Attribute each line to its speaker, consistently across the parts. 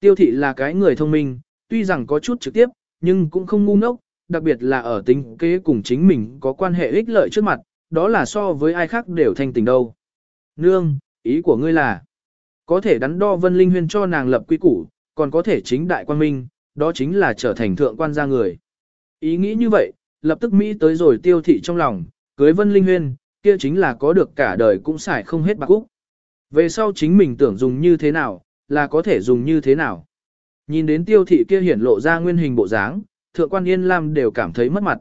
Speaker 1: Tiêu thị là cái người thông minh, tuy rằng có chút trực tiếp, nhưng cũng không ngu ngốc, đặc biệt là ở tính kế cùng chính mình có quan hệ ích lợi trước mặt, đó là so với ai khác đều thanh tình đâu. Nương, ý của ngươi là, có thể đắn đo Vân Linh Huyên cho nàng lập quy củ, còn có thể chính đại quan minh, đó chính là trở thành thượng quan gia người. Ý nghĩ như vậy, lập tức Mỹ tới rồi tiêu thị trong lòng, cưới Vân Linh Huyên, kia chính là có được cả đời cũng xài không hết bạc úc. Về sau chính mình tưởng dùng như thế nào, là có thể dùng như thế nào. Nhìn đến tiêu thị kia hiển lộ ra nguyên hình bộ dáng, thượng quan Yên Lam đều cảm thấy mất mặt.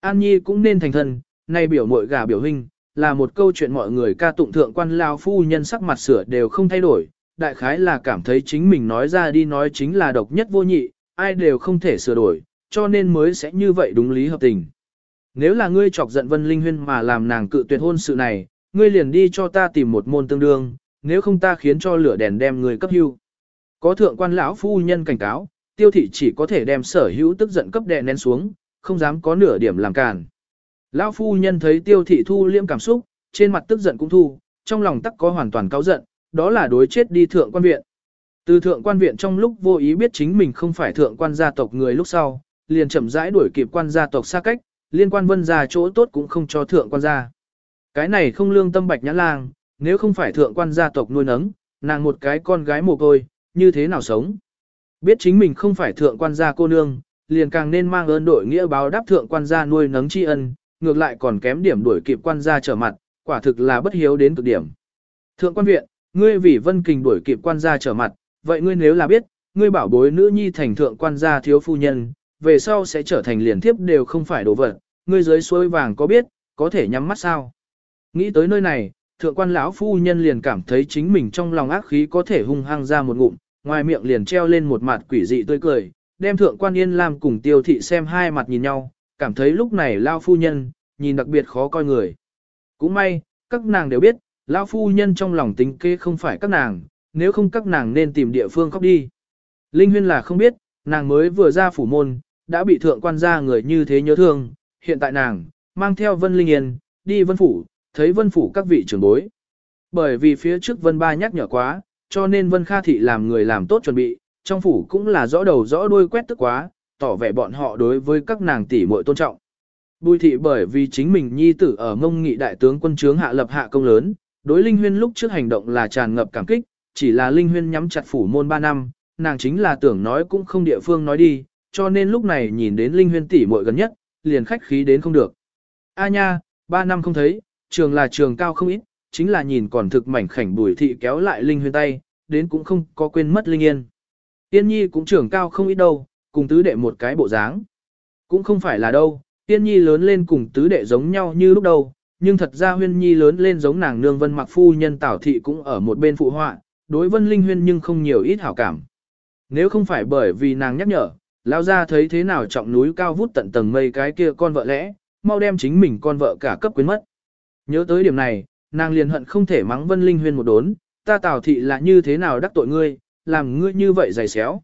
Speaker 1: An Nhi cũng nên thành thân, nay biểu muội gà biểu hình, là một câu chuyện mọi người ca tụng thượng quan lao phu nhân sắc mặt sửa đều không thay đổi, đại khái là cảm thấy chính mình nói ra đi nói chính là độc nhất vô nhị, ai đều không thể sửa đổi, cho nên mới sẽ như vậy đúng lý hợp tình. Nếu là ngươi chọc giận Vân Linh Huyên mà làm nàng cự tuyệt hôn sự này, ngươi liền đi cho ta tìm một môn tương đương, nếu không ta khiến cho lửa đèn đem người cấp hưu. Có thượng quan lão phu nhân cảnh cáo, tiêu thị chỉ có thể đem sở hữu tức giận cấp đè nén xuống, không dám có nửa điểm làm cản. Lão phu nhân thấy tiêu thị thu liêm cảm xúc, trên mặt tức giận cũng thu, trong lòng tắc có hoàn toàn cáu giận, đó là đối chết đi thượng quan viện. Từ thượng quan viện trong lúc vô ý biết chính mình không phải thượng quan gia tộc người lúc sau, liền chậm rãi đuổi kịp quan gia tộc xa cách, liên quan vân gia chỗ tốt cũng không cho thượng quan gia. Cái này không lương tâm bạch nhã lang, nếu không phải thượng quan gia tộc nuôi nấng, nàng một cái con gái mồ côi, như thế nào sống. Biết chính mình không phải thượng quan gia cô nương, liền càng nên mang ơn đội nghĩa báo đáp thượng quan gia nuôi nấng tri ân, ngược lại còn kém điểm đuổi kịp quan gia trở mặt, quả thực là bất hiếu đến cực điểm. Thượng quan viện, ngươi vì vân kình đuổi kịp quan gia trở mặt, vậy ngươi nếu là biết, ngươi bảo bối nữ nhi thành thượng quan gia thiếu phu nhân, về sau sẽ trở thành liền tiếp đều không phải đồ vật, ngươi dưới suối vàng có biết, có thể nhắm mắt sao? Nghĩ tới nơi này, thượng quan lão phu nhân liền cảm thấy chính mình trong lòng ác khí có thể hung hăng ra một ngụm, ngoài miệng liền treo lên một mặt quỷ dị tươi cười, đem thượng quan yên lam cùng tiêu thị xem hai mặt nhìn nhau, cảm thấy lúc này lao phu nhân, nhìn đặc biệt khó coi người. Cũng may, các nàng đều biết, lão phu nhân trong lòng tính kế không phải các nàng, nếu không các nàng nên tìm địa phương khóc đi. Linh huyên là không biết, nàng mới vừa ra phủ môn, đã bị thượng quan gia người như thế nhớ thương, hiện tại nàng, mang theo Vân Linh Yên, đi Vân Phủ, thấy Vân Phủ các vị trưởng bối. Bởi vì phía trước Vân Ba nhắc nhở quá, cho nên Vân Kha Thị làm người làm tốt chuẩn bị, trong phủ cũng là rõ đầu rõ đuôi quét tức quá, tỏ vẻ bọn họ đối với các nàng tỷ muội tôn trọng. Bùi thị bởi vì chính mình nhi tử ở mông nghị đại tướng quân trướng hạ lập hạ công lớn, đối Linh Huyên lúc trước hành động là tràn ngập cảm kích, chỉ là Linh Huyên nhắm chặt phủ môn 3 năm, nàng chính là tưởng nói cũng không địa phương nói đi, cho nên lúc này nhìn đến Linh Huyên tỷ muội gần nhất, liền khách khí đến không được. A nha, 3 năm không thấy, trường là trường cao không ít, chính là nhìn còn thực mảnh khảnh bùi thị kéo lại Linh Huyên tay, đến cũng không có quên mất Linh Yên. Tiên nhi cũng trưởng cao không ít đâu, cùng tứ đệ một cái bộ dáng. Cũng không phải là đâu, tiên nhi lớn lên cùng tứ đệ giống nhau như lúc đầu, nhưng thật ra huyên nhi lớn lên giống nàng nương vân mặc phu nhân tảo thị cũng ở một bên phụ họa, đối vân linh huyên nhưng không nhiều ít hảo cảm. Nếu không phải bởi vì nàng nhắc nhở, lao ra thấy thế nào trọng núi cao vút tận tầng mây cái kia con vợ lẽ, mau đem chính mình con vợ cả cấp quyến mất. Nhớ tới điểm này, nàng liền hận không thể mắng vân linh huyên một đốn, ta Tào thị là như thế nào đắc tội ngươi, làm ngươi như vậy dày xéo.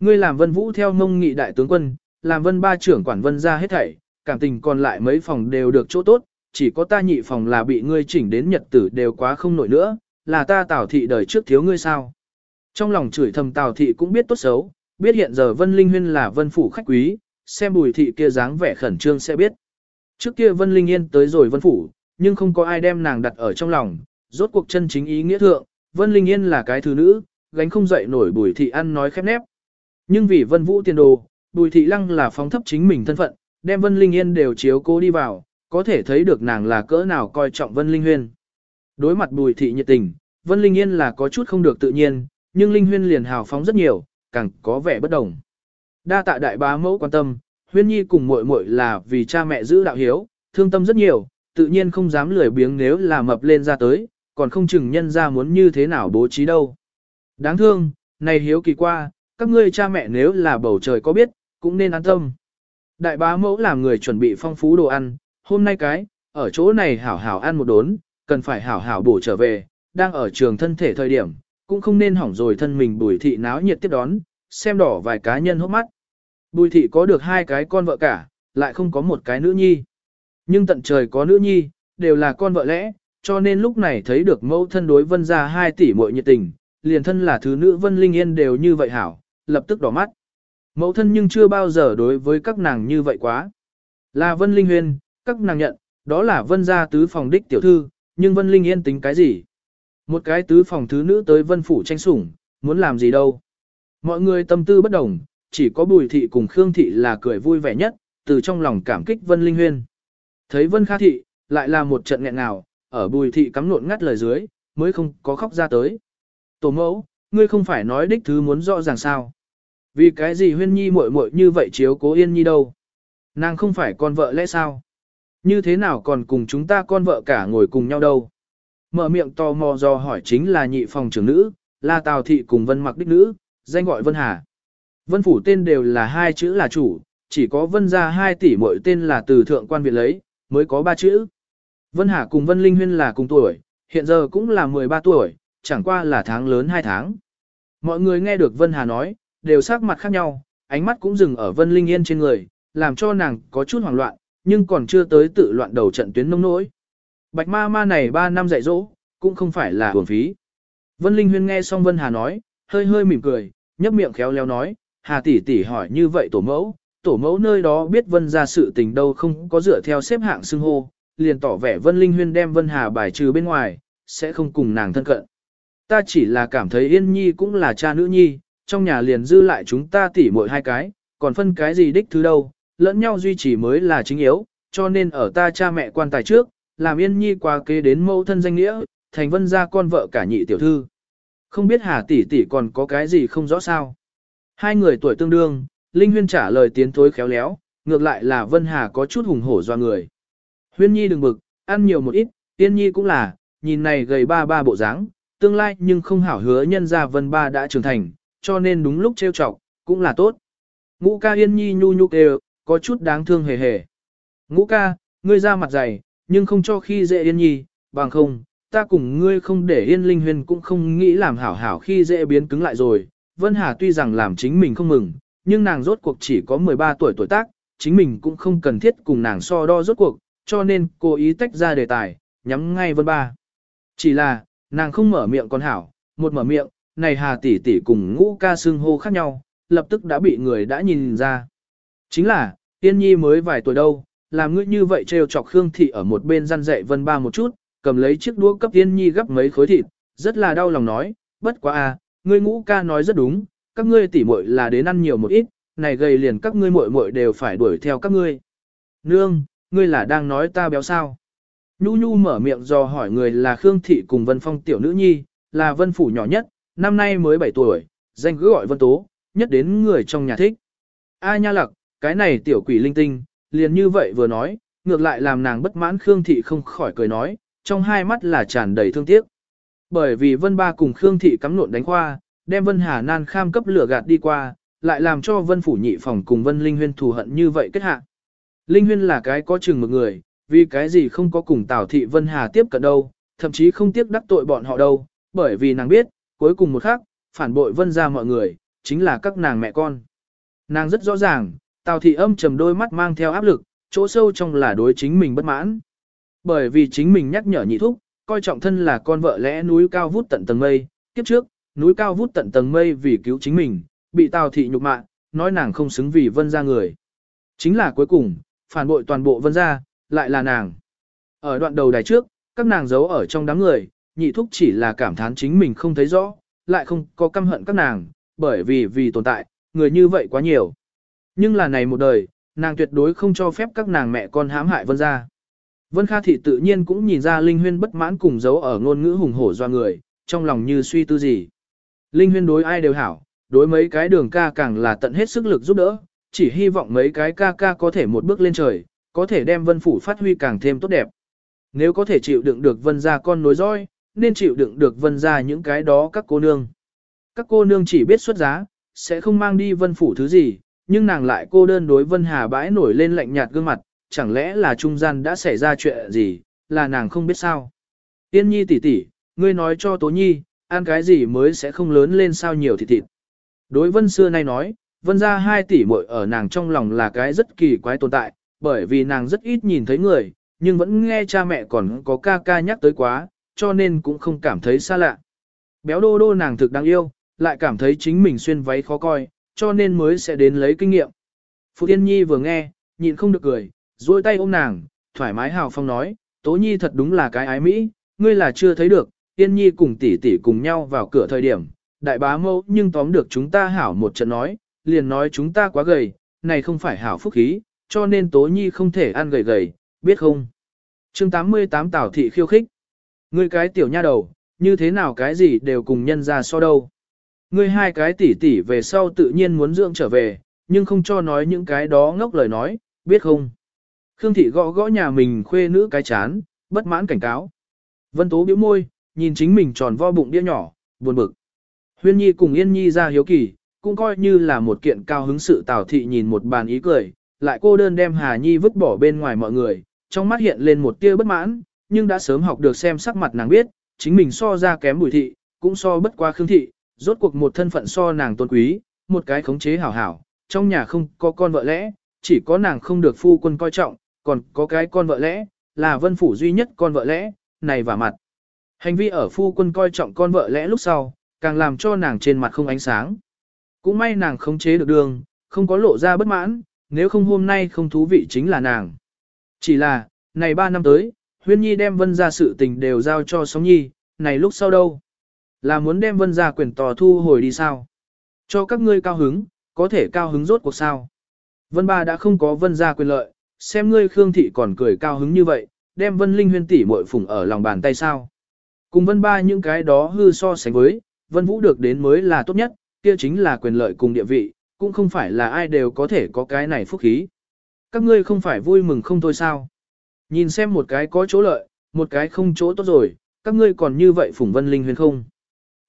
Speaker 1: Ngươi làm vân vũ theo mông nghị đại tướng quân, làm vân ba trưởng quản vân ra hết thảy, cảm tình còn lại mấy phòng đều được chỗ tốt, chỉ có ta nhị phòng là bị ngươi chỉnh đến nhật tử đều quá không nổi nữa, là ta tào thị đời trước thiếu ngươi sao. Trong lòng chửi thầm tào thị cũng biết tốt xấu, biết hiện giờ vân linh huyên là vân phủ khách quý, xem bùi thị kia dáng vẻ khẩn trương sẽ biết. Trước kia vân linh yên tới rồi vân phủ, nhưng không có ai đem nàng đặt ở trong lòng, rốt cuộc chân chính ý nghĩa thượng, vân linh yên là cái thứ nữ, gánh không dậy nổi bùi thị ăn nói khép nép. Nhưng vì vân vũ tiền đồ, bùi thị lăng là phóng thấp chính mình thân phận, đem vân linh yên đều chiếu cố đi vào, có thể thấy được nàng là cỡ nào coi trọng vân linh huyên. Đối mặt bùi thị nhiệt tình, vân linh yên là có chút không được tự nhiên, nhưng linh huyên liền hào phóng rất nhiều, càng có vẻ bất đồng. Đa tạ đại bá mẫu quan tâm, huyên nhi cùng muội muội là vì cha mẹ giữ đạo hiếu, thương tâm rất nhiều, tự nhiên không dám lười biếng nếu là mập lên ra tới, còn không chừng nhân ra muốn như thế nào bố trí đâu. Đáng thương, này hiếu kỳ qua, các ngươi cha mẹ nếu là bầu trời có biết, cũng nên an tâm. Đại bá mẫu làm người chuẩn bị phong phú đồ ăn, hôm nay cái, ở chỗ này hảo hảo ăn một đốn, cần phải hảo hảo bổ trở về, đang ở trường thân thể thời điểm, cũng không nên hỏng rồi thân mình bùi thị náo nhiệt tiếp đón, xem đỏ vài cá nhân hốc mắt. Bùi thị có được hai cái con vợ cả, lại không có một cái nữ nhi. Nhưng tận trời có nữ nhi, đều là con vợ lẽ, cho nên lúc này thấy được mẫu thân đối vân ra hai tỷ muội nhiệt tình, liền thân là thứ nữ Vân Linh Yên đều như vậy hảo, lập tức đỏ mắt. Mẫu thân nhưng chưa bao giờ đối với các nàng như vậy quá. Là Vân Linh Huyên, các nàng nhận, đó là Vân gia tứ phòng đích tiểu thư, nhưng Vân Linh Yên tính cái gì? Một cái tứ phòng thứ nữ tới Vân Phủ tranh sủng, muốn làm gì đâu? Mọi người tâm tư bất đồng, chỉ có Bùi Thị cùng Khương Thị là cười vui vẻ nhất, từ trong lòng cảm kích Vân Linh Huyên. Thấy Vân Kha Thị, lại là một trận nghẹn ngào, ở Bùi Thị cắm nộn ngắt lời dưới, mới không có khóc ra tới. Tổ mẫu, ngươi không phải nói đích thứ muốn rõ ràng sao? Vì cái gì Huyên Nhi muội muội như vậy chiếu cố Yên Nhi đâu? Nàng không phải con vợ lẽ sao? Như thế nào còn cùng chúng ta con vợ cả ngồi cùng nhau đâu? Mở miệng to mò do hỏi chính là nhị phòng trưởng nữ, là Tào Thị cùng Vân Mặc đích nữ, danh gọi Vân Hà. Vân Phủ tên đều là hai chữ là chủ, chỉ có Vân gia hai tỷ mỗi tên là từ thượng quan viện lấy, mới có ba chữ. Vân Hà cùng Vân Linh Huyên là cùng tuổi, hiện giờ cũng là 13 tuổi, chẳng qua là tháng lớn hai tháng. Mọi người nghe được Vân Hà nói, đều sắc mặt khác nhau, ánh mắt cũng dừng ở Vân Linh Yên trên người, làm cho nàng có chút hoảng loạn, nhưng còn chưa tới tự loạn đầu trận tuyến nông nỗi. Bạch ma ma này 3 năm dạy dỗ, cũng không phải là hưởng phí. Vân Linh Huyên nghe xong Vân Hà nói, hơi hơi mỉm cười, nhấp miệng khéo léo nói, Hà tỷ tỷ hỏi như vậy tổ mẫu, tổ mẫu nơi đó biết Vân ra sự tình đâu không có dựa theo xếp hạng xưng hô, liền tỏ vẻ Vân Linh Huyên đem Vân Hà bài trừ bên ngoài, sẽ không cùng nàng thân cận. Ta chỉ là cảm thấy Yên Nhi cũng là cha nữ nhi, trong nhà liền dư lại chúng ta tỉ muội hai cái, còn phân cái gì đích thứ đâu, lẫn nhau duy trì mới là chính yếu, cho nên ở ta cha mẹ quan tài trước, làm Yên Nhi qua kế đến mẫu thân danh nghĩa, thành vân gia con vợ cả nhị tiểu thư. Không biết Hà tỷ tỷ còn có cái gì không rõ sao. Hai người tuổi tương đương, Linh Huyên trả lời tiến thối khéo léo, ngược lại là Vân Hà có chút hùng hổ do người. Huyên Nhi đừng bực, ăn nhiều một ít, Tiên Nhi cũng là, nhìn này gầy ba ba bộ dáng, tương lai nhưng không hảo hứa nhân ra Vân Ba đã trưởng thành, cho nên đúng lúc trêu chọc, cũng là tốt. Ngũ ca Yên Nhi nhu nhu kêu, có chút đáng thương hề hề. Ngũ ca, ngươi ra mặt dày, nhưng không cho khi dễ Yên Nhi, bằng không, ta cùng ngươi không để Yên Linh Huyền cũng không nghĩ làm hảo hảo khi dễ biến cứng lại rồi. Vân Hà tuy rằng làm chính mình không mừng, nhưng nàng rốt cuộc chỉ có 13 tuổi tuổi tác, chính mình cũng không cần thiết cùng nàng so đo rốt cuộc, cho nên cô ý tách ra đề tài, nhắm ngay Vân Ba. Chỉ là, nàng không mở miệng con hảo, một mở miệng, này Hà tỷ tỷ cùng ngũ ca xương hô khác nhau, lập tức đã bị người đã nhìn ra. Chính là, Tiên Nhi mới vài tuổi đâu, làm ngươi như vậy trêu chọc Khương Thị ở một bên răn dạy Vân Ba một chút, cầm lấy chiếc đũa cấp Tiên Nhi gấp mấy khối thịt, rất là đau lòng nói, bất quá à, ngươi ngũ ca nói rất đúng, các ngươi tỉ muội là đến ăn nhiều một ít, này gầy liền các ngươi muội muội đều phải đuổi theo các ngươi. Nương, ngươi là đang nói ta béo sao? Nhu Nhu mở miệng do hỏi người là Khương Thị cùng Vân Phong tiểu nữ nhi, là Vân Phủ nhỏ nhất, năm nay mới 7 tuổi, danh cứ gọi Vân Tố, nhất đến người trong nhà thích. A nha lặc, cái này tiểu quỷ linh tinh, liền như vậy vừa nói, ngược lại làm nàng bất mãn Khương Thị không khỏi cười nói, trong hai mắt là tràn đầy thương tiếc. Bởi vì Vân Ba cùng Khương Thị cắm nộn đánh khoa, đem Vân Hà Nan kham cấp lửa gạt đi qua, lại làm cho Vân Phủ nhị phòng cùng Vân Linh Huyên thù hận như vậy kết hạ. Linh Huyên là cái có chừng một người, vì cái gì không có cùng Tào Thị Vân Hà tiếp cận đâu, thậm chí không tiếc đắc tội bọn họ đâu, bởi vì nàng biết, cuối cùng một khắc, phản bội Vân ra mọi người, chính là các nàng mẹ con. Nàng rất rõ ràng, Tào Thị âm trầm đôi mắt mang theo áp lực, chỗ sâu trong là đối chính mình bất mãn. Bởi vì chính mình nhắc nhở nhị thúc, coi trọng thân là con vợ lẽ núi cao vút tận tầng mây, kiếp trước, núi cao vút tận tầng mây vì cứu chính mình, bị Tào Thị nhục mạ, nói nàng không xứng vì Vân gia người. Chính là cuối cùng, phản bội toàn bộ Vân gia, lại là nàng. Ở đoạn đầu đài trước, các nàng giấu ở trong đám người, nhị thúc chỉ là cảm thán chính mình không thấy rõ, lại không có căm hận các nàng, bởi vì vì tồn tại, người như vậy quá nhiều. Nhưng là này một đời, nàng tuyệt đối không cho phép các nàng mẹ con hãm hại vân gia. Vân Kha Thị tự nhiên cũng nhìn ra Linh Huyên bất mãn cùng giấu ở ngôn ngữ hùng hổ do người, trong lòng như suy tư gì. Linh Huyên đối ai đều hảo, đối mấy cái đường ca càng là tận hết sức lực giúp đỡ, chỉ hy vọng mấy cái ca ca có thể một bước lên trời, có thể đem vân phủ phát huy càng thêm tốt đẹp. Nếu có thể chịu đựng được vân gia con nối dõi, nên chịu đựng được vân gia những cái đó các cô nương. Các cô nương chỉ biết xuất giá, sẽ không mang đi vân phủ thứ gì, nhưng nàng lại cô đơn đối vân hà bãi nổi lên lạnh nhạt gương mặt, chẳng lẽ là trung gian đã xảy ra chuyện gì, là nàng không biết sao. Tiên nhi tỷ tỷ, ngươi nói cho tố nhi, ăn cái gì mới sẽ không lớn lên sao nhiều thịt thịt. Đối vân xưa nay nói, vân gia hai tỷ muội ở nàng trong lòng là cái rất kỳ quái tồn tại, bởi vì nàng rất ít nhìn thấy người, nhưng vẫn nghe cha mẹ còn có ca ca nhắc tới quá, cho nên cũng không cảm thấy xa lạ. Béo đô đô nàng thực đáng yêu, lại cảm thấy chính mình xuyên váy khó coi, cho nên mới sẽ đến lấy kinh nghiệm. Phụ Thiên Nhi vừa nghe, nhịn không được cười, duỗi tay ôm nàng, thoải mái hào phong nói, Tố Nhi thật đúng là cái ái Mỹ, ngươi là chưa thấy được, Yên Nhi cùng tỷ tỷ cùng nhau vào cửa thời điểm, đại bá mẫu nhưng tóm được chúng ta hảo một trận nói, liền nói chúng ta quá gầy, này không phải hảo phúc khí, cho nên Tố Nhi không thể ăn gầy gầy, biết không? chương 88 Tảo Thị khiêu khích. Ngươi cái tiểu nha đầu, như thế nào cái gì đều cùng nhân ra so đâu. Ngươi hai cái tỷ tỷ về sau tự nhiên muốn dưỡng trở về, nhưng không cho nói những cái đó ngốc lời nói, biết không? Khương thị gõ gõ nhà mình khuê nữ cái chán, bất mãn cảnh cáo. Vân Tố bĩu môi, nhìn chính mình tròn vo bụng đĩa nhỏ, buồn bực. Huyên Nhi cùng Yên Nhi ra hiếu kỳ, cũng coi như là một kiện cao hứng sự Tào thị nhìn một bàn ý cười, lại cô đơn đem Hà Nhi vứt bỏ bên ngoài mọi người, trong mắt hiện lên một tia bất mãn, nhưng đã sớm học được xem sắc mặt nàng biết, chính mình so ra kém bùi thị, cũng so bất qua khương thị, rốt cuộc một thân phận so nàng tôn quý, một cái khống chế hảo hảo, trong nhà không có con vợ lẽ, chỉ có nàng không được phu quân coi trọng, còn có cái con vợ lẽ, là vân phủ duy nhất con vợ lẽ, này và mặt. Hành vi ở phu quân coi trọng con vợ lẽ lúc sau, càng làm cho nàng trên mặt không ánh sáng. Cũng may nàng khống chế được đường, không có lộ ra bất mãn, nếu không hôm nay không thú vị chính là nàng. Chỉ là, này ba năm tới, Huyên Nhi đem vân ra sự tình đều giao cho Sóng Nhi, này lúc sau đâu? Là muốn đem vân ra quyền tò thu hồi đi sao? Cho các ngươi cao hứng, có thể cao hứng rốt cuộc sao? Vân ba đã không có vân ra quyền lợi, xem ngươi Khương Thị còn cười cao hứng như vậy, đem vân linh huyên tỷ muội phủng ở lòng bàn tay sao? Cùng vân ba những cái đó hư so sánh với, vân vũ được đến mới là tốt nhất, kia chính là quyền lợi cùng địa vị, cũng không phải là ai đều có thể có cái này phúc khí. Các ngươi không phải vui mừng không thôi sao? Nhìn xem một cái có chỗ lợi, một cái không chỗ tốt rồi, các ngươi còn như vậy phủng vân linh huyền không?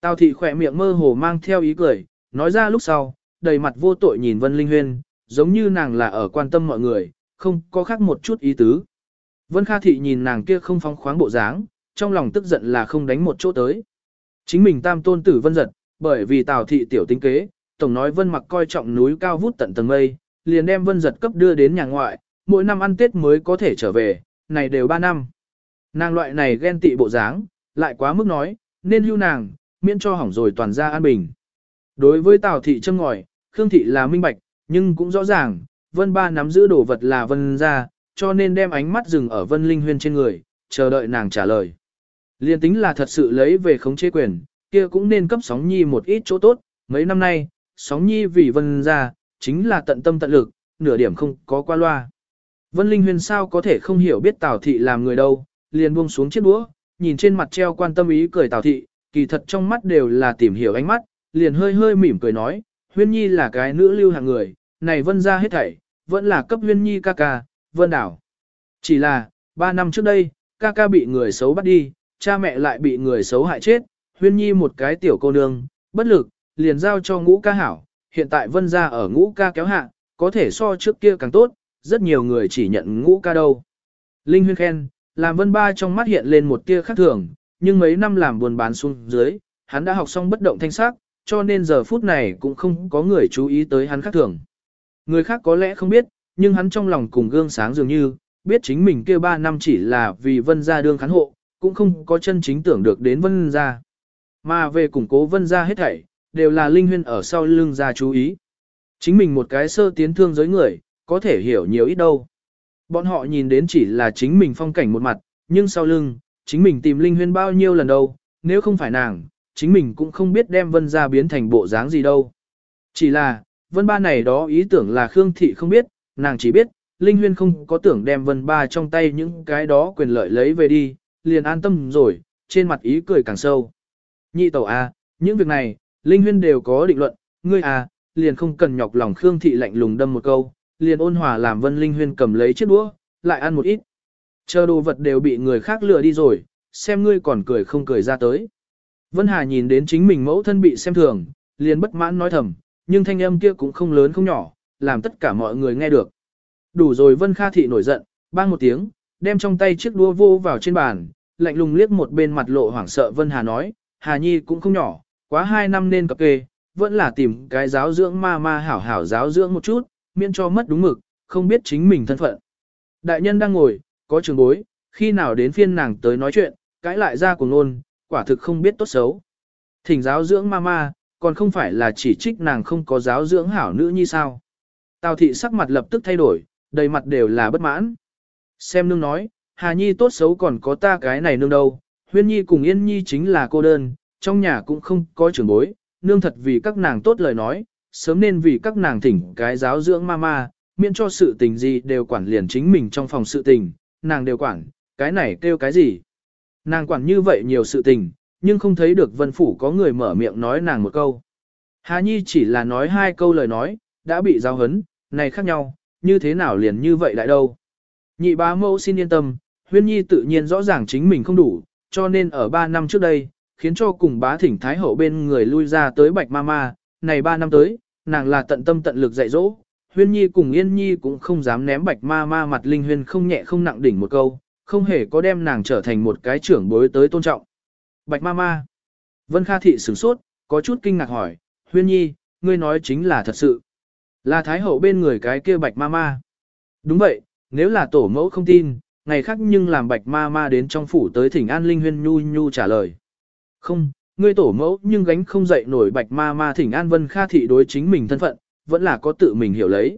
Speaker 1: Tào thị khỏe miệng mơ hồ mang theo ý cười, nói ra lúc sau, đầy mặt vô tội nhìn vân linh huyền, giống như nàng là ở quan tâm mọi người, không có khác một chút ý tứ. Vân Kha thị nhìn nàng kia không phóng khoáng bộ dáng, trong lòng tức giận là không đánh một chỗ tới. Chính mình tam tôn tử vân giật, bởi vì tào thị tiểu tính kế, tổng nói vân mặc coi trọng núi cao vút tận tầng mây, liền đem vân giật cấp đưa đến nhà ngoại, mỗi năm ăn Tết mới có thể trở về, này đều 3 năm. Nàng loại này ghen tị bộ dáng, lại quá mức nói, nên hưu nàng, miễn cho hỏng rồi toàn ra an bình. Đối với Tào thị châm ngòi, Khương thị là minh bạch, nhưng cũng rõ ràng, Vân Ba nắm giữ đồ vật là Vân ra, cho nên đem ánh mắt dừng ở Vân Linh Huyên trên người, chờ đợi nàng trả lời. Liên tính là thật sự lấy về khống chế quyền, kia cũng nên cấp sóng nhi một ít chỗ tốt, mấy năm nay, sóng nhi vì Vân ra, chính là tận tâm tận lực, nửa điểm không có qua loa. Vân Linh Huyền sao có thể không hiểu biết Tào Thị làm người đâu, liền buông xuống chiếc đũa, nhìn trên mặt treo quan tâm ý cười Tào Thị, kỳ thật trong mắt đều là tìm hiểu ánh mắt, liền hơi hơi mỉm cười nói, Huyên Nhi là cái nữ lưu hàng người, này Vân ra hết thảy, vẫn là cấp Huyên Nhi ca ca, Vân Đảo. Chỉ là, ba năm trước đây, ca ca bị người xấu bắt đi, cha mẹ lại bị người xấu hại chết, Huyên Nhi một cái tiểu cô nương, bất lực, liền giao cho ngũ ca hảo, hiện tại Vân ra ở ngũ ca kéo hạ, có thể so trước kia càng tốt, rất nhiều người chỉ nhận ngũ ca đâu. Linh Huyên khen, làm vân ba trong mắt hiện lên một tia khác thường, nhưng mấy năm làm buồn bán xuống dưới, hắn đã học xong bất động thanh sắc, cho nên giờ phút này cũng không có người chú ý tới hắn khác thường. Người khác có lẽ không biết, nhưng hắn trong lòng cùng gương sáng dường như, biết chính mình kia ba năm chỉ là vì vân gia đương khán hộ, cũng không có chân chính tưởng được đến vân gia. Mà về củng cố vân gia hết thảy, đều là linh huyên ở sau lưng gia chú ý. Chính mình một cái sơ tiến thương giới người, có thể hiểu nhiều ít đâu. Bọn họ nhìn đến chỉ là chính mình phong cảnh một mặt, nhưng sau lưng, chính mình tìm Linh Huyên bao nhiêu lần đâu, nếu không phải nàng, chính mình cũng không biết đem Vân gia biến thành bộ dáng gì đâu. Chỉ là, Vân Ba này đó ý tưởng là Khương Thị không biết, nàng chỉ biết, Linh Huyên không có tưởng đem Vân Ba trong tay những cái đó quyền lợi lấy về đi, liền an tâm rồi, trên mặt ý cười càng sâu. Nhị tẩu A, à, những việc này, Linh Huyên đều có định luận, ngươi à, liền không cần nhọc lòng Khương Thị lạnh lùng đâm một câu, liền ôn hòa làm Vân Linh Huyên cầm lấy chiếc đũa, lại ăn một ít. Chờ đồ vật đều bị người khác lừa đi rồi, xem ngươi còn cười không cười ra tới. Vân Hà nhìn đến chính mình mẫu thân bị xem thường, liền bất mãn nói thầm, nhưng thanh âm kia cũng không lớn không nhỏ, làm tất cả mọi người nghe được. Đủ rồi Vân Kha Thị nổi giận, bang một tiếng, đem trong tay chiếc đũa vô vào trên bàn, lạnh lùng liếc một bên mặt lộ hoảng sợ Vân Hà nói, Hà Nhi cũng không nhỏ, quá hai năm nên cập kê, vẫn là tìm cái giáo dưỡng ma ma hảo hảo giáo dưỡng một chút, miễn cho mất đúng mực, không biết chính mình thân phận. Đại nhân đang ngồi, có trường bối, khi nào đến phiên nàng tới nói chuyện, cãi lại ra cùng luôn, quả thực không biết tốt xấu. Thỉnh giáo dưỡng mama, còn không phải là chỉ trích nàng không có giáo dưỡng hảo nữ như sao. Tào thị sắc mặt lập tức thay đổi, đầy mặt đều là bất mãn. Xem nương nói, Hà Nhi tốt xấu còn có ta cái này nương đâu, Huyên Nhi cùng Yên Nhi chính là cô đơn, trong nhà cũng không có trưởng bối, nương thật vì các nàng tốt lời nói, sớm nên vì các nàng thỉnh cái giáo dưỡng mama, miễn cho sự tình gì đều quản liền chính mình trong phòng sự tình, nàng đều quản, cái này kêu cái gì. Nàng quản như vậy nhiều sự tình, nhưng không thấy được vân phủ có người mở miệng nói nàng một câu. Hà Nhi chỉ là nói hai câu lời nói, đã bị giao hấn, này khác nhau, như thế nào liền như vậy lại đâu. Nhị bá mẫu xin yên tâm, huyên nhi tự nhiên rõ ràng chính mình không đủ, cho nên ở ba năm trước đây, khiến cho cùng bá thỉnh thái hậu bên người lui ra tới bạch ma ma, này ba năm tới, nàng là tận tâm tận lực dạy dỗ, huyên nhi cùng yên nhi cũng không dám ném bạch ma ma mặt linh huyên không nhẹ không nặng đỉnh một câu, không hề có đem nàng trở thành một cái trưởng bối tới tôn trọng. Bạch ma ma. Vân Kha Thị sửng sốt, có chút kinh ngạc hỏi, huyên nhi, ngươi nói chính là thật sự. Là thái hậu bên người cái kia bạch ma ma. Đúng vậy, nếu là tổ mẫu không tin, ngày khác nhưng làm bạch ma ma đến trong phủ tới thỉnh an linh huyên nhu nhu trả lời. Không, ngươi tổ mẫu nhưng gánh không dậy nổi bạch ma ma thỉnh an vân kha thị đối chính mình thân phận, vẫn là có tự mình hiểu lấy.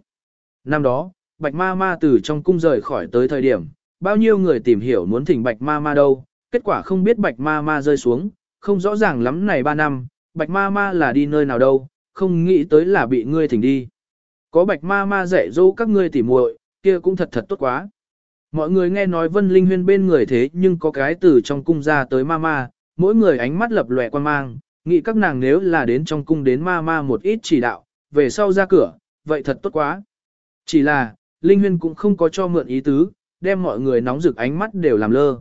Speaker 1: Năm đó, bạch ma ma từ trong cung rời khỏi tới thời điểm, bao nhiêu người tìm hiểu muốn thỉnh bạch ma ma đâu, kết quả không biết bạch ma ma rơi xuống, không rõ ràng lắm này ba năm, bạch ma ma là đi nơi nào đâu, không nghĩ tới là bị ngươi thỉnh đi. Có bạch ma ma dạy dỗ các ngươi tỉ muội, kia cũng thật thật tốt quá. Mọi người nghe nói Vân Linh Huyên bên người thế nhưng có cái từ trong cung ra tới ma ma, mỗi người ánh mắt lập lòe quan mang, nghĩ các nàng nếu là đến trong cung đến ma ma một ít chỉ đạo, về sau ra cửa, vậy thật tốt quá. Chỉ là, Linh Huyên cũng không có cho mượn ý tứ, đem mọi người nóng rực ánh mắt đều làm lơ.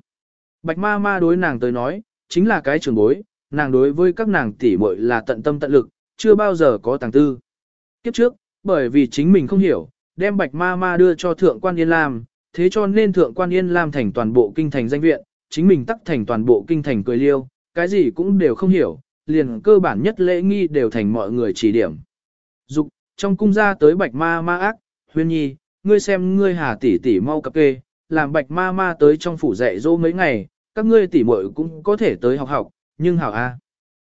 Speaker 1: Bạch ma ma đối nàng tới nói, chính là cái trường bối, nàng đối với các nàng tỷ muội là tận tâm tận lực, chưa bao giờ có tàng tư. Kiếp trước, bởi vì chính mình không hiểu, đem bạch ma ma đưa cho thượng quan Yên làm thế cho nên thượng quan Yên Lam thành toàn bộ kinh thành danh viện, chính mình tắc thành toàn bộ kinh thành cười liêu, cái gì cũng đều không hiểu, liền cơ bản nhất lễ nghi đều thành mọi người chỉ điểm. Dục, trong cung ra tới bạch ma ma ác, huyên nhi, ngươi xem ngươi hà tỷ tỷ mau cập kê, làm bạch ma ma tới trong phủ dạy dỗ mấy ngày, các ngươi tỷ muội cũng có thể tới học học, nhưng hảo a.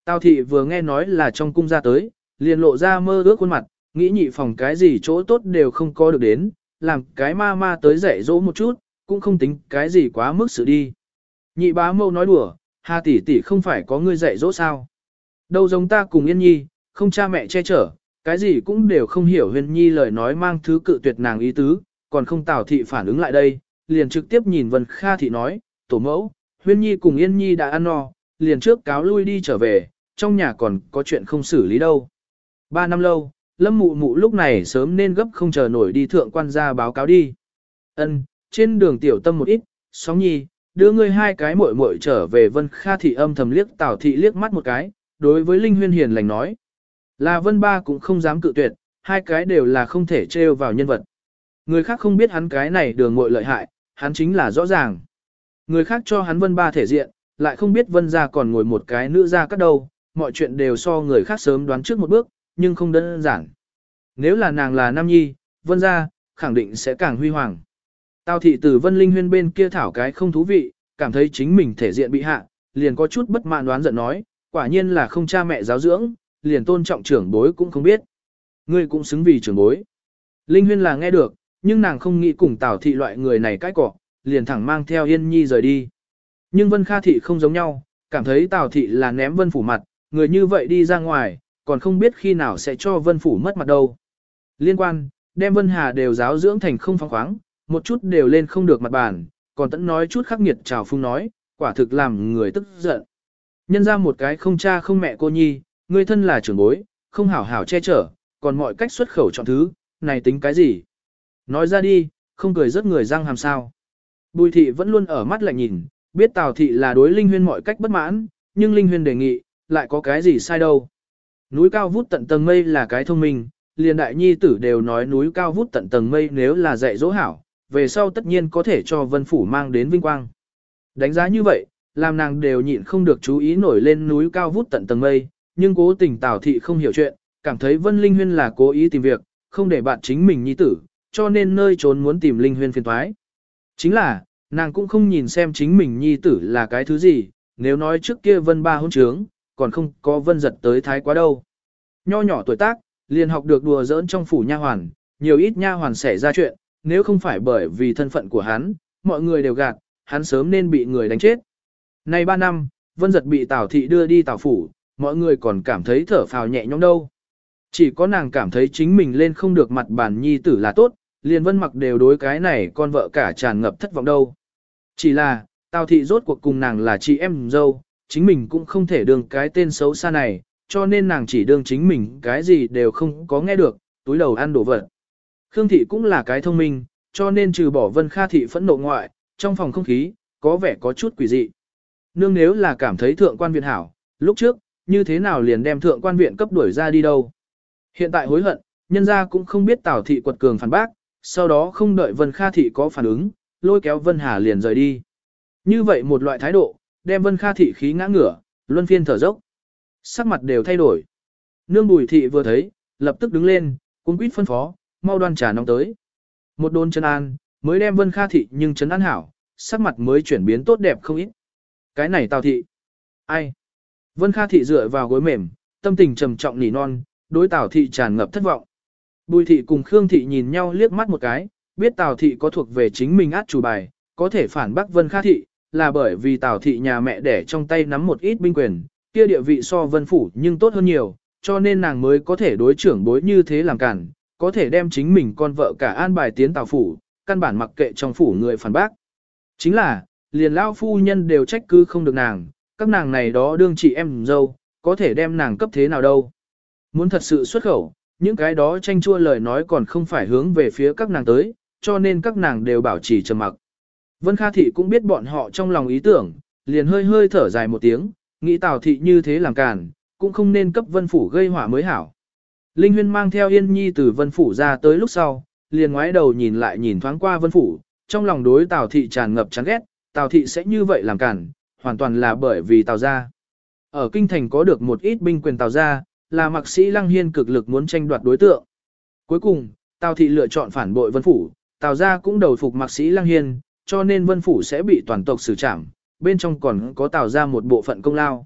Speaker 1: Tào thị vừa nghe nói là trong cung ra tới, liền lộ ra mơ ước khuôn mặt, nghĩ nhị phòng cái gì chỗ tốt đều không có được đến, làm cái ma ma tới dạy dỗ một chút, cũng không tính cái gì quá mức sự đi. Nhị bá mâu nói đùa, hà tỷ tỷ không phải có ngươi dạy dỗ sao. Đâu giống ta cùng yên nhi, không cha mẹ che chở, cái gì cũng đều không hiểu huyền nhi lời nói mang thứ cự tuyệt nàng ý tứ, còn không tào thị phản ứng lại đây, liền trực tiếp nhìn Vân Kha thị nói, tổ mẫu, huyên nhi cùng yên nhi đã ăn no, liền trước cáo lui đi trở về, trong nhà còn có chuyện không xử lý đâu. Ba năm lâu, lâm mụ mụ lúc này sớm nên gấp không chờ nổi đi thượng quan gia báo cáo đi. Ân, trên đường tiểu tâm một ít, sóng nhi, đưa ngươi hai cái muội muội trở về Vân Kha thị âm thầm liếc Tào thị liếc mắt một cái, đối với Linh Huyên hiền lành nói. Là Vân Ba cũng không dám cự tuyệt, hai cái đều là không thể trêu vào nhân vật. Người khác không biết hắn cái này đường muội lợi hại, hắn chính là rõ ràng. Người khác cho hắn Vân Ba thể diện, lại không biết Vân gia còn ngồi một cái nữ gia cắt đâu, mọi chuyện đều so người khác sớm đoán trước một bước, nhưng không đơn giản. Nếu là nàng là Nam Nhi, Vân gia, khẳng định sẽ càng huy hoàng. Tào thị từ Vân Linh Huyên bên kia thảo cái không thú vị, cảm thấy chính mình thể diện bị hạ, liền có chút bất mãn đoán giận nói, quả nhiên là không cha mẹ giáo dưỡng, liền tôn trọng trưởng bối cũng không biết. Ngươi cũng xứng vì trưởng bối. Linh Huyên là nghe được, nhưng nàng không nghĩ cùng Tào thị loại người này cãi cọ, liền thẳng mang theo Yên Nhi rời đi. Nhưng Vân Kha thị không giống nhau, cảm thấy Tào thị là ném Vân phủ mặt, người như vậy đi ra ngoài, còn không biết khi nào sẽ cho Vân phủ mất mặt đâu. Liên quan, đem Vân Hà đều giáo dưỡng thành không phóng khoáng, một chút đều lên không được mặt bàn, còn tẫn nói chút khắc nghiệt chào phung nói, quả thực làm người tức giận. Nhân ra một cái không cha không mẹ cô nhi, người thân là trưởng bối, không hảo hảo che chở, còn mọi cách xuất khẩu chọn thứ, này tính cái gì? Nói ra đi, không cười rất người răng hàm sao. Bùi thị vẫn luôn ở mắt lạnh nhìn, biết Tào thị là đối Linh Huyên mọi cách bất mãn, nhưng Linh Huyên đề nghị, lại có cái gì sai đâu. Núi cao vút tận tầng mây là cái thông minh, liền đại nhi tử đều nói núi cao vút tận tầng mây nếu là dạy dỗ hảo, về sau tất nhiên có thể cho vân phủ mang đến vinh quang. Đánh giá như vậy, làm nàng đều nhịn không được chú ý nổi lên núi cao vút tận tầng mây, nhưng cố tình Tào thị không hiểu chuyện, cảm thấy Vân Linh Huyên là cố ý tìm việc, không để bạn chính mình nhi tử, cho nên nơi trốn muốn tìm Linh Huyên phiền toái. Chính là, nàng cũng không nhìn xem chính mình nhi tử là cái thứ gì, nếu nói trước kia Vân Ba hôn trướng, còn không có vân giật tới thái quá đâu. Nho nhỏ tuổi tác, liền học được đùa giỡn trong phủ nha hoàn, nhiều ít nha hoàn xảy ra chuyện, nếu không phải bởi vì thân phận của hắn, mọi người đều gạt, hắn sớm nên bị người đánh chết. Nay 3 năm, vân giật bị Tào thị đưa đi Tào phủ, mọi người còn cảm thấy thở phào nhẹ nhõm đâu. Chỉ có nàng cảm thấy chính mình lên không được mặt bản nhi tử là tốt, liền vân mặc đều đối cái này con vợ cả tràn ngập thất vọng đâu. Chỉ là, Tào thị rốt cuộc cùng nàng là chị em dâu, chính mình cũng không thể đương cái tên xấu xa này, cho nên nàng chỉ đương chính mình cái gì đều không có nghe được, túi đầu ăn đổ vật. Khương thị cũng là cái thông minh, cho nên trừ bỏ vân kha thị phẫn nộ ngoại, trong phòng không khí, có vẻ có chút quỷ dị. Nương nếu là cảm thấy thượng quan viện hảo, lúc trước, như thế nào liền đem thượng quan viện cấp đuổi ra đi đâu. Hiện tại hối hận, nhân ra cũng không biết Tào thị quật cường phản bác, sau đó không đợi Vân Kha thị có phản ứng, lôi kéo Vân Hà liền rời đi. Như vậy một loại thái độ, đem Vân Kha thị khí ngã ngửa, luân phiên thở dốc. Sắc mặt đều thay đổi. Nương Bùi thị vừa thấy, lập tức đứng lên, cung quýt phân phó, mau đoan trà nóng tới. Một đôn chân an, mới đem Vân Kha thị nhưng chấn an hảo, sắc mặt mới chuyển biến tốt đẹp không ít. Cái này Tào thị. Ai? Vân Kha thị dựa vào gối mềm, tâm tình trầm trọng nỉ non, đối Tào thị tràn ngập thất vọng. Bùi thị cùng Khương thị nhìn nhau liếc mắt một cái, biết Tào thị có thuộc về chính mình át chủ bài, có thể phản bác Vân Kha thị, là bởi vì Tào thị nhà mẹ đẻ trong tay nắm một ít binh quyền, kia địa vị so Vân phủ nhưng tốt hơn nhiều, cho nên nàng mới có thể đối trưởng bối như thế làm cản, có thể đem chính mình con vợ cả an bài tiến Tào phủ, căn bản mặc kệ trong phủ người phản bác. Chính là, liền lao phu nhân đều trách cứ không được nàng, các nàng này đó đương chị em dâu, có thể đem nàng cấp thế nào đâu. Muốn thật sự xuất khẩu, những cái đó tranh chua lời nói còn không phải hướng về phía các nàng tới, cho nên các nàng đều bảo trì trầm mặc. Vân Kha Thị cũng biết bọn họ trong lòng ý tưởng, liền hơi hơi thở dài một tiếng, nghĩ Tào Thị như thế làm càn, cũng không nên cấp Vân Phủ gây hỏa mới hảo. Linh Huyên mang theo Yên Nhi từ Vân Phủ ra tới lúc sau, liền ngoái đầu nhìn lại nhìn thoáng qua Vân Phủ, trong lòng đối Tào Thị tràn ngập chán ghét, Tào Thị sẽ như vậy làm càn, hoàn toàn là bởi vì Tào gia. Ở Kinh Thành có được một ít binh quyền Tào gia, là mạc sĩ Lăng Hiên cực lực muốn tranh đoạt đối tượng. Cuối cùng, Tào Thị lựa chọn phản bội Vân Phủ, Tào gia cũng đầu phục mạc sĩ Lăng Hiên, cho nên Vân Phủ sẽ bị toàn tộc xử trảm, bên trong còn có Tào ra một bộ phận công lao.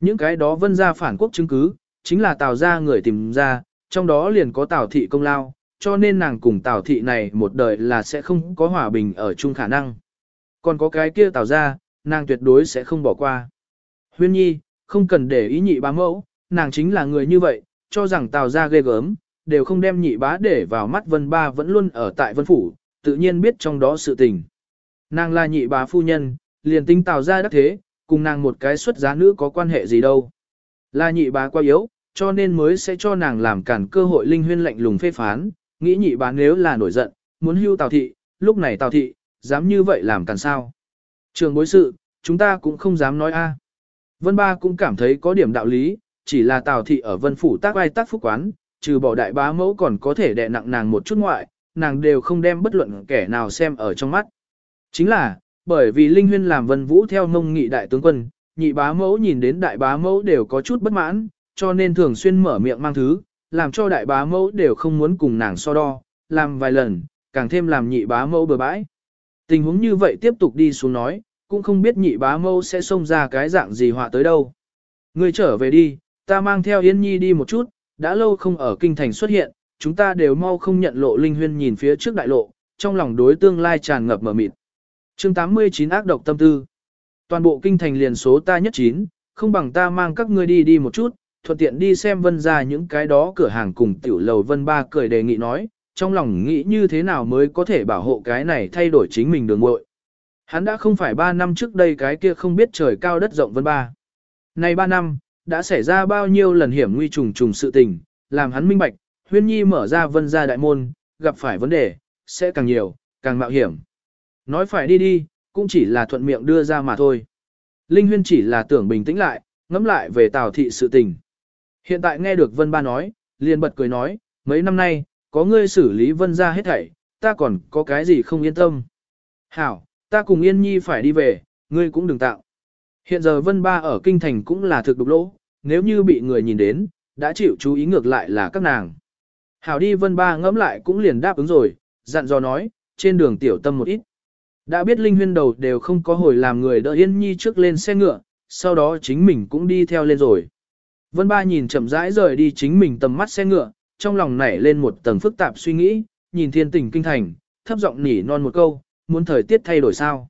Speaker 1: Những cái đó Vân gia phản quốc chứng cứ, chính là Tào ra người tìm ra, trong đó liền có Tào Thị công lao, cho nên nàng cùng Tào Thị này một đời là sẽ không có hòa bình ở chung khả năng. Còn có cái kia Tào ra nàng tuyệt đối sẽ không bỏ qua. Huyên nhi, không cần để ý nhị bá mẫu, nàng chính là người như vậy, cho rằng tào ra ghê gớm, đều không đem nhị bá để vào mắt vân ba vẫn luôn ở tại vân phủ, tự nhiên biết trong đó sự tình. Nàng là nhị bá phu nhân, liền tính tạo ra đắc thế, cùng nàng một cái xuất giá nữ có quan hệ gì đâu. Là nhị bá quá yếu, cho nên mới sẽ cho nàng làm cản cơ hội linh huyên lạnh lùng phê phán, nghĩ nhị bá nếu là nổi giận, muốn hưu tào thị, lúc này tào thị, dám như vậy làm cản sao. Trường bối sự, chúng ta cũng không dám nói a. Vân Ba cũng cảm thấy có điểm đạo lý, chỉ là Tào Thị ở Vân Phủ tác ai tác phúc quán, trừ bỏ đại bá mẫu còn có thể đè nặng nàng một chút ngoại, nàng đều không đem bất luận kẻ nào xem ở trong mắt. Chính là, bởi vì Linh Huyên làm Vân Vũ theo mông nghị đại tướng quân, nhị bá mẫu nhìn đến đại bá mẫu đều có chút bất mãn, cho nên thường xuyên mở miệng mang thứ, làm cho đại bá mẫu đều không muốn cùng nàng so đo, làm vài lần, càng thêm làm nhị bá mẫu bừa bãi. Tình huống như vậy tiếp tục đi xuống nói, cũng không biết nhị bá mẫu sẽ xông ra cái dạng gì họa tới đâu. người trở về đi, ta mang theo Yên Nhi đi một chút, đã lâu không ở kinh thành xuất hiện, chúng ta đều mau không nhận lộ linh huyên nhìn phía trước đại lộ, trong lòng đối tương lai tràn ngập mở mịt chương 89 ác độc tâm tư. Toàn bộ kinh thành liền số ta nhất chín, không bằng ta mang các ngươi đi đi một chút, thuận tiện đi xem vân ra những cái đó cửa hàng cùng tiểu lầu vân ba cười đề nghị nói, trong lòng nghĩ như thế nào mới có thể bảo hộ cái này thay đổi chính mình đường ngội. Hắn đã không phải 3 năm trước đây cái kia không biết trời cao đất rộng vân ba. Này 3 năm, đã xảy ra bao nhiêu lần hiểm nguy trùng trùng sự tình, làm hắn minh bạch, huyên nhi mở ra vân ra đại môn, gặp phải vấn đề, sẽ càng nhiều, càng mạo hiểm. Nói phải đi đi, cũng chỉ là thuận miệng đưa ra mà thôi. Linh huyên chỉ là tưởng bình tĩnh lại, ngẫm lại về tào thị sự tình. Hiện tại nghe được vân ba nói, liền bật cười nói, mấy năm nay, có ngươi xử lý vân ra hết thảy, ta còn có cái gì không yên tâm. Hảo, Ta cùng Yên Nhi phải đi về, ngươi cũng đừng tạo. Hiện giờ Vân Ba ở Kinh Thành cũng là thực đục lỗ, nếu như bị người nhìn đến, đã chịu chú ý ngược lại là các nàng. Hảo đi Vân Ba ngẫm lại cũng liền đáp ứng rồi, dặn dò nói, trên đường tiểu tâm một ít. Đã biết Linh Huyên đầu đều không có hồi làm người đỡ Yên Nhi trước lên xe ngựa, sau đó chính mình cũng đi theo lên rồi. Vân Ba nhìn chậm rãi rời đi chính mình tầm mắt xe ngựa, trong lòng nảy lên một tầng phức tạp suy nghĩ, nhìn thiên tình kinh thành, thấp giọng nỉ non một câu, muốn thời tiết thay đổi sao.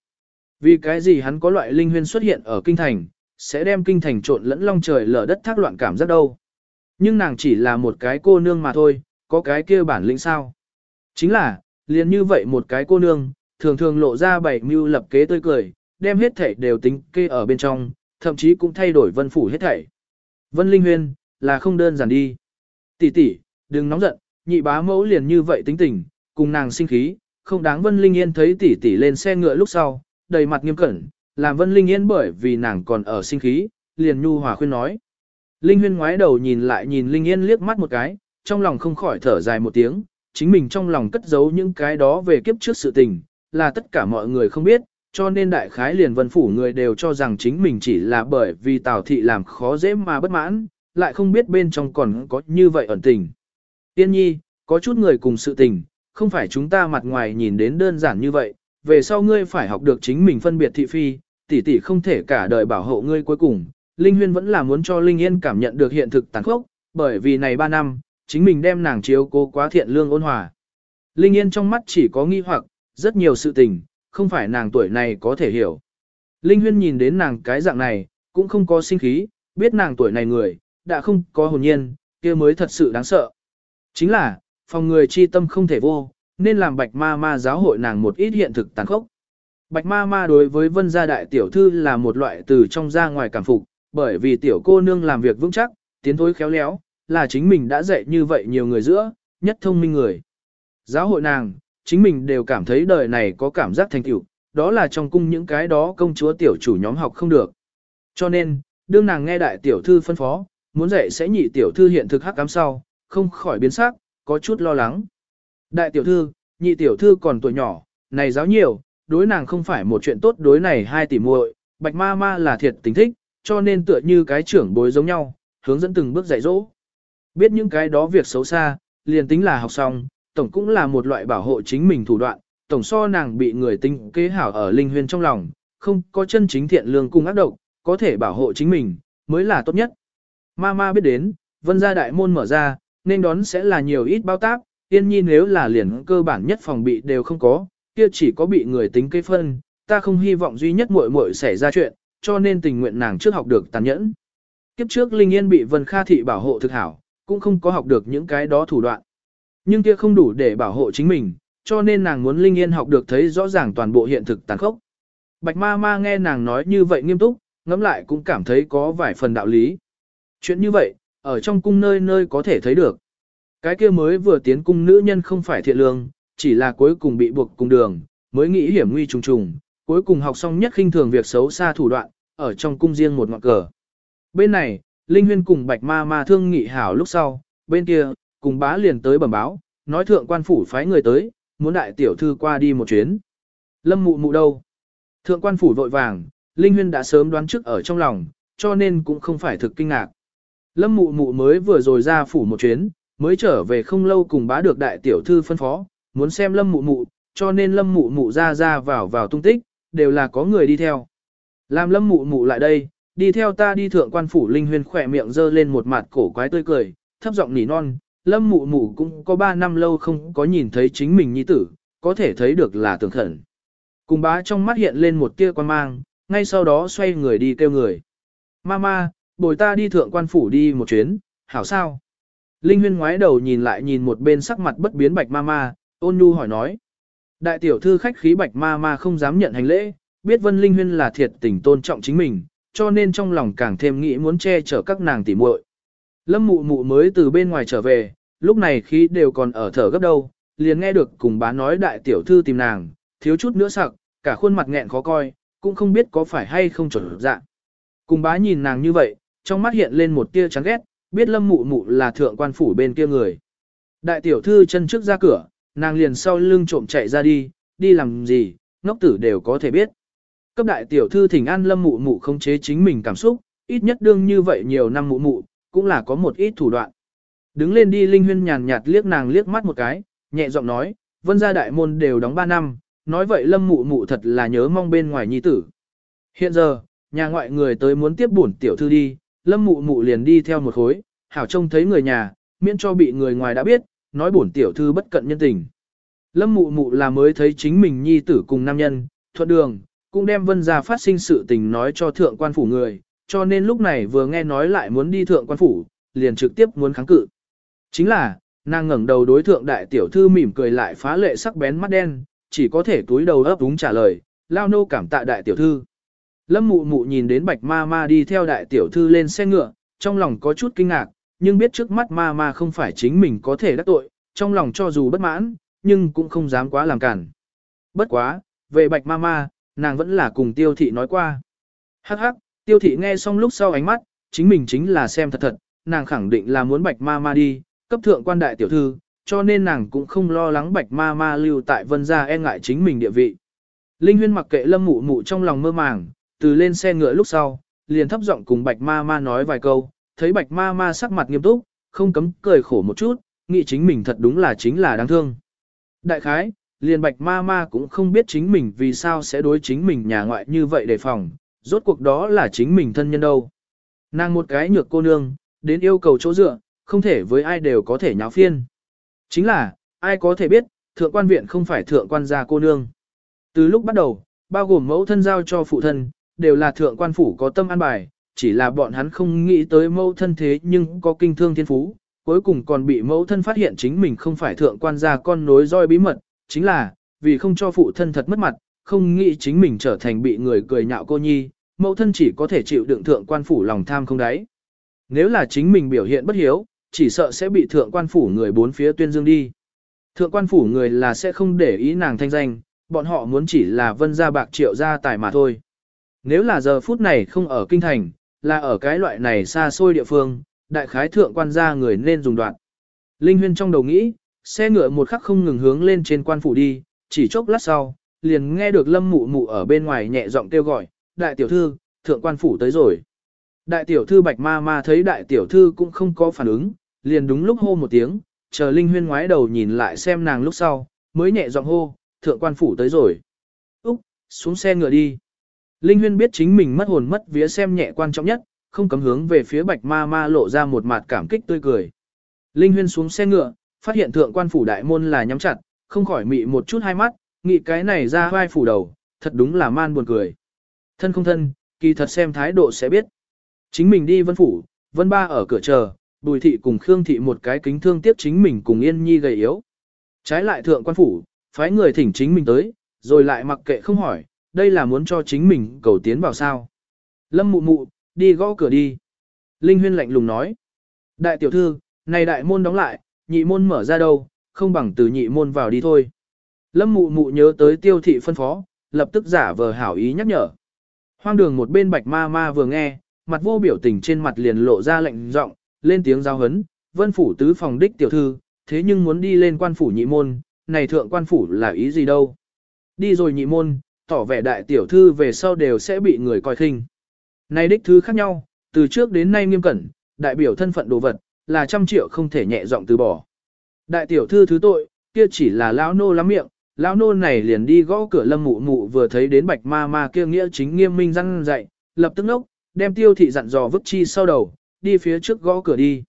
Speaker 1: Vì cái gì hắn có loại linh huyên xuất hiện ở kinh thành, sẽ đem kinh thành trộn lẫn long trời lở đất thác loạn cảm giác đâu. Nhưng nàng chỉ là một cái cô nương mà thôi, có cái kia bản lĩnh sao. Chính là, liền như vậy một cái cô nương, thường thường lộ ra bảy mưu lập kế tươi cười, đem hết thảy đều tính kê ở bên trong, thậm chí cũng thay đổi vân phủ hết thảy. Vân Linh Huyên, là không đơn giản đi. Tỷ tỷ, đừng nóng giận, nhị bá mẫu liền như vậy tính tình, cùng nàng sinh khí, không đáng Vân Linh Yên thấy tỷ tỷ lên xe ngựa lúc sau, đầy mặt nghiêm cẩn, làm Vân Linh Yên bởi vì nàng còn ở sinh khí, liền nhu hòa khuyên nói. Linh Huyên ngoái đầu nhìn lại nhìn Linh Yên liếc mắt một cái, trong lòng không khỏi thở dài một tiếng, chính mình trong lòng cất giấu những cái đó về kiếp trước sự tình, là tất cả mọi người không biết, cho nên đại khái liền vân phủ người đều cho rằng chính mình chỉ là bởi vì Tào thị làm khó dễ mà bất mãn, lại không biết bên trong còn có như vậy ẩn tình. Tiên nhi, có chút người cùng sự tình, không phải chúng ta mặt ngoài nhìn đến đơn giản như vậy, về sau ngươi phải học được chính mình phân biệt thị phi, tỷ tỷ không thể cả đời bảo hộ ngươi cuối cùng. Linh Huyên vẫn là muốn cho Linh Yên cảm nhận được hiện thực tàn khốc, bởi vì này 3 năm, chính mình đem nàng chiếu cố quá thiện lương ôn hòa. Linh Yên trong mắt chỉ có nghi hoặc, rất nhiều sự tình, không phải nàng tuổi này có thể hiểu. Linh Huyên nhìn đến nàng cái dạng này, cũng không có sinh khí, biết nàng tuổi này người, đã không có hồn nhiên, kia mới thật sự đáng sợ. Chính là, phòng người chi tâm không thể vô, nên làm bạch ma ma giáo hội nàng một ít hiện thực tàn khốc. Bạch ma ma đối với vân gia đại tiểu thư là một loại từ trong ra ngoài cảm phục, bởi vì tiểu cô nương làm việc vững chắc, tiến thối khéo léo, là chính mình đã dạy như vậy nhiều người giữa, nhất thông minh người. Giáo hội nàng, chính mình đều cảm thấy đời này có cảm giác thành tựu, đó là trong cung những cái đó công chúa tiểu chủ nhóm học không được. Cho nên, đương nàng nghe đại tiểu thư phân phó, muốn dạy sẽ nhị tiểu thư hiện thực hắc cám sau, không khỏi biến sắc, có chút lo lắng. Đại tiểu thư, nhị tiểu thư còn tuổi nhỏ, này giáo nhiều, đối nàng không phải một chuyện tốt đối này hai tỷ muội, bạch ma ma là thiệt tình thích, cho nên tựa như cái trưởng bối giống nhau, hướng dẫn từng bước dạy dỗ. Biết những cái đó việc xấu xa, liền tính là học xong, tổng cũng là một loại bảo hộ chính mình thủ đoạn, tổng so nàng bị người tính kế hảo ở linh huyền trong lòng, không có chân chính thiện lương cung ác độc, có thể bảo hộ chính mình, mới là tốt nhất. Ma ma biết đến, vân gia đại môn mở ra, nên đón sẽ là nhiều ít bao táp, tiên nhi nếu là liền cơ bản nhất phòng bị đều không có, kia chỉ có bị người tính kế phân, ta không hy vọng duy nhất muội muội xảy ra chuyện, cho nên tình nguyện nàng trước học được tàn nhẫn. Kiếp trước Linh Yên bị Vân Kha thị bảo hộ thực hảo, cũng không có học được những cái đó thủ đoạn. Nhưng kia không đủ để bảo hộ chính mình, cho nên nàng muốn Linh Yên học được thấy rõ ràng toàn bộ hiện thực tàn khốc. Bạch ma ma nghe nàng nói như vậy nghiêm túc, ngẫm lại cũng cảm thấy có vài phần đạo lý. Chuyện như vậy, ở trong cung nơi nơi có thể thấy được. Cái kia mới vừa tiến cung nữ nhân không phải thiện lương, chỉ là cuối cùng bị buộc cùng đường, mới nghĩ hiểm nguy trùng trùng, cuối cùng học xong nhất khinh thường việc xấu xa thủ đoạn, ở trong cung riêng một ngọn cờ. Bên này, Linh Huyên cùng Bạch Ma Ma thương nghị hảo lúc sau, bên kia, cùng bá liền tới bẩm báo, nói thượng quan phủ phái người tới, muốn đại tiểu thư qua đi một chuyến. Lâm mụ mụ đâu? Thượng quan phủ vội vàng, Linh Huyên đã sớm đoán trước ở trong lòng, cho nên cũng không phải thực kinh ngạc. Lâm mụ mụ mới vừa rồi ra phủ một chuyến, mới trở về không lâu cùng bá được đại tiểu thư phân phó, muốn xem lâm mụ mụ, cho nên lâm mụ mụ ra ra vào vào tung tích, đều là có người đi theo. Làm lâm mụ mụ lại đây, đi theo ta đi thượng quan phủ linh huyên khỏe miệng dơ lên một mặt cổ quái tươi cười, thấp giọng nỉ non, lâm mụ mụ cũng có 3 năm lâu không có nhìn thấy chính mình nhi tử, có thể thấy được là tưởng khẩn. Cùng bá trong mắt hiện lên một tia quan mang, ngay sau đó xoay người đi kêu người. Mama, bồi ta đi thượng quan phủ đi một chuyến, hảo sao? Linh huyên ngoái đầu nhìn lại nhìn một bên sắc mặt bất biến bạch mama, ôn nhu hỏi nói. Đại tiểu thư khách khí bạch mama không dám nhận hành lễ, biết vân linh huyên là thiệt tình tôn trọng chính mình, cho nên trong lòng càng thêm nghĩ muốn che chở các nàng tỉ muội. Lâm mụ mụ mới từ bên ngoài trở về, lúc này khí đều còn ở thở gấp đâu, liền nghe được cùng bá nói đại tiểu thư tìm nàng, thiếu chút nữa sặc, cả khuôn mặt nghẹn khó coi, cũng không biết có phải hay không chuẩn dạng. Cùng bá nhìn nàng như vậy, trong mắt hiện lên một tia chán ghét, biết lâm mụ mụ là thượng quan phủ bên kia người. Đại tiểu thư chân trước ra cửa, nàng liền sau lưng trộm chạy ra đi, đi làm gì, ngốc tử đều có thể biết. Cấp đại tiểu thư thỉnh an lâm mụ mụ không chế chính mình cảm xúc, ít nhất đương như vậy nhiều năm mụ mụ, cũng là có một ít thủ đoạn. Đứng lên đi Linh Huyên nhàn nhạt liếc nàng liếc mắt một cái, nhẹ giọng nói, vân gia đại môn đều đóng 3 năm, nói vậy lâm mụ mụ thật là nhớ mong bên ngoài nhi tử. Hiện giờ, nhà ngoại người tới muốn tiếp bổn tiểu thư đi, lâm mụ mụ liền đi theo một khối, hảo trông thấy người nhà, miễn cho bị người ngoài đã biết, nói bổn tiểu thư bất cận nhân tình. Lâm mụ mụ là mới thấy chính mình nhi tử cùng nam nhân, thuận đường, cũng đem vân gia phát sinh sự tình nói cho thượng quan phủ người, cho nên lúc này vừa nghe nói lại muốn đi thượng quan phủ, liền trực tiếp muốn kháng cự. Chính là, nàng ngẩng đầu đối thượng đại tiểu thư mỉm cười lại phá lệ sắc bén mắt đen, chỉ có thể túi đầu ấp úng trả lời, lao nô cảm tạ đại tiểu thư. Lâm mụ mụ nhìn đến bạch ma ma đi theo đại tiểu thư lên xe ngựa, trong lòng có chút kinh ngạc, nhưng biết trước mắt ma ma không phải chính mình có thể đắc tội, trong lòng cho dù bất mãn, nhưng cũng không dám quá làm cản. Bất quá, về bạch ma ma, nàng vẫn là cùng tiêu thị nói qua. Hắc hắc, tiêu thị nghe xong lúc sau ánh mắt, chính mình chính là xem thật thật, nàng khẳng định là muốn bạch ma ma đi, cấp thượng quan đại tiểu thư, cho nên nàng cũng không lo lắng bạch ma ma lưu tại vân gia e ngại chính mình địa vị. Linh huyên mặc kệ lâm mụ mụ trong lòng mơ màng, từ lên xe ngựa lúc sau, liền thấp giọng cùng bạch ma ma nói vài câu, thấy bạch ma ma sắc mặt nghiêm túc, không cấm cười khổ một chút, nghĩ chính mình thật đúng là chính là đáng thương. Đại khái, liền bạch ma ma cũng không biết chính mình vì sao sẽ đối chính mình nhà ngoại như vậy đề phòng, rốt cuộc đó là chính mình thân nhân đâu. Nàng một cái nhược cô nương, đến yêu cầu chỗ dựa, không thể với ai đều có thể nháo phiên. Chính là, ai có thể biết, thượng quan viện không phải thượng quan gia cô nương. Từ lúc bắt đầu, bao gồm mẫu thân giao cho phụ thân, đều là thượng quan phủ có tâm an bài, chỉ là bọn hắn không nghĩ tới mẫu thân thế nhưng có kinh thương thiên phú, cuối cùng còn bị mẫu thân phát hiện chính mình không phải thượng quan gia con nối roi bí mật, chính là, vì không cho phụ thân thật mất mặt, không nghĩ chính mình trở thành bị người cười nhạo cô nhi, mẫu thân chỉ có thể chịu đựng thượng quan phủ lòng tham không đáy. Nếu là chính mình biểu hiện bất hiếu, chỉ sợ sẽ bị thượng quan phủ người bốn phía tuyên dương đi. Thượng quan phủ người là sẽ không để ý nàng thanh danh, bọn họ muốn chỉ là vân gia bạc triệu gia tài mà thôi. Nếu là giờ phút này không ở kinh thành, là ở cái loại này xa xôi địa phương, đại khái thượng quan gia người nên dùng đoạn. Linh huyên trong đầu nghĩ, xe ngựa một khắc không ngừng hướng lên trên quan phủ đi, chỉ chốc lát sau, liền nghe được lâm mụ mụ ở bên ngoài nhẹ giọng kêu gọi, đại tiểu thư, thượng quan phủ tới rồi. Đại tiểu thư bạch ma ma thấy đại tiểu thư cũng không có phản ứng, liền đúng lúc hô một tiếng, chờ Linh huyên ngoái đầu nhìn lại xem nàng lúc sau, mới nhẹ giọng hô, thượng quan phủ tới rồi. Úc, xuống xe ngựa đi. Linh huyên biết chính mình mất hồn mất vía xem nhẹ quan trọng nhất, không cấm hướng về phía bạch ma ma lộ ra một mặt cảm kích tươi cười. Linh huyên xuống xe ngựa, phát hiện thượng quan phủ đại môn là nhắm chặt, không khỏi mị một chút hai mắt, nghĩ cái này ra vai phủ đầu, thật đúng là man buồn cười. Thân không thân, kỳ thật xem thái độ sẽ biết. Chính mình đi vân phủ, vân ba ở cửa chờ, bùi thị cùng Khương thị một cái kính thương tiếp chính mình cùng yên nhi gầy yếu. Trái lại thượng quan phủ, phái người thỉnh chính mình tới, rồi lại mặc kệ không hỏi, đây là muốn cho chính mình cầu tiến vào sao. Lâm mụ mụ, đi gõ cửa đi. Linh huyên lạnh lùng nói. Đại tiểu thư, này đại môn đóng lại, nhị môn mở ra đâu, không bằng từ nhị môn vào đi thôi. Lâm mụ mụ nhớ tới tiêu thị phân phó, lập tức giả vờ hảo ý nhắc nhở. Hoang đường một bên bạch ma ma vừa nghe, mặt vô biểu tình trên mặt liền lộ ra lạnh giọng, lên tiếng giao hấn, vân phủ tứ phòng đích tiểu thư, thế nhưng muốn đi lên quan phủ nhị môn, này thượng quan phủ là ý gì đâu. Đi rồi nhị môn, tỏ vẻ đại tiểu thư về sau đều sẽ bị người coi khinh. Này đích thứ khác nhau, từ trước đến nay nghiêm cẩn, đại biểu thân phận đồ vật, là trăm triệu không thể nhẹ giọng từ bỏ. Đại tiểu thư thứ tội, kia chỉ là lão nô lắm miệng, lão nô này liền đi gõ cửa lâm mụ mụ vừa thấy đến bạch ma ma kia nghĩa chính nghiêm minh răng dạy, lập tức nốc, đem tiêu thị dặn dò vứt chi sau đầu, đi phía trước gõ cửa đi.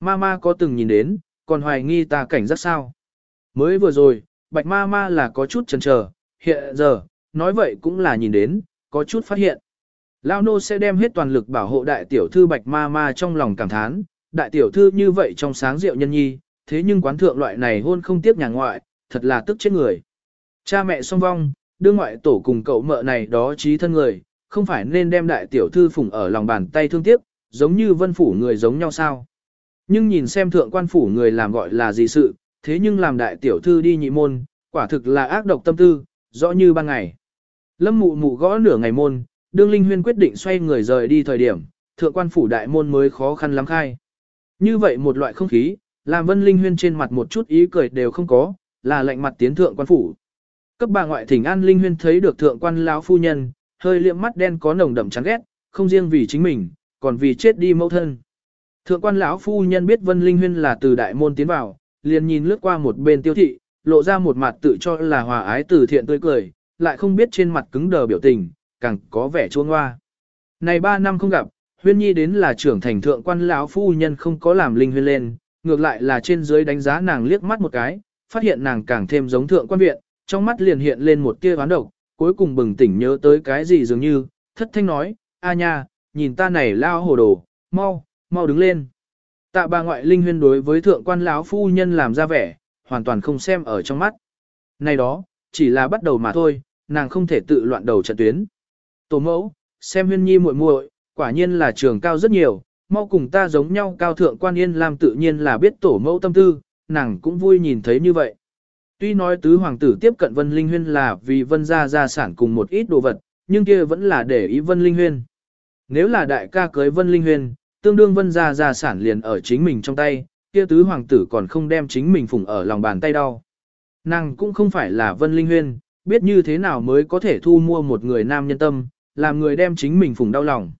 Speaker 1: Ma ma có từng nhìn đến, còn hoài nghi ta cảnh giác sao. Mới vừa rồi, bạch ma ma là có chút chần chờ, hiện giờ, nói vậy cũng là nhìn đến, có chút phát hiện. Lao nô sẽ đem hết toàn lực bảo hộ đại tiểu thư bạch ma ma trong lòng cảm thán, đại tiểu thư như vậy trong sáng rượu nhân nhi, thế nhưng quán thượng loại này hôn không tiếp nhà ngoại, thật là tức chết người. Cha mẹ song vong, đương ngoại tổ cùng cậu mợ này đó trí thân người, không phải nên đem đại tiểu thư phụng ở lòng bàn tay thương tiếc, giống như vân phủ người giống nhau sao. Nhưng nhìn xem thượng quan phủ người làm gọi là gì sự, thế nhưng làm đại tiểu thư đi nhị môn, quả thực là ác độc tâm tư, rõ như ban ngày. Lâm mụ mụ gõ nửa ngày môn, đương Linh Huyên quyết định xoay người rời đi thời điểm, thượng quan phủ đại môn mới khó khăn lắm khai. Như vậy một loại không khí, làm Vân Linh Huyên trên mặt một chút ý cười đều không có, là lệnh mặt tiến thượng quan phủ. Cấp bà ngoại thỉnh an Linh Huyên thấy được thượng quan lão phu nhân, hơi liệm mắt đen có nồng đậm chán ghét, không riêng vì chính mình, còn vì chết đi mẫu thân. Thượng quan lão phu nhân biết Vân Linh Huyên là từ đại môn tiến vào, liền nhìn lướt qua một bên tiêu thị, lộ ra một mặt tự cho là hòa ái từ thiện tươi cười, lại không biết trên mặt cứng đờ biểu tình, càng có vẻ chua hoa. Này 3 năm không gặp, huyên nhi đến là trưởng thành thượng quan lão phu nhân không có làm linh huyên lên, ngược lại là trên dưới đánh giá nàng liếc mắt một cái, phát hiện nàng càng thêm giống thượng quan viện, trong mắt liền hiện lên một tia oán độc, cuối cùng bừng tỉnh nhớ tới cái gì dường như, thất thanh nói, a nha, nhìn ta này lao hồ đồ, mau, mau đứng lên. Tạ bà ngoại linh huyên đối với thượng quan lão phu nhân làm ra vẻ, hoàn toàn không xem ở trong mắt. Này đó, chỉ là bắt đầu mà thôi, nàng không thể tự loạn đầu trận tuyến. Tổ mẫu, xem huyên nhi muội muội, quả nhiên là trường cao rất nhiều, mau cùng ta giống nhau cao thượng quan yên làm tự nhiên là biết tổ mẫu tâm tư, nàng cũng vui nhìn thấy như vậy. Tuy nói tứ hoàng tử tiếp cận Vân Linh Huyên là vì Vân gia gia sản cùng một ít đồ vật, nhưng kia vẫn là để ý Vân Linh Huyên. Nếu là đại ca cưới Vân Linh Huyên, tương đương Vân gia gia sản liền ở chính mình trong tay, kia tứ hoàng tử còn không đem chính mình phụng ở lòng bàn tay đau. Nàng cũng không phải là Vân Linh Huyên, biết như thế nào mới có thể thu mua một người nam nhân tâm, làm người đem chính mình phụng đau lòng.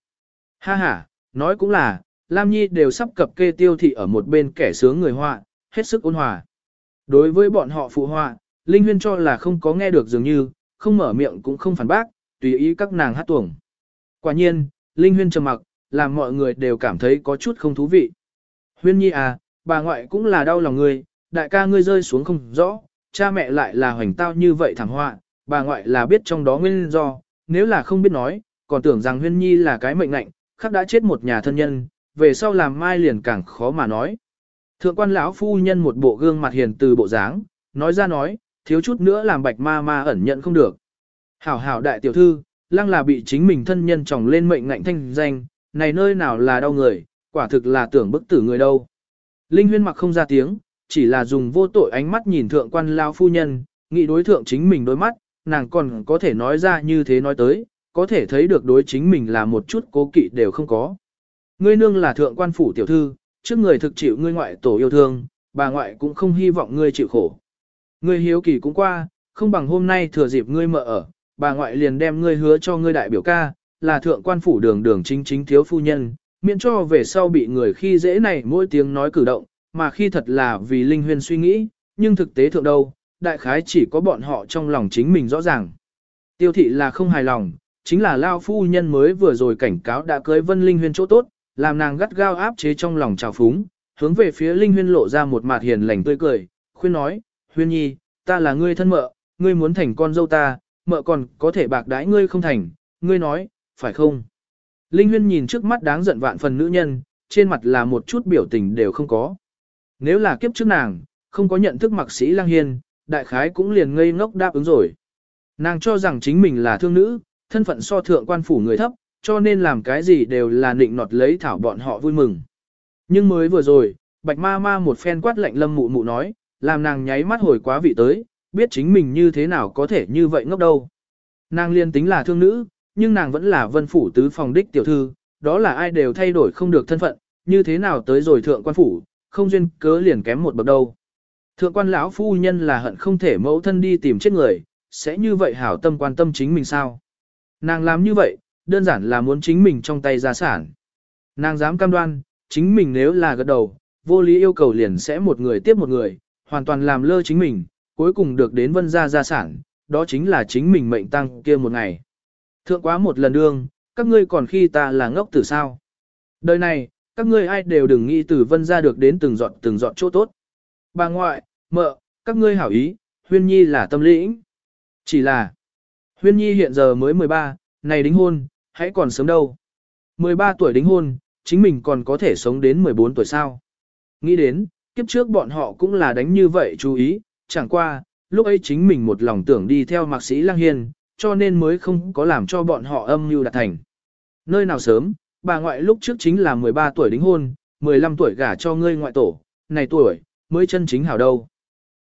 Speaker 1: Ha ha, nói cũng là, Lam Nhi đều sắp cập kê tiêu thị ở một bên kẻ sướng người họa, hết sức ôn hòa. Đối với bọn họ phụ họa, Linh Huyên cho là không có nghe được dường như, không mở miệng cũng không phản bác, tùy ý các nàng hát tuồng. Quả nhiên, Linh Huyên trầm mặc, làm mọi người đều cảm thấy có chút không thú vị. Huyên Nhi à, bà ngoại cũng là đau lòng ngươi, đại ca ngươi rơi xuống không rõ, cha mẹ lại là hoành tao như vậy thẳng họa, bà ngoại là biết trong đó nguyên do, nếu là không biết nói, còn tưởng rằng Huyên Nhi là cái mệnh lệnh, khắc đã chết một nhà thân nhân, về sau làm mai liền càng khó mà nói. Thượng quan lão phu nhân một bộ gương mặt hiền từ bộ dáng, nói ra nói, thiếu chút nữa làm bạch ma ma ẩn nhận không được. Hảo hảo đại tiểu thư, lăng là bị chính mình thân nhân chồng lên mệnh ngạnh thanh danh, này nơi nào là đau người, quả thực là tưởng bức tử người đâu. Linh huyên mặc không ra tiếng, chỉ là dùng vô tội ánh mắt nhìn thượng quan lão phu nhân, nghĩ đối thượng chính mình đôi mắt, nàng còn có thể nói ra như thế nói tới, có thể thấy được đối chính mình là một chút cố kỵ đều không có. Ngươi nương là thượng quan phủ tiểu thư, trước người thực chịu ngươi ngoại tổ yêu thương, bà ngoại cũng không hy vọng ngươi chịu khổ. Ngươi hiếu kỳ cũng qua, không bằng hôm nay thừa dịp ngươi mợ ở, bà ngoại liền đem ngươi hứa cho ngươi đại biểu ca, là thượng quan phủ đường đường chính chính thiếu phu nhân, miễn cho về sau bị người khi dễ này mỗi tiếng nói cử động, mà khi thật là vì linh huyên suy nghĩ, nhưng thực tế thượng đâu, đại khái chỉ có bọn họ trong lòng chính mình rõ ràng. Tiêu thị là không hài lòng, chính là lao phu nhân mới vừa rồi cảnh cáo đã cưới vân linh huyên chỗ tốt, làm nàng gắt gao áp chế trong lòng trào phúng, hướng về phía Linh Huyên lộ ra một mặt hiền lành tươi cười, khuyên nói, Huyên nhi, ta là ngươi thân mợ, ngươi muốn thành con dâu ta, mợ còn có thể bạc đãi ngươi không thành, ngươi nói, phải không? Linh Huyên nhìn trước mắt đáng giận vạn phần nữ nhân, trên mặt là một chút biểu tình đều không có. Nếu là kiếp trước nàng, không có nhận thức mặc sĩ lang hiên, đại khái cũng liền ngây ngốc đáp ứng rồi. Nàng cho rằng chính mình là thương nữ, thân phận so thượng quan phủ người thấp, cho nên làm cái gì đều là nịnh nọt lấy thảo bọn họ vui mừng. Nhưng mới vừa rồi, bạch ma ma một phen quát lạnh lâm mụ mụ nói, làm nàng nháy mắt hồi quá vị tới, biết chính mình như thế nào có thể như vậy ngốc đâu. Nàng liên tính là thương nữ, nhưng nàng vẫn là vân phủ tứ phòng đích tiểu thư, đó là ai đều thay đổi không được thân phận, như thế nào tới rồi thượng quan phủ, không duyên cớ liền kém một bậc đâu. Thượng quan lão phu nhân là hận không thể mẫu thân đi tìm chết người, sẽ như vậy hảo tâm quan tâm chính mình sao. Nàng làm như vậy, đơn giản là muốn chính mình trong tay gia sản. Nàng dám cam đoan, chính mình nếu là gật đầu, vô lý yêu cầu liền sẽ một người tiếp một người, hoàn toàn làm lơ chính mình, cuối cùng được đến vân gia gia sản, đó chính là chính mình mệnh tăng kia một ngày. Thượng quá một lần đương, các ngươi còn khi ta là ngốc tử sao. Đời này, các ngươi ai đều đừng nghĩ từ vân gia được đến từng giọt từng giọt chỗ tốt. Bà ngoại, mợ, các ngươi hảo ý, huyên nhi là tâm lĩnh. Chỉ là, huyên nhi hiện giờ mới 13, này đính hôn, hãy còn sớm đâu. 13 tuổi đính hôn, chính mình còn có thể sống đến 14 tuổi sao. Nghĩ đến, kiếp trước bọn họ cũng là đánh như vậy chú ý, chẳng qua, lúc ấy chính mình một lòng tưởng đi theo mạc sĩ Lăng Hiên, cho nên mới không có làm cho bọn họ âm mưu đạt thành. Nơi nào sớm, bà ngoại lúc trước chính là 13 tuổi đính hôn, 15 tuổi gả cho ngươi ngoại tổ, này tuổi, mới chân chính hảo đâu.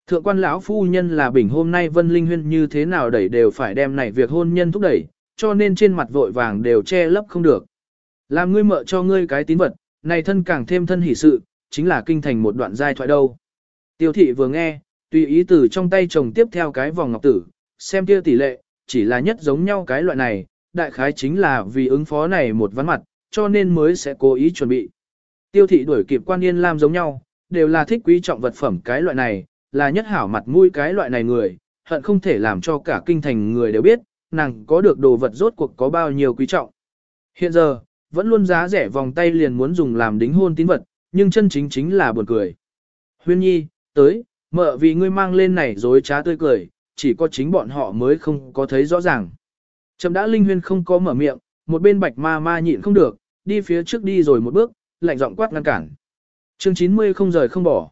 Speaker 1: Thượng quan lão phu nhân là bình hôm nay Vân Linh Huyên như thế nào đẩy đều phải đem này việc hôn nhân thúc đẩy, cho nên trên mặt vội vàng đều che lấp không được. Làm ngươi mợ cho ngươi cái tín vật, này thân càng thêm thân hỷ sự, chính là kinh thành một đoạn giai thoại đâu. Tiêu thị vừa nghe, tùy ý từ trong tay chồng tiếp theo cái vòng ngọc tử, xem kia tỷ lệ, chỉ là nhất giống nhau cái loại này, đại khái chính là vì ứng phó này một ván mặt, cho nên mới sẽ cố ý chuẩn bị. Tiêu thị đuổi kịp quan yên lam giống nhau, đều là thích quý trọng vật phẩm cái loại này, là nhất hảo mặt mũi cái loại này người, hận không thể làm cho cả kinh thành người đều biết, nàng có được đồ vật rốt cuộc có bao nhiêu quý trọng. Hiện giờ, vẫn luôn giá rẻ vòng tay liền muốn dùng làm đính hôn tín vật, nhưng chân chính chính là buồn cười. Huyên nhi, tới, mợ vì ngươi mang lên này dối trá tươi cười, chỉ có chính bọn họ mới không có thấy rõ ràng. Chậm đã linh huyên không có mở miệng, một bên bạch ma ma nhịn không được, đi phía trước đi rồi một bước, lạnh giọng quát ngăn cản. Chương 90 không rời không bỏ.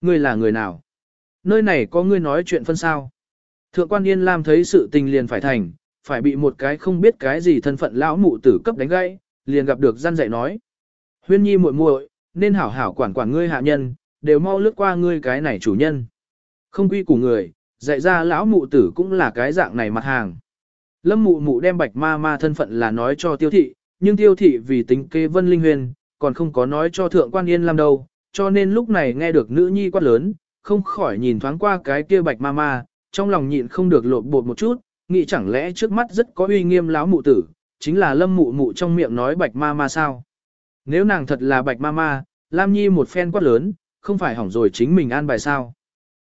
Speaker 1: Ngươi là người nào? Nơi này có ngươi nói chuyện phân sao? Thượng quan Yên Lam thấy sự tình liền phải thành, phải bị một cái không biết cái gì thân phận lão mụ tử cấp đánh gãy, liền gặp được gian dạy nói. Huyên nhi muội muội, nên hảo hảo quản quản ngươi hạ nhân, đều mau lướt qua ngươi cái này chủ nhân. Không quy củ người, dạy ra lão mụ tử cũng là cái dạng này mặt hàng. Lâm mụ mụ đem bạch ma ma thân phận là nói cho tiêu thị, nhưng tiêu thị vì tính kế vân linh huyền, còn không có nói cho thượng quan yên làm đâu, cho nên lúc này nghe được nữ nhi quát lớn, không khỏi nhìn thoáng qua cái kia bạch ma ma, trong lòng nhịn không được lộn bột một chút, nghĩ chẳng lẽ trước mắt rất có uy nghiêm lão mụ tử, chính là lâm mụ mụ trong miệng nói bạch ma ma sao. Nếu nàng thật là bạch ma ma, Lam Nhi một phen quát lớn, không phải hỏng rồi chính mình an bài sao.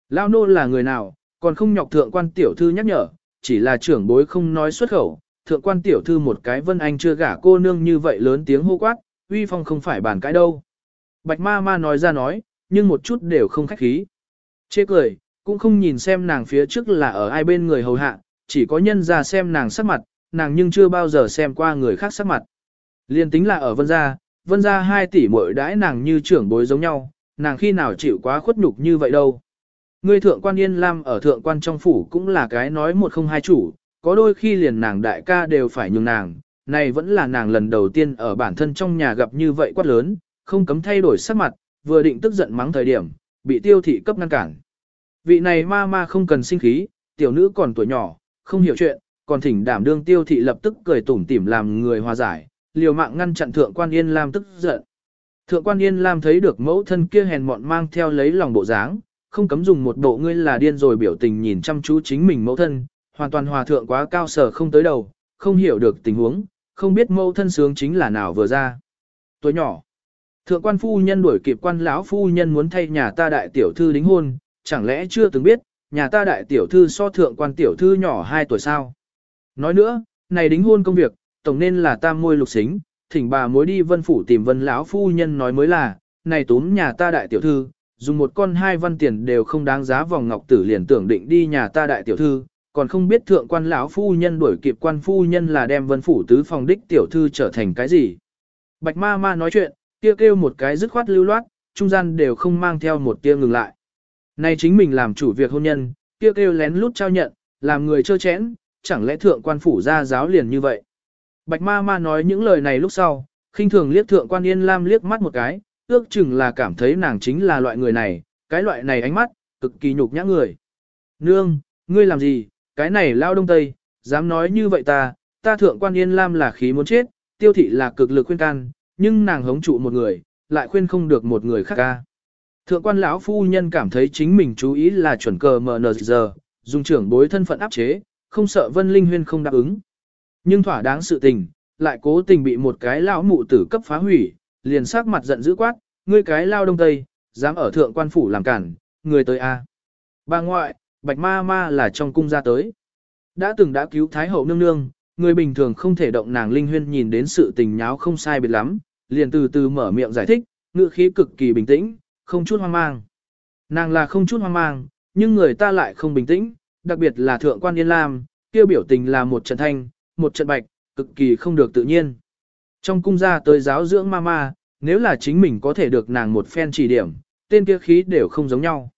Speaker 1: lao nô là người nào, còn không nhọc thượng quan tiểu thư nhắc nhở, chỉ là trưởng bối không nói xuất khẩu, thượng quan tiểu thư một cái vân anh chưa gả cô nương như vậy lớn tiếng hô quát, uy phong không phải bàn cãi đâu. Bạch ma ma nói ra nói, nhưng một chút đều không khách khí. Chê cười, cũng không nhìn xem nàng phía trước là ở ai bên người hầu hạ, chỉ có nhân ra xem nàng sắc mặt, nàng nhưng chưa bao giờ xem qua người khác sắc mặt. Liên tính là ở vân gia, vân gia hai tỷ muội đãi nàng như trưởng bối giống nhau, nàng khi nào chịu quá khuất nhục như vậy đâu. Ngươi thượng quan Yên Lam ở thượng quan trong phủ cũng là cái nói một không hai chủ, có đôi khi liền nàng đại ca đều phải nhường nàng, này vẫn là nàng lần đầu tiên ở bản thân trong nhà gặp như vậy quát lớn, không cấm thay đổi sắc mặt, vừa định tức giận mắng thời điểm, bị tiêu thị cấp ngăn cản. Vị này ma ma không cần sinh khí, tiểu nữ còn tuổi nhỏ, không hiểu chuyện, còn thỉnh đảm đương tiêu thị lập tức cười tủm tỉm làm người hòa giải, liều mạng ngăn chặn thượng quan yên lam tức giận. Thượng quan yên lam thấy được mẫu thân kia hèn mọn mang theo lấy lòng bộ dáng, không cấm dùng một bộ ngươi là điên rồi biểu tình nhìn chăm chú chính mình mẫu thân, hoàn toàn hòa thượng quá cao sở không tới đầu, không hiểu được tình huống, không biết mẫu thân sướng chính là nào vừa ra. Tuổi nhỏ, thượng quan phu nhân đuổi kịp quan lão phu nhân muốn thay nhà ta đại tiểu thư đính hôn, chẳng lẽ chưa từng biết, nhà ta đại tiểu thư so thượng quan tiểu thư nhỏ 2 tuổi sao. Nói nữa, này đính hôn công việc, tổng nên là tam môi lục xính, thỉnh bà mối đi vân phủ tìm vân lão phu nhân nói mới là, này tốn nhà ta đại tiểu thư, dùng một con hai văn tiền đều không đáng giá vòng ngọc tử liền tưởng định đi nhà ta đại tiểu thư, còn không biết thượng quan lão phu nhân đuổi kịp quan phu nhân là đem vân phủ tứ phòng đích tiểu thư trở thành cái gì. Bạch ma ma nói chuyện, kia kêu một cái dứt khoát lưu loát, trung gian đều không mang theo một tia ngừng lại. Này chính mình làm chủ việc hôn nhân, kia kêu, kêu lén lút trao nhận, làm người chơ chẽn, chẳng lẽ thượng quan phủ ra giáo liền như vậy. Bạch ma ma nói những lời này lúc sau, khinh thường liếc thượng quan yên lam liếc mắt một cái, ước chừng là cảm thấy nàng chính là loại người này, cái loại này ánh mắt, cực kỳ nhục nhã người. Nương, ngươi làm gì, cái này lao đông tây, dám nói như vậy ta, ta thượng quan yên lam là khí muốn chết, tiêu thị là cực lực khuyên can, nhưng nàng hống trụ một người, lại khuyên không được một người khác ca. Thượng quan lão phu nhân cảm thấy chính mình chú ý là chuẩn cờ MN giờ, dùng trưởng bối thân phận áp chế, không sợ Vân Linh Huyên không đáp ứng. Nhưng thỏa đáng sự tình, lại cố tình bị một cái lão mụ tử cấp phá hủy, liền sắc mặt giận dữ quát, ngươi cái lao đông tây, dám ở thượng quan phủ làm cản, người tới a. Bà ngoại, bạch ma ma là trong cung ra tới. Đã từng đã cứu Thái hậu nương nương, người bình thường không thể động nàng Linh Huyên nhìn đến sự tình nháo không sai biệt lắm, liền từ từ mở miệng giải thích, ngữ khí cực kỳ bình tĩnh, không chút hoang mang. Nàng là không chút hoang mang, nhưng người ta lại không bình tĩnh, đặc biệt là thượng quan Yên Lam, kêu biểu tình là một trận thanh, một trận bạch, cực kỳ không được tự nhiên. Trong cung gia tới giáo dưỡng mama, nếu là chính mình có thể được nàng một phen chỉ điểm, tên kia khí đều không giống nhau.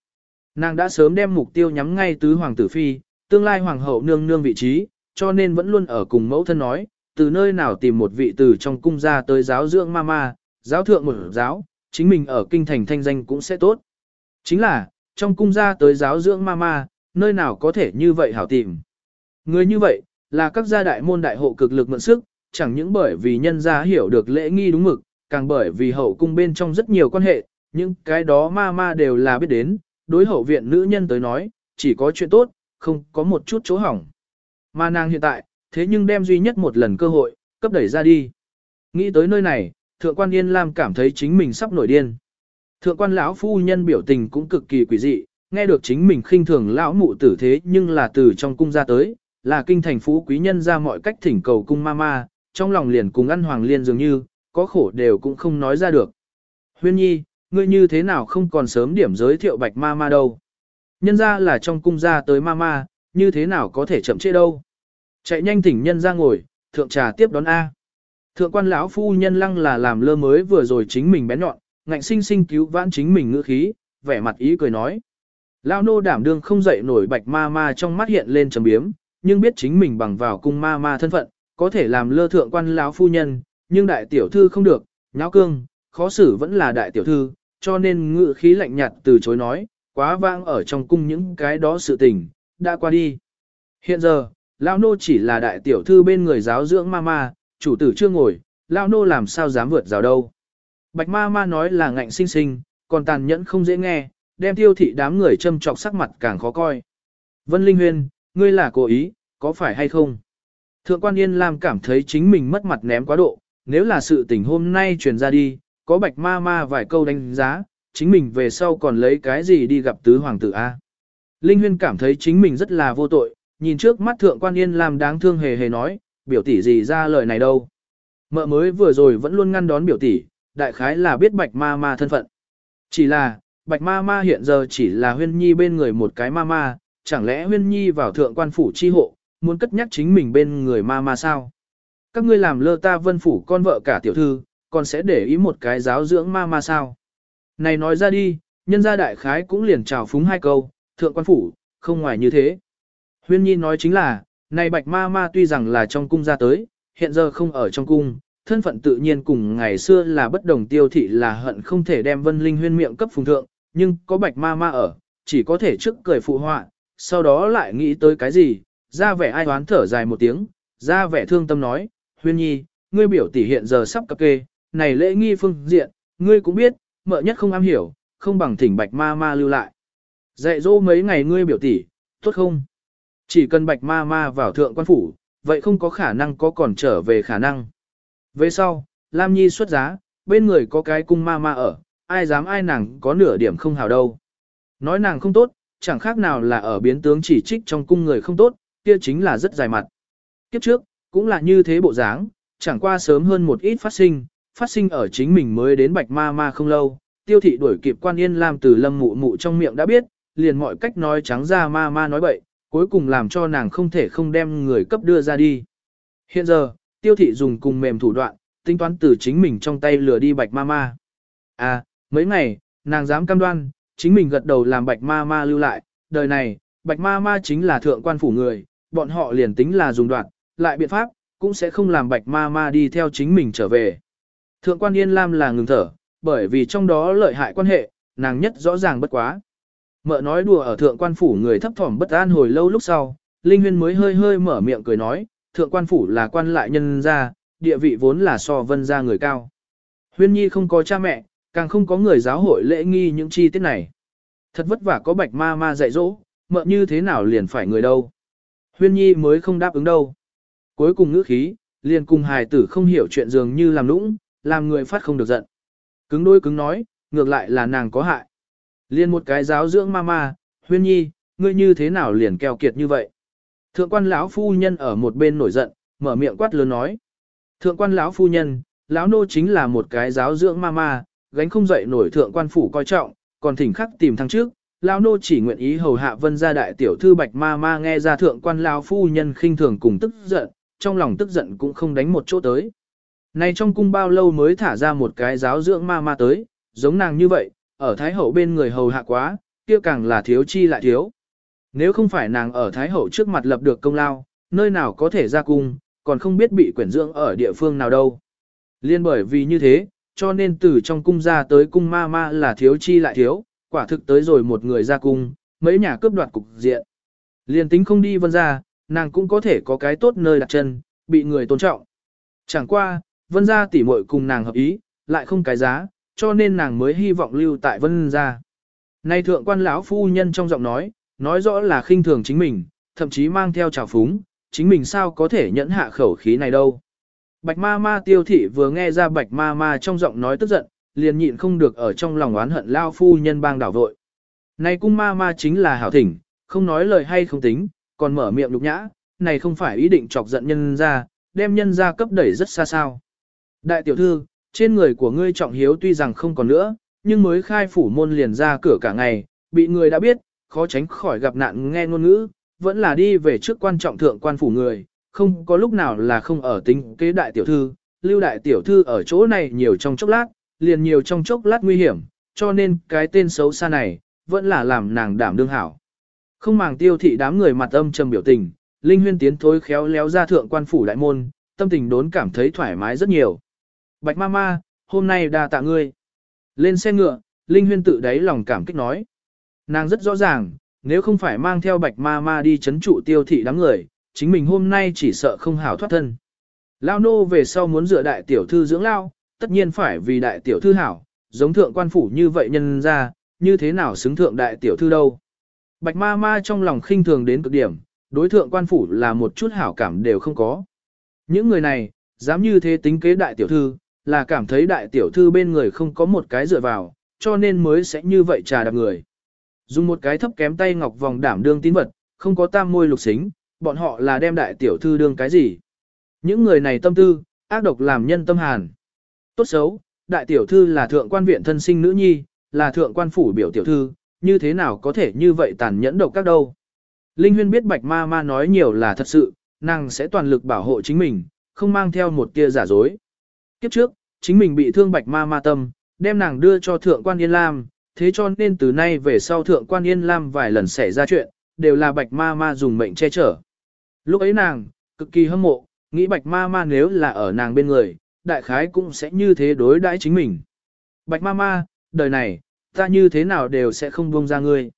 Speaker 1: Nàng đã sớm đem mục tiêu nhắm ngay tứ hoàng tử phi, tương lai hoàng hậu nương nương vị trí, cho nên vẫn luôn ở cùng mẫu thân nói, từ nơi nào tìm một vị từ trong cung gia tới giáo dưỡng mama, giáo thượng một giáo, chính mình ở kinh thành thanh danh cũng sẽ tốt. Chính là, trong cung gia tới giáo dưỡng mama, nơi nào có thể như vậy hảo tìm. Người như vậy, là các gia đại môn đại hộ cực lực mượn sức, chẳng những bởi vì nhân gia hiểu được lễ nghi đúng mực, càng bởi vì hậu cung bên trong rất nhiều quan hệ, những cái đó ma ma đều là biết đến, đối hậu viện nữ nhân tới nói, chỉ có chuyện tốt, không có một chút chỗ hỏng. ma nàng hiện tại, thế nhưng đem duy nhất một lần cơ hội, cấp đẩy ra đi. Nghĩ tới nơi này, thượng quan Yên Lam cảm thấy chính mình sắp nổi điên. Thượng quan lão phu nhân biểu tình cũng cực kỳ quỷ dị, nghe được chính mình khinh thường lão mụ tử thế nhưng là từ trong cung ra tới, là kinh thành phú quý nhân ra mọi cách thỉnh cầu cung ma ma, trong lòng liền cùng ăn hoàng liên dường như, có khổ đều cũng không nói ra được. Huyên nhi, ngươi như thế nào không còn sớm điểm giới thiệu bạch ma ma đâu. Nhân ra là trong cung ra tới ma ma, như thế nào có thể chậm trễ đâu. Chạy nhanh thỉnh nhân ra ngồi, thượng trà tiếp đón A. Thượng quan lão phu nhân lăng là làm lơ mới vừa rồi chính mình bén nhọn, ngạnh sinh sinh cứu vãn chính mình ngữ khí, vẻ mặt ý cười nói. Lão nô đảm đương không dậy nổi bạch ma ma trong mắt hiện lên trầm biếm, nhưng biết chính mình bằng vào cung ma ma thân phận, có thể làm lơ thượng quan lão phu nhân, nhưng đại tiểu thư không được, nháo cương, khó xử vẫn là đại tiểu thư, cho nên ngữ khí lạnh nhạt từ chối nói, quá vang ở trong cung những cái đó sự tình, đã qua đi. Hiện giờ, lão nô chỉ là đại tiểu thư bên người giáo dưỡng ma ma, chủ tử chưa ngồi, lao nô làm sao dám vượt rào đâu. Bạch ma ma nói là ngạnh sinh sinh, còn tàn nhẫn không dễ nghe, đem tiêu thị đám người châm trọc sắc mặt càng khó coi. Vân Linh Huyên, ngươi là cố ý, có phải hay không? Thượng quan Yên Lam cảm thấy chính mình mất mặt ném quá độ, nếu là sự tình hôm nay truyền ra đi, có bạch ma ma vài câu đánh giá, chính mình về sau còn lấy cái gì đi gặp tứ hoàng tử A. Linh Huyên cảm thấy chính mình rất là vô tội, nhìn trước mắt thượng quan Yên Lam đáng thương hề hề nói, biểu tỷ gì ra lời này đâu. Mợ mới vừa rồi vẫn luôn ngăn đón biểu tỷ, đại khái là biết bạch ma ma thân phận. Chỉ là, bạch ma ma hiện giờ chỉ là huyên nhi bên người một cái ma ma, chẳng lẽ huyên nhi vào thượng quan phủ chi hộ, muốn cất nhắc chính mình bên người ma ma sao? Các ngươi làm lơ ta vân phủ con vợ cả tiểu thư, còn sẽ để ý một cái giáo dưỡng ma ma sao? Này nói ra đi, nhân gia đại khái cũng liền chào phúng hai câu, thượng quan phủ, không ngoài như thế. Huyên nhi nói chính là, này bạch ma ma tuy rằng là trong cung ra tới, hiện giờ không ở trong cung, thân phận tự nhiên cùng ngày xưa là bất đồng tiêu thị là hận không thể đem vân linh huyên miệng cấp phùng thượng, nhưng có bạch ma ma ở, chỉ có thể trước cười phụ họa, sau đó lại nghĩ tới cái gì, ra vẻ ai đoán thở dài một tiếng, ra vẻ thương tâm nói, huyên nhi, ngươi biểu tỷ hiện giờ sắp cập kê, này lễ nghi phương diện, ngươi cũng biết, mợ nhất không am hiểu, không bằng thỉnh bạch ma ma lưu lại. Dạy dỗ mấy ngày ngươi biểu tỷ, tốt không? Chỉ cần bạch ma ma vào thượng quan phủ, vậy không có khả năng có còn trở về khả năng. Về sau, Lam Nhi xuất giá, bên người có cái cung ma ma ở, ai dám ai nàng có nửa điểm không hào đâu. Nói nàng không tốt, chẳng khác nào là ở biến tướng chỉ trích trong cung người không tốt, kia chính là rất dài mặt. Kiếp trước, cũng là như thế bộ dáng, chẳng qua sớm hơn một ít phát sinh, phát sinh ở chính mình mới đến bạch ma ma không lâu, tiêu thị đuổi kịp quan yên lam từ lâm mụ mụ trong miệng đã biết, liền mọi cách nói trắng ra ma ma nói bậy, cuối cùng làm cho nàng không thể không đem người cấp đưa ra đi. Hiện giờ, tiêu thị dùng cùng mềm thủ đoạn, tính toán từ chính mình trong tay lừa đi bạch ma ma. À, mấy ngày, nàng dám cam đoan, chính mình gật đầu làm bạch ma ma lưu lại, đời này, bạch ma ma chính là thượng quan phủ người, bọn họ liền tính là dùng đoạn, lại biện pháp, cũng sẽ không làm bạch ma ma đi theo chính mình trở về. Thượng quan Yên Lam là ngừng thở, bởi vì trong đó lợi hại quan hệ, nàng nhất rõ ràng bất quá. Mợ nói đùa ở thượng quan phủ người thấp thỏm bất an hồi lâu lúc sau, Linh Huyên mới hơi hơi mở miệng cười nói, thượng quan phủ là quan lại nhân gia, địa vị vốn là so vân gia người cao. Huyên Nhi không có cha mẹ, càng không có người giáo hội lễ nghi những chi tiết này. Thật vất vả có bạch ma ma dạy dỗ, mợ như thế nào liền phải người đâu. Huyên Nhi mới không đáp ứng đâu. Cuối cùng ngữ khí, liền cùng hài tử không hiểu chuyện dường như làm nũng, làm người phát không được giận. Cứng đôi cứng nói, ngược lại là nàng có hại. Liên một cái giáo dưỡng mama, Huyên Nhi, ngươi như thế nào liền keo kiệt như vậy? Thượng quan lão phu nhân ở một bên nổi giận, mở miệng quát lớn nói. Thượng quan lão phu nhân, lão nô chính là một cái giáo dưỡng mama, gánh không dậy nổi thượng quan phủ coi trọng, còn thỉnh khắc tìm thăng trước. Lão nô chỉ nguyện ý hầu hạ vân gia đại tiểu thư bạch ma ma nghe ra thượng quan lão phu nhân khinh thường cùng tức giận, trong lòng tức giận cũng không đánh một chỗ tới. Này trong cung bao lâu mới thả ra một cái giáo dưỡng ma ma tới, giống nàng như vậy, ở thái hậu bên người hầu hạ quá, kia càng là thiếu chi lại thiếu. Nếu không phải nàng ở Thái Hậu trước mặt lập được công lao, nơi nào có thể ra cung, còn không biết bị quyển dưỡng ở địa phương nào đâu. Liên bởi vì như thế, cho nên từ trong cung ra tới cung ma ma là thiếu chi lại thiếu, quả thực tới rồi một người ra cung, mấy nhà cướp đoạt cục diện. Liên tính không đi vân ra, nàng cũng có thể có cái tốt nơi đặt chân, bị người tôn trọng. Chẳng qua, vân ra tỉ muội cùng nàng hợp ý, lại không cái giá, cho nên nàng mới hy vọng lưu tại vân gia. Nay thượng quan lão phu nhân trong giọng nói, nói rõ là khinh thường chính mình, thậm chí mang theo trào phúng, chính mình sao có thể nhẫn hạ khẩu khí này đâu. Bạch ma ma tiêu thị vừa nghe ra bạch ma ma trong giọng nói tức giận, liền nhịn không được ở trong lòng oán hận lao phu nhân bang đảo vội. Này cung ma ma chính là hảo thỉnh, không nói lời hay không tính, còn mở miệng nhục nhã, này không phải ý định chọc giận nhân ra, đem nhân ra cấp đẩy rất xa sao. Đại tiểu thư, trên người của ngươi trọng hiếu tuy rằng không còn nữa, nhưng mới khai phủ môn liền ra cửa cả ngày, bị người đã biết, khó tránh khỏi gặp nạn nghe ngôn ngữ, vẫn là đi về trước quan trọng thượng quan phủ người, không có lúc nào là không ở tính kế đại tiểu thư, lưu đại tiểu thư ở chỗ này nhiều trong chốc lát, liền nhiều trong chốc lát nguy hiểm, cho nên cái tên xấu xa này, vẫn là làm nàng đảm đương hảo. Không màng tiêu thị đám người mặt âm trầm biểu tình, Linh Huyên tiến thối khéo léo ra thượng quan phủ đại môn, tâm tình đốn cảm thấy thoải mái rất nhiều. Bạch ma ma, hôm nay đa tạ ngươi. Lên xe ngựa, Linh Huyên tự đáy lòng cảm kích nói. Nàng rất rõ ràng, nếu không phải mang theo bạch ma ma đi chấn trụ tiêu thị đám người, chính mình hôm nay chỉ sợ không hảo thoát thân. Lao nô về sau muốn dựa đại tiểu thư dưỡng lao, tất nhiên phải vì đại tiểu thư hảo, giống thượng quan phủ như vậy nhân ra, như thế nào xứng thượng đại tiểu thư đâu. Bạch ma ma trong lòng khinh thường đến cực điểm, đối thượng quan phủ là một chút hảo cảm đều không có. Những người này, dám như thế tính kế đại tiểu thư, là cảm thấy đại tiểu thư bên người không có một cái dựa vào, cho nên mới sẽ như vậy trà đạp người. Dùng một cái thấp kém tay ngọc vòng đảm đương tín vật, không có tam môi lục xính, bọn họ là đem đại tiểu thư đương cái gì. Những người này tâm tư, ác độc làm nhân tâm hàn. Tốt xấu, đại tiểu thư là thượng quan viện thân sinh nữ nhi, là thượng quan phủ biểu tiểu thư, như thế nào có thể như vậy tàn nhẫn độc các đâu. Linh Huyên biết bạch ma ma nói nhiều là thật sự, nàng sẽ toàn lực bảo hộ chính mình, không mang theo một tia giả dối. Kiếp trước, chính mình bị thương bạch ma ma tâm, đem nàng đưa cho thượng quan Yên Lam, thế cho nên từ nay về sau thượng quan Yên Lam vài lần xảy ra chuyện, đều là bạch ma ma dùng mệnh che chở. Lúc ấy nàng, cực kỳ hâm mộ, nghĩ bạch ma ma nếu là ở nàng bên người, đại khái cũng sẽ như thế đối đãi chính mình. Bạch ma ma, đời này, ta như thế nào đều sẽ không buông ra ngươi.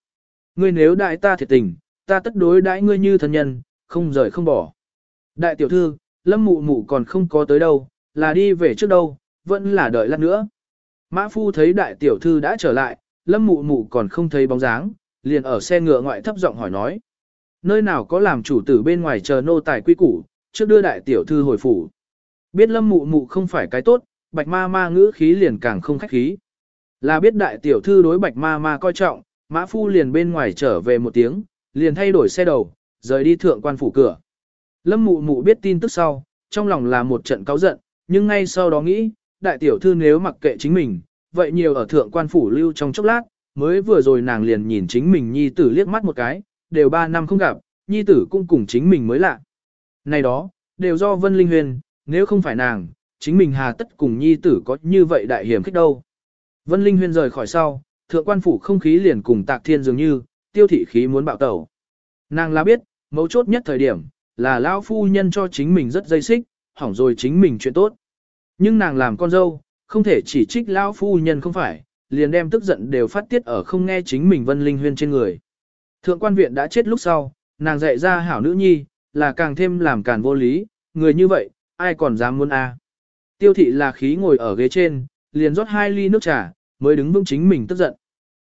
Speaker 1: Ngươi nếu đại ta thiệt tình, ta tất đối đãi ngươi như thân nhân, không rời không bỏ. Đại tiểu thư, lâm mụ mụ còn không có tới đâu, là đi về trước đâu, vẫn là đợi lát nữa. Mã phu thấy đại tiểu thư đã trở lại, lâm mụ mụ còn không thấy bóng dáng, liền ở xe ngựa ngoại thấp giọng hỏi nói. Nơi nào có làm chủ tử bên ngoài chờ nô tài quy củ, trước đưa đại tiểu thư hồi phủ. Biết lâm mụ mụ không phải cái tốt, bạch ma ma ngữ khí liền càng không khách khí. Là biết đại tiểu thư đối bạch ma ma coi trọng, mã phu liền bên ngoài trở về một tiếng, liền thay đổi xe đầu, rời đi thượng quan phủ cửa. Lâm mụ mụ biết tin tức sau, trong lòng là một trận cáu giận, nhưng ngay sau đó nghĩ, đại tiểu thư nếu mặc kệ chính mình, vậy nhiều ở thượng quan phủ lưu trong chốc lát, mới vừa rồi nàng liền nhìn chính mình nhi tử liếc mắt một cái, đều ba năm không gặp, nhi tử cũng cùng chính mình mới lạ. Này đó, đều do Vân Linh Huyền, nếu không phải nàng, chính mình hà tất cùng nhi tử có như vậy đại hiểm khích đâu. Vân Linh Huyền rời khỏi sau, thượng quan phủ không khí liền cùng tạc thiên dường như, tiêu thị khí muốn bạo tẩu. Nàng là biết, mấu chốt nhất thời điểm, là lão phu nhân cho chính mình rất dây xích, hỏng rồi chính mình chuyện tốt. Nhưng nàng làm con dâu, không thể chỉ trích lão phu nhân không phải, liền đem tức giận đều phát tiết ở không nghe chính mình Vân Linh Huyên trên người. Thượng quan viện đã chết lúc sau, nàng dạy ra hảo nữ nhi, là càng thêm làm càn vô lý, người như vậy, ai còn dám muốn a? Tiêu thị là khí ngồi ở ghế trên, liền rót hai ly nước trà, mới đứng vững chính mình tức giận.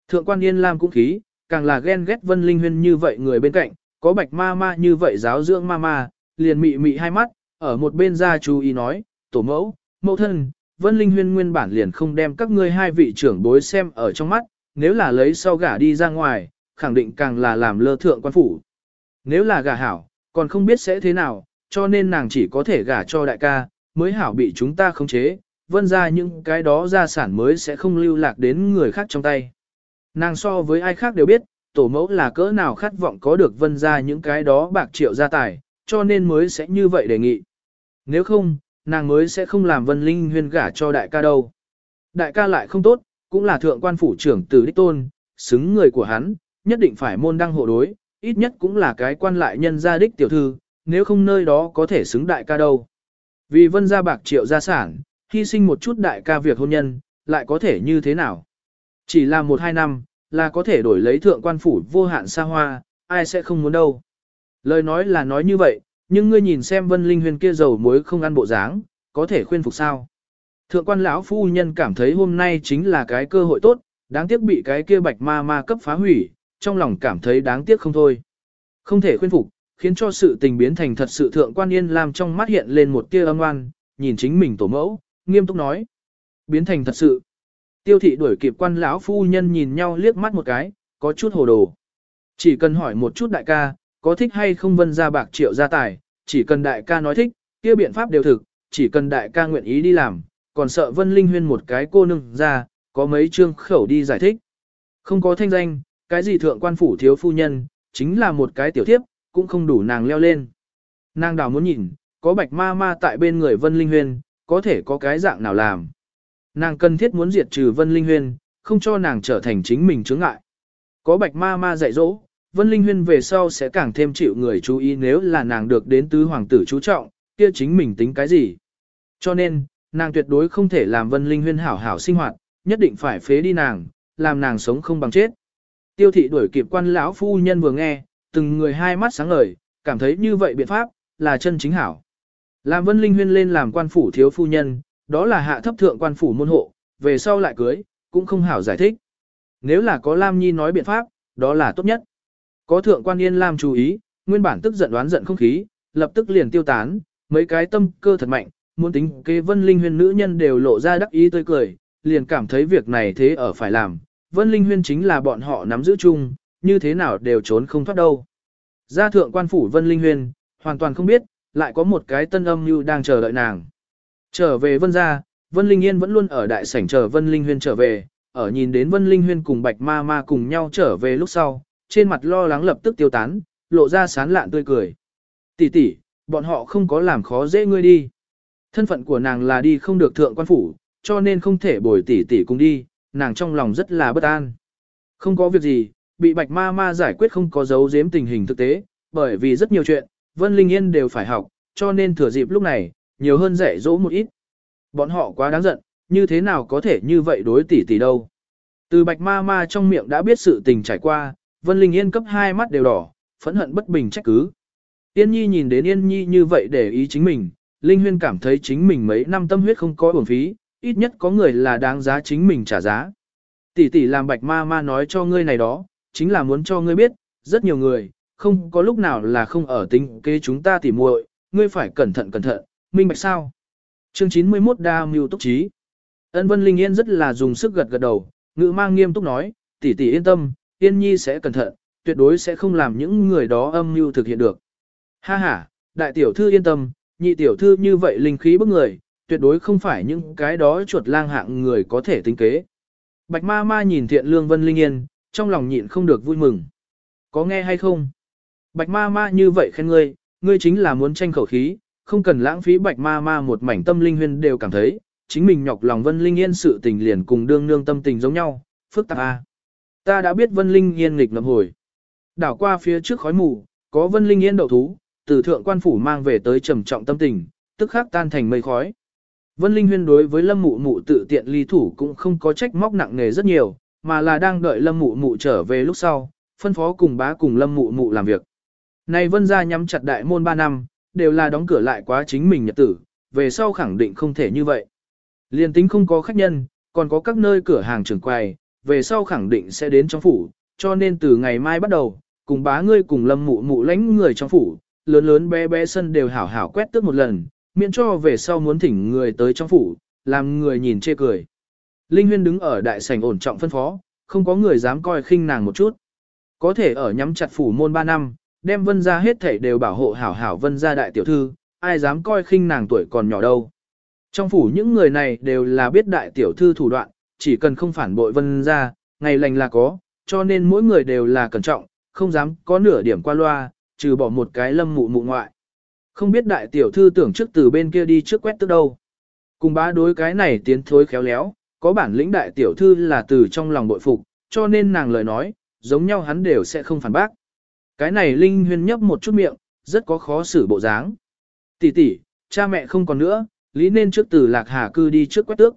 Speaker 1: Thượng quan Yên Lam cũng khí, càng là ghen ghét Vân Linh Huyên như vậy người bên cạnh, có bạch ma ma như vậy giáo dưỡng ma ma, liền mị mị hai mắt, ở một bên ra chú ý nói, tổ mẫu, mẫu thân, Vân Linh Huyên nguyên bản liền không đem các ngươi hai vị trưởng bối xem ở trong mắt, nếu là lấy sau gả đi ra ngoài, khẳng định càng là làm lơ thượng quan phủ. Nếu là gả hảo, còn không biết sẽ thế nào, cho nên nàng chỉ có thể gả cho đại ca, mới hảo bị chúng ta khống chế, vân ra những cái đó gia sản mới sẽ không lưu lạc đến người khác trong tay. Nàng so với ai khác đều biết, tổ mẫu là cỡ nào khát vọng có được vân ra những cái đó bạc triệu gia tài, cho nên mới sẽ như vậy đề nghị. Nếu không, nàng mới sẽ không làm vân linh huyên gả cho đại ca đâu. Đại ca lại không tốt, cũng là thượng quan phủ trưởng tử đích tôn, xứng người của hắn, nhất định phải môn đăng hộ đối, ít nhất cũng là cái quan lại nhân gia đích tiểu thư, nếu không nơi đó có thể xứng đại ca đâu. Vì vân gia bạc triệu gia sản, hy sinh một chút đại ca việc hôn nhân, lại có thể như thế nào? Chỉ là một hai năm, là có thể đổi lấy thượng quan phủ vô hạn xa hoa, ai sẽ không muốn đâu. Lời nói là nói như vậy, nhưng ngươi nhìn xem vân linh huyền kia dầu muối không ăn bộ dáng, có thể khuyên phục sao. Thượng quan lão phu nhân cảm thấy hôm nay chính là cái cơ hội tốt, đáng tiếc bị cái kia bạch ma ma cấp phá hủy, trong lòng cảm thấy đáng tiếc không thôi. Không thể khuyên phục, khiến cho sự tình biến thành thật sự thượng quan yên làm trong mắt hiện lên một tia âm oan, nhìn chính mình tổ mẫu, nghiêm túc nói. Biến thành thật sự. Tiêu thị đuổi kịp quan lão phu nhân nhìn nhau liếc mắt một cái, có chút hồ đồ. Chỉ cần hỏi một chút đại ca, có thích hay không vân ra bạc triệu gia tài, chỉ cần đại ca nói thích, Kia biện pháp đều thực, chỉ cần đại ca nguyện ý đi làm, còn sợ Vân Linh Huyên một cái cô nương ra, có mấy chương khẩu đi giải thích. Không có thanh danh, cái gì thượng quan phủ thiếu phu nhân, chính là một cái tiểu thiếp, cũng không đủ nàng leo lên. Nàng đào muốn nhìn, có bạch ma ma tại bên người Vân Linh Huyên, có thể có cái dạng nào làm. Nàng cần thiết muốn diệt trừ Vân Linh Huyên, không cho nàng trở thành chính mình chướng ngại. Có bạch ma ma dạy dỗ, Vân Linh Huyên về sau sẽ càng thêm chịu người chú ý nếu là nàng được đến tứ hoàng tử chú trọng, kia chính mình tính cái gì. Cho nên, nàng tuyệt đối không thể làm Vân Linh Huyên hảo hảo sinh hoạt, nhất định phải phế đi nàng, làm nàng sống không bằng chết. Tiêu thị đuổi kịp quan lão phu nhân vừa nghe, từng người hai mắt sáng ngời, cảm thấy như vậy biện pháp, là chân chính hảo. Làm Vân Linh Huyên lên làm quan phủ thiếu phu nhân, đó là hạ thấp thượng quan phủ môn hộ, về sau lại cưới, cũng không hảo giải thích. Nếu là có Lam Nhi nói biện pháp, đó là tốt nhất. Có thượng quan Yên Lam chú ý, nguyên bản tức giận đoán giận không khí, lập tức liền tiêu tán, mấy cái tâm cơ thật mạnh, muốn tính kế Vân Linh Huyên nữ nhân đều lộ ra đắc ý tươi cười, liền cảm thấy việc này thế ở phải làm. Vân Linh Huyên chính là bọn họ nắm giữ chung, như thế nào đều trốn không thoát đâu. Gia thượng quan phủ Vân Linh Huyên, hoàn toàn không biết, lại có một cái tân âm như đang chờ đợi nàng. Trở về Vân gia, Vân Linh Yên vẫn luôn ở đại sảnh chờ Vân Linh Huyên trở về, ở nhìn đến Vân Linh Huyên cùng Bạch Ma Ma cùng nhau trở về lúc sau, trên mặt lo lắng lập tức tiêu tán, lộ ra sán lạn tươi cười. Tỷ tỷ, bọn họ không có làm khó dễ ngươi đi. Thân phận của nàng là đi không được thượng quan phủ, cho nên không thể bồi tỷ tỷ cùng đi, nàng trong lòng rất là bất an. Không có việc gì, bị Bạch Ma Ma giải quyết không có dấu giếm tình hình thực tế, bởi vì rất nhiều chuyện, Vân Linh Yên đều phải học, cho nên thừa dịp lúc này, nhiều hơn dạy dỗ một ít. Bọn họ quá đáng giận, như thế nào có thể như vậy đối tỷ tỷ đâu. Từ bạch ma ma trong miệng đã biết sự tình trải qua, Vân Linh Yên cấp hai mắt đều đỏ, phẫn hận bất bình trách cứ. Yên Nhi nhìn đến Yên Nhi như vậy để ý chính mình, Linh Huyên cảm thấy chính mình mấy năm tâm huyết không có uổng phí, ít nhất có người là đáng giá chính mình trả giá. Tỷ tỷ làm bạch ma ma nói cho ngươi này đó, chính là muốn cho ngươi biết, rất nhiều người, không có lúc nào là không ở tính kế chúng ta tỉ muội, ngươi phải cẩn thận cẩn thận, minh bạch sao. Chương 91 đa mưu túc trí. Ân Vân Linh Yên rất là dùng sức gật gật đầu, ngữ mang nghiêm túc nói, tỷ tỷ yên tâm, Yên Nhi sẽ cẩn thận, tuyệt đối sẽ không làm những người đó âm mưu thực hiện được. Ha ha, đại tiểu thư yên tâm, nhị tiểu thư như vậy linh khí bức người, tuyệt đối không phải những cái đó chuột lang hạng người có thể tính kế. Bạch ma ma nhìn thiện lương Vân Linh Yên, trong lòng nhịn không được vui mừng. Có nghe hay không? Bạch ma ma như vậy khen ngươi, ngươi chính là muốn tranh khẩu khí, không cần lãng phí bạch ma ma một mảnh tâm linh huyên đều cảm thấy, chính mình nhọc lòng Vân Linh Yên sự tình liền cùng đương nương tâm tình giống nhau, phức tạp a. Ta đã biết Vân Linh Yên nghịch ngầm hồi. Đảo qua phía trước khói mù, có Vân Linh Yên đậu thú, từ thượng quan phủ mang về tới trầm trọng tâm tình, tức khắc tan thành mây khói. Vân Linh Huyên đối với Lâm Mụ Mụ tự tiện ly thủ cũng không có trách móc nặng nề rất nhiều, mà là đang đợi Lâm Mụ Mụ trở về lúc sau, phân phó cùng bá cùng Lâm Mụ Mụ làm việc. Này Vân gia nhắm chặt đại môn 3 năm, đều là đóng cửa lại quá chính mình nhật tử, về sau khẳng định không thể như vậy. Liên tính không có khách nhân, còn có các nơi cửa hàng trưởng quầy, về sau khẳng định sẽ đến trong phủ, cho nên từ ngày mai bắt đầu, cùng bá ngươi cùng lâm mụ mụ lãnh người trong phủ, lớn lớn bé bé sân đều hảo hảo quét tước một lần, miễn cho về sau muốn thỉnh người tới trong phủ, làm người nhìn chê cười. Linh Huyên đứng ở đại sảnh ổn trọng phân phó, không có người dám coi khinh nàng một chút. Có thể ở nhắm chặt phủ môn 3 năm, đem vân ra hết thảy đều bảo hộ hảo hảo vân ra đại tiểu thư, ai dám coi khinh nàng tuổi còn nhỏ đâu. Trong phủ những người này đều là biết đại tiểu thư thủ đoạn, chỉ cần không phản bội vân ra, ngày lành là có, cho nên mỗi người đều là cẩn trọng, không dám có nửa điểm qua loa, trừ bỏ một cái lâm mụ mụ ngoại. Không biết đại tiểu thư tưởng trước từ bên kia đi trước quét tức đâu. Cùng bá đối cái này tiến thối khéo léo, có bản lĩnh đại tiểu thư là từ trong lòng bội phục, cho nên nàng lời nói, giống nhau hắn đều sẽ không phản bác. Cái này Linh Huyên nhấp một chút miệng, rất có khó xử bộ dáng. Tỷ tỷ, cha mẹ không còn nữa, lý nên trước từ lạc hà cư đi trước quét tước.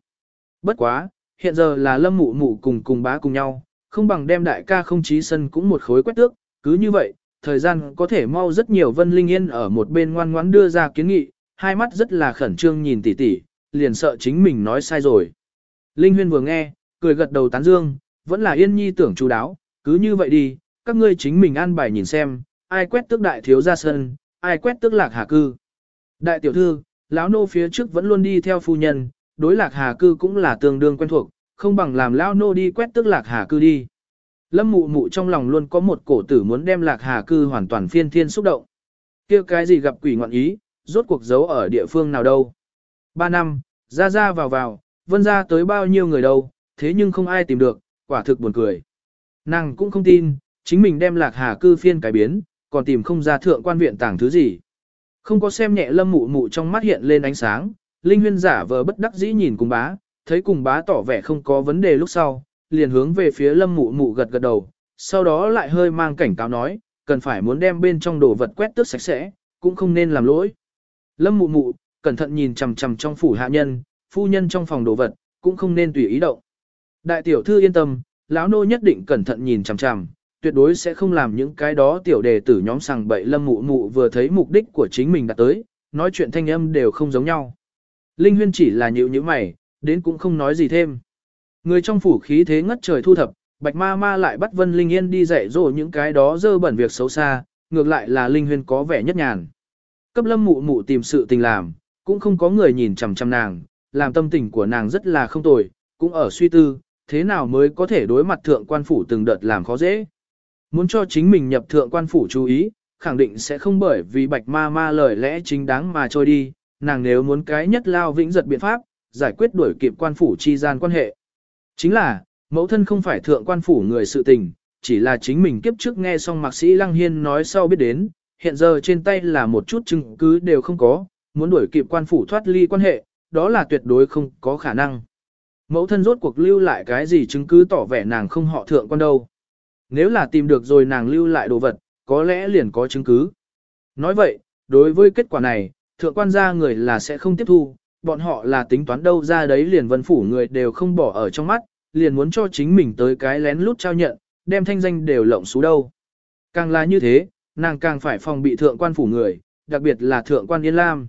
Speaker 1: Bất quá, hiện giờ là lâm mụ mụ cùng cùng bá cùng nhau, không bằng đem đại ca không chí sân cũng một khối quét tước, cứ như vậy, thời gian có thể mau rất nhiều Vân Linh Yên ở một bên ngoan ngoãn đưa ra kiến nghị, hai mắt rất là khẩn trương nhìn tỷ tỷ, liền sợ chính mình nói sai rồi. Linh Huyên vừa nghe, cười gật đầu tán dương, vẫn là Yên Nhi tưởng chú đáo, cứ như vậy đi, các ngươi chính mình an bài nhìn xem, ai quét tước đại thiếu ra sân, ai quét tước lạc hà cư. Đại tiểu thư, lão nô phía trước vẫn luôn đi theo phu nhân, đối lạc hà cư cũng là tương đương quen thuộc, không bằng làm lao nô đi quét tước lạc hà cư đi. Lâm mụ mụ trong lòng luôn có một cổ tử muốn đem lạc hà cư hoàn toàn phiên thiên xúc động. kia cái gì gặp quỷ ngoạn ý, rốt cuộc giấu ở địa phương nào đâu. Ba năm, ra ra vào vào, vân ra tới bao nhiêu người đâu, thế nhưng không ai tìm được, quả thực buồn cười. Nàng cũng không tin, chính mình đem lạc hà cư phiên cải biến, còn tìm không ra thượng quan viện tảng thứ gì. Không có xem nhẹ lâm mụ mụ trong mắt hiện lên ánh sáng, Linh Huyên giả vờ bất đắc dĩ nhìn cùng bá, thấy cùng bá tỏ vẻ không có vấn đề lúc sau, liền hướng về phía lâm mụ mụ gật gật đầu, sau đó lại hơi mang cảnh cáo nói, cần phải muốn đem bên trong đồ vật quét tước sạch sẽ, cũng không nên làm lỗi. Lâm mụ mụ, cẩn thận nhìn chằm chằm trong phủ hạ nhân, phu nhân trong phòng đồ vật, cũng không nên tùy ý động. Đại tiểu thư yên tâm, lão nô nhất định cẩn thận nhìn chằm chằm, tuyệt đối sẽ không làm những cái đó tiểu đề tử nhóm sằng bậy lâm mụ mụ vừa thấy mục đích của chính mình đã tới, nói chuyện thanh âm đều không giống nhau. Linh huyên chỉ là nhịu như mày, đến cũng không nói gì thêm. Người trong phủ khí thế ngất trời thu thập, bạch ma ma lại bắt Vân Linh Yên đi dạy dỗ những cái đó dơ bẩn việc xấu xa, ngược lại là Linh huyên có vẻ nhất nhàn. Cấp lâm mụ mụ tìm sự tình làm, cũng không có người nhìn chằm chằm nàng, làm tâm tình của nàng rất là không tồi, cũng ở suy tư, thế nào mới có thể đối mặt thượng quan phủ từng đợt làm khó dễ. Muốn cho chính mình nhập thượng quan phủ chú ý, khẳng định sẽ không bởi vì bạch ma ma lời lẽ chính đáng mà trôi đi, nàng nếu muốn cái nhất lao vĩnh giật biện pháp, giải quyết đuổi kịp quan phủ chi gian quan hệ. Chính là, mẫu thân không phải thượng quan phủ người sự tình, chỉ là chính mình kiếp trước nghe xong mạc sĩ Lăng Hiên nói sau biết đến, hiện giờ trên tay là một chút chứng cứ đều không có, muốn đuổi kịp quan phủ thoát ly quan hệ, đó là tuyệt đối không có khả năng. Mẫu thân rốt cuộc lưu lại cái gì chứng cứ tỏ vẻ nàng không họ thượng quan đâu. Nếu là tìm được rồi nàng lưu lại đồ vật, có lẽ liền có chứng cứ. Nói vậy, đối với kết quả này, thượng quan gia người là sẽ không tiếp thu, bọn họ là tính toán đâu ra đấy liền vân phủ người đều không bỏ ở trong mắt, liền muốn cho chính mình tới cái lén lút trao nhận, đem thanh danh đều lộng xú đâu. Càng là như thế, nàng càng phải phòng bị thượng quan phủ người, đặc biệt là thượng quan Yên Lam.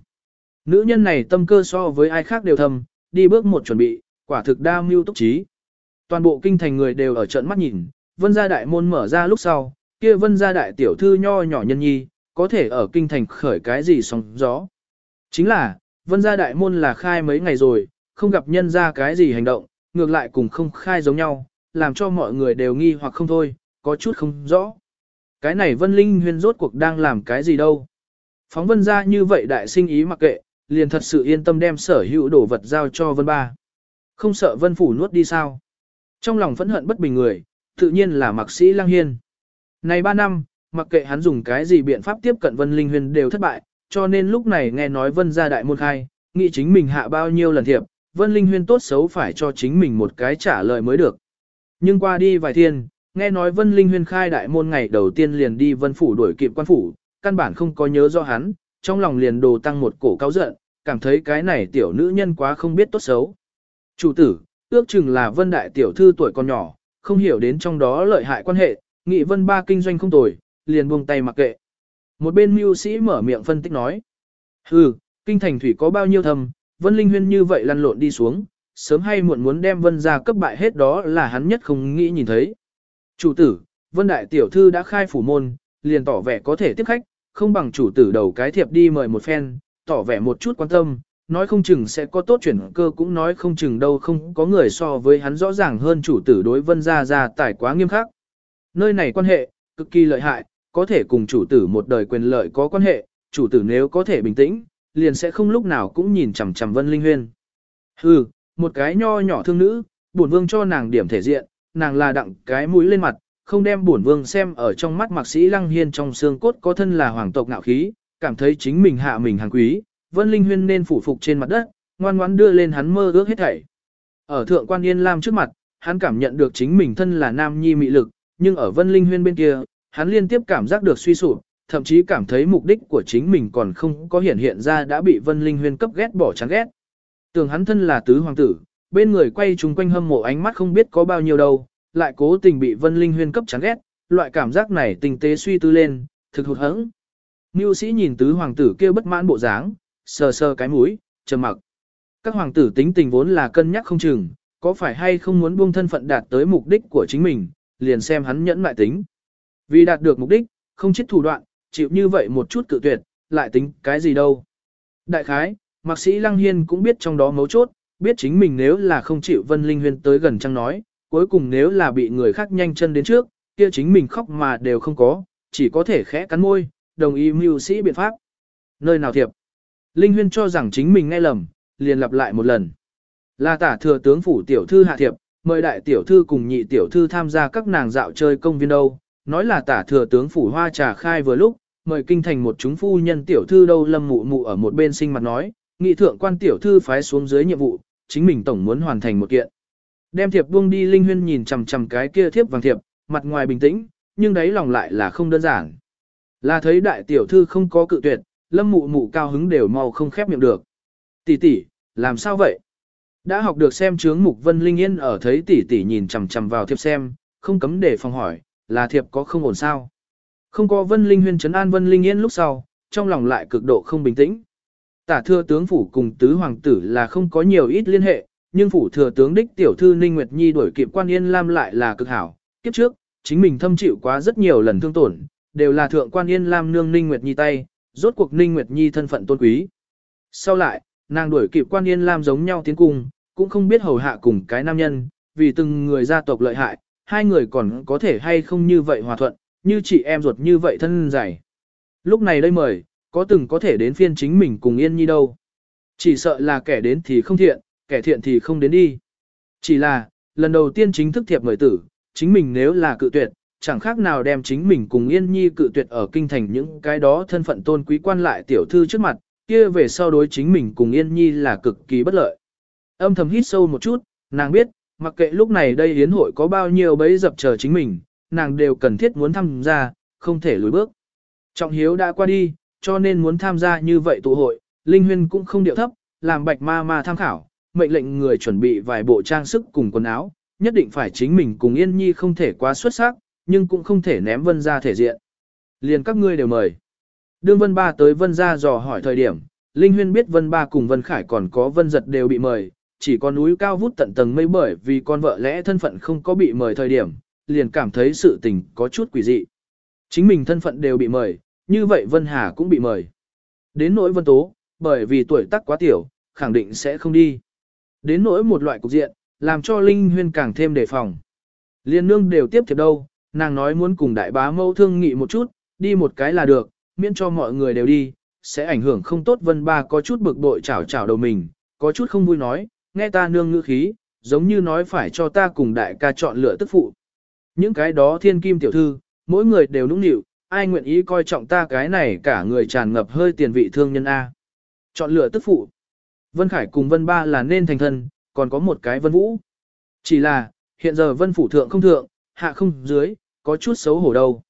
Speaker 1: Nữ nhân này tâm cơ so với ai khác đều thầm, đi bước một chuẩn bị, quả thực đa mưu túc trí. Toàn bộ kinh thành người đều ở trận mắt nhìn, vân gia đại môn mở ra lúc sau, kia vân gia đại tiểu thư nho nhỏ nhân nhi, có thể ở kinh thành khởi cái gì sóng gió. Chính là, vân gia đại môn là khai mấy ngày rồi, không gặp nhân ra cái gì hành động, ngược lại cùng không khai giống nhau, làm cho mọi người đều nghi hoặc không thôi, có chút không rõ. Cái này vân linh huyên rốt cuộc đang làm cái gì đâu. Phóng vân ra như vậy đại sinh ý mặc kệ, liền thật sự yên tâm đem sở hữu đồ vật giao cho vân ba. Không sợ vân phủ nuốt đi sao. Trong lòng phẫn hận bất bình người, tự nhiên là mạc sĩ lang hiên. Này ba năm, mặc kệ hắn dùng cái gì biện pháp tiếp cận vân linh huyên đều thất bại, cho nên lúc này nghe nói vân gia đại môn khai, nghĩ chính mình hạ bao nhiêu lần thiệp, vân linh huyên tốt xấu phải cho chính mình một cái trả lời mới được. Nhưng qua đi vài thiên, nghe nói vân linh huyên khai đại môn ngày đầu tiên liền đi vân phủ đuổi kịp quan phủ, căn bản không có nhớ do hắn, trong lòng liền đồ tăng một cổ cao giận, cảm thấy cái này tiểu nữ nhân quá không biết tốt xấu. Chủ tử, ước chừng là vân đại tiểu thư tuổi còn nhỏ, không hiểu đến trong đó lợi hại quan hệ, nghị vân ba kinh doanh không tồi, liền buông tay mặc kệ. Một bên mưu sĩ mở miệng phân tích nói. Hừ, kinh thành thủy có bao nhiêu thầm, vân linh huyên như vậy lăn lộn đi xuống, sớm hay muộn muốn đem vân ra cấp bại hết đó là hắn nhất không nghĩ nhìn thấy. Chủ tử, vân đại tiểu thư đã khai phủ môn, liền tỏ vẻ có thể tiếp khách, không bằng chủ tử đầu cái thiệp đi mời một phen, tỏ vẻ một chút quan tâm, nói không chừng sẽ có tốt chuyển cơ cũng nói không chừng đâu không có người so với hắn rõ ràng hơn chủ tử đối vân gia gia tải quá nghiêm khắc. Nơi này quan hệ, cực kỳ lợi hại, có thể cùng chủ tử một đời quyền lợi có quan hệ, chủ tử nếu có thể bình tĩnh, liền sẽ không lúc nào cũng nhìn chằm chằm vân linh huyên. Hừ, một cái nho nhỏ thương nữ, bổn vương cho nàng điểm thể diện, nàng là đặng cái mũi lên mặt, không đem bổn vương xem ở trong mắt mạc sĩ lăng hiên trong xương cốt có thân là hoàng tộc ngạo khí, cảm thấy chính mình hạ mình hàng quý, Vân Linh Huyên nên phủ phục trên mặt đất, ngoan ngoãn đưa lên hắn mơ ước hết thảy. Ở thượng quan Yên Lam trước mặt, hắn cảm nhận được chính mình thân là nam nhi mị lực, nhưng ở Vân Linh Huyên bên kia, hắn liên tiếp cảm giác được suy sụp, thậm chí cảm thấy mục đích của chính mình còn không có hiện hiện ra đã bị Vân Linh Huyên cấp ghét bỏ chán ghét. Tưởng hắn thân là tứ hoàng tử, bên người quay chúng quanh hâm mộ ánh mắt không biết có bao nhiêu đâu, lại cố tình bị Vân Linh Huyên cấp chán ghét, loại cảm giác này tình tế suy tư lên, thực hụt hẫng. Nưu sĩ nhìn tứ hoàng tử kia bất mãn bộ dáng, sờ sờ cái mũi, trầm mặc. Các hoàng tử tính tình vốn là cân nhắc không chừng, có phải hay không muốn buông thân phận đạt tới mục đích của chính mình, liền xem hắn nhẫn lại tính. Vì đạt được mục đích, không chết thủ đoạn, chịu như vậy một chút cự tuyệt, lại tính cái gì đâu. Đại khái, mạc sĩ Lăng Hiên cũng biết trong đó mấu chốt, biết chính mình nếu là không chịu Vân Linh Huyên tới gần chăng nói, cuối cùng nếu là bị người khác nhanh chân đến trước, kia chính mình khóc mà đều không có, chỉ có thể khẽ cắn môi, đồng ý mưu sĩ biện pháp. Nơi nào thiệp? Linh Huyên cho rằng chính mình nghe lầm, liền lặp lại một lần. Là tả thừa tướng phủ tiểu thư hạ thiệp, mời đại tiểu thư cùng nhị tiểu thư tham gia các nàng dạo chơi công viên đâu, nói là tả thừa tướng phủ hoa trà khai vừa lúc, mời kinh thành một chúng phu nhân tiểu thư đâu lâm mụ mụ ở một bên sinh mặt nói, nghị thượng quan tiểu thư phái xuống dưới nhiệm vụ, chính mình tổng muốn hoàn thành một kiện. Đem thiệp buông đi linh huyên nhìn chằm chằm cái kia thiếp vàng thiệp, mặt ngoài bình tĩnh, nhưng đấy lòng lại là không đơn giản. Là thấy đại tiểu thư không có cự tuyệt, lâm mụ mụ cao hứng đều mau không khép miệng được. Tỷ tỷ, làm sao vậy? Đã học được xem chướng mục Vân Linh Yên ở thấy tỷ tỷ nhìn chằm chằm vào thiệp xem, không cấm để phòng hỏi, là thiệp có không ổn sao? Không có Vân Linh Huyên trấn an Vân Linh Yên lúc sau, trong lòng lại cực độ không bình tĩnh. Tả thừa tướng phủ cùng tứ hoàng tử là không có nhiều ít liên hệ, nhưng phủ thừa tướng đích tiểu thư Ninh Nguyệt Nhi đuổi kịp quan yên lam lại là cực hảo. Kiếp trước, chính mình thâm chịu quá rất nhiều lần thương tổn, đều là thượng quan yên lam nương Ninh Nguyệt Nhi tay, rốt cuộc Ninh Nguyệt Nhi thân phận tôn quý. Sau lại, nàng đuổi kịp quan yên lam giống nhau tiến cung, cũng không biết hầu hạ cùng cái nam nhân, vì từng người gia tộc lợi hại, hai người còn có thể hay không như vậy hòa thuận, như chị em ruột như vậy thân dày. Lúc này đây mời, có từng có thể đến phiên chính mình cùng Yên Nhi đâu. Chỉ sợ là kẻ đến thì không thiện, kẻ thiện thì không đến đi. Chỉ là, lần đầu tiên chính thức thiệp mời tử, chính mình nếu là cự tuyệt, chẳng khác nào đem chính mình cùng Yên Nhi cự tuyệt ở kinh thành những cái đó thân phận tôn quý quan lại tiểu thư trước mặt, kia về sau đối chính mình cùng Yên Nhi là cực kỳ bất lợi. Âm thầm hít sâu một chút, nàng biết, mặc kệ lúc này đây hiến hội có bao nhiêu bấy dập chờ chính mình, nàng đều cần thiết muốn tham gia, không thể lùi bước. Trọng hiếu đã qua đi, cho nên muốn tham gia như vậy tụ hội, Linh Huyên cũng không điệu thấp, làm bạch ma ma tham khảo, mệnh lệnh người chuẩn bị vài bộ trang sức cùng quần áo, nhất định phải chính mình cùng Yên Nhi không thể quá xuất sắc, nhưng cũng không thể ném vân ra thể diện. Liền các ngươi đều mời. Đương vân ba tới vân ra dò hỏi thời điểm, Linh Huyên biết vân ba cùng vân khải còn có vân giật đều bị mời, chỉ có núi cao vút tận tầng mây bởi vì con vợ lẽ thân phận không có bị mời thời điểm, liền cảm thấy sự tình có chút quỷ dị. Chính mình thân phận đều bị mời, như vậy Vân Hà cũng bị mời. Đến nỗi Vân Tố, bởi vì tuổi tác quá tiểu, khẳng định sẽ không đi. Đến nỗi một loại cục diện, làm cho Linh Huyên càng thêm đề phòng. Liên nương đều tiếp thiệp đâu, nàng nói muốn cùng đại bá mâu thương nghị một chút, đi một cái là được, miễn cho mọi người đều đi, sẽ ảnh hưởng không tốt Vân Ba có chút bực bội chảo chảo đầu mình, có chút không vui nói, nghe ta nương ngữ khí, giống như nói phải cho ta cùng đại ca chọn lựa tức phụ. Những cái đó thiên kim tiểu thư, mỗi người đều nũng nịu, ai nguyện ý coi trọng ta cái này cả người tràn ngập hơi tiền vị thương nhân A. Chọn lựa tức phụ. Vân Khải cùng Vân Ba là nên thành thân, còn có một cái Vân Vũ. Chỉ là, hiện giờ Vân Phủ Thượng không thượng, hạ không dưới, có chút xấu hổ đâu.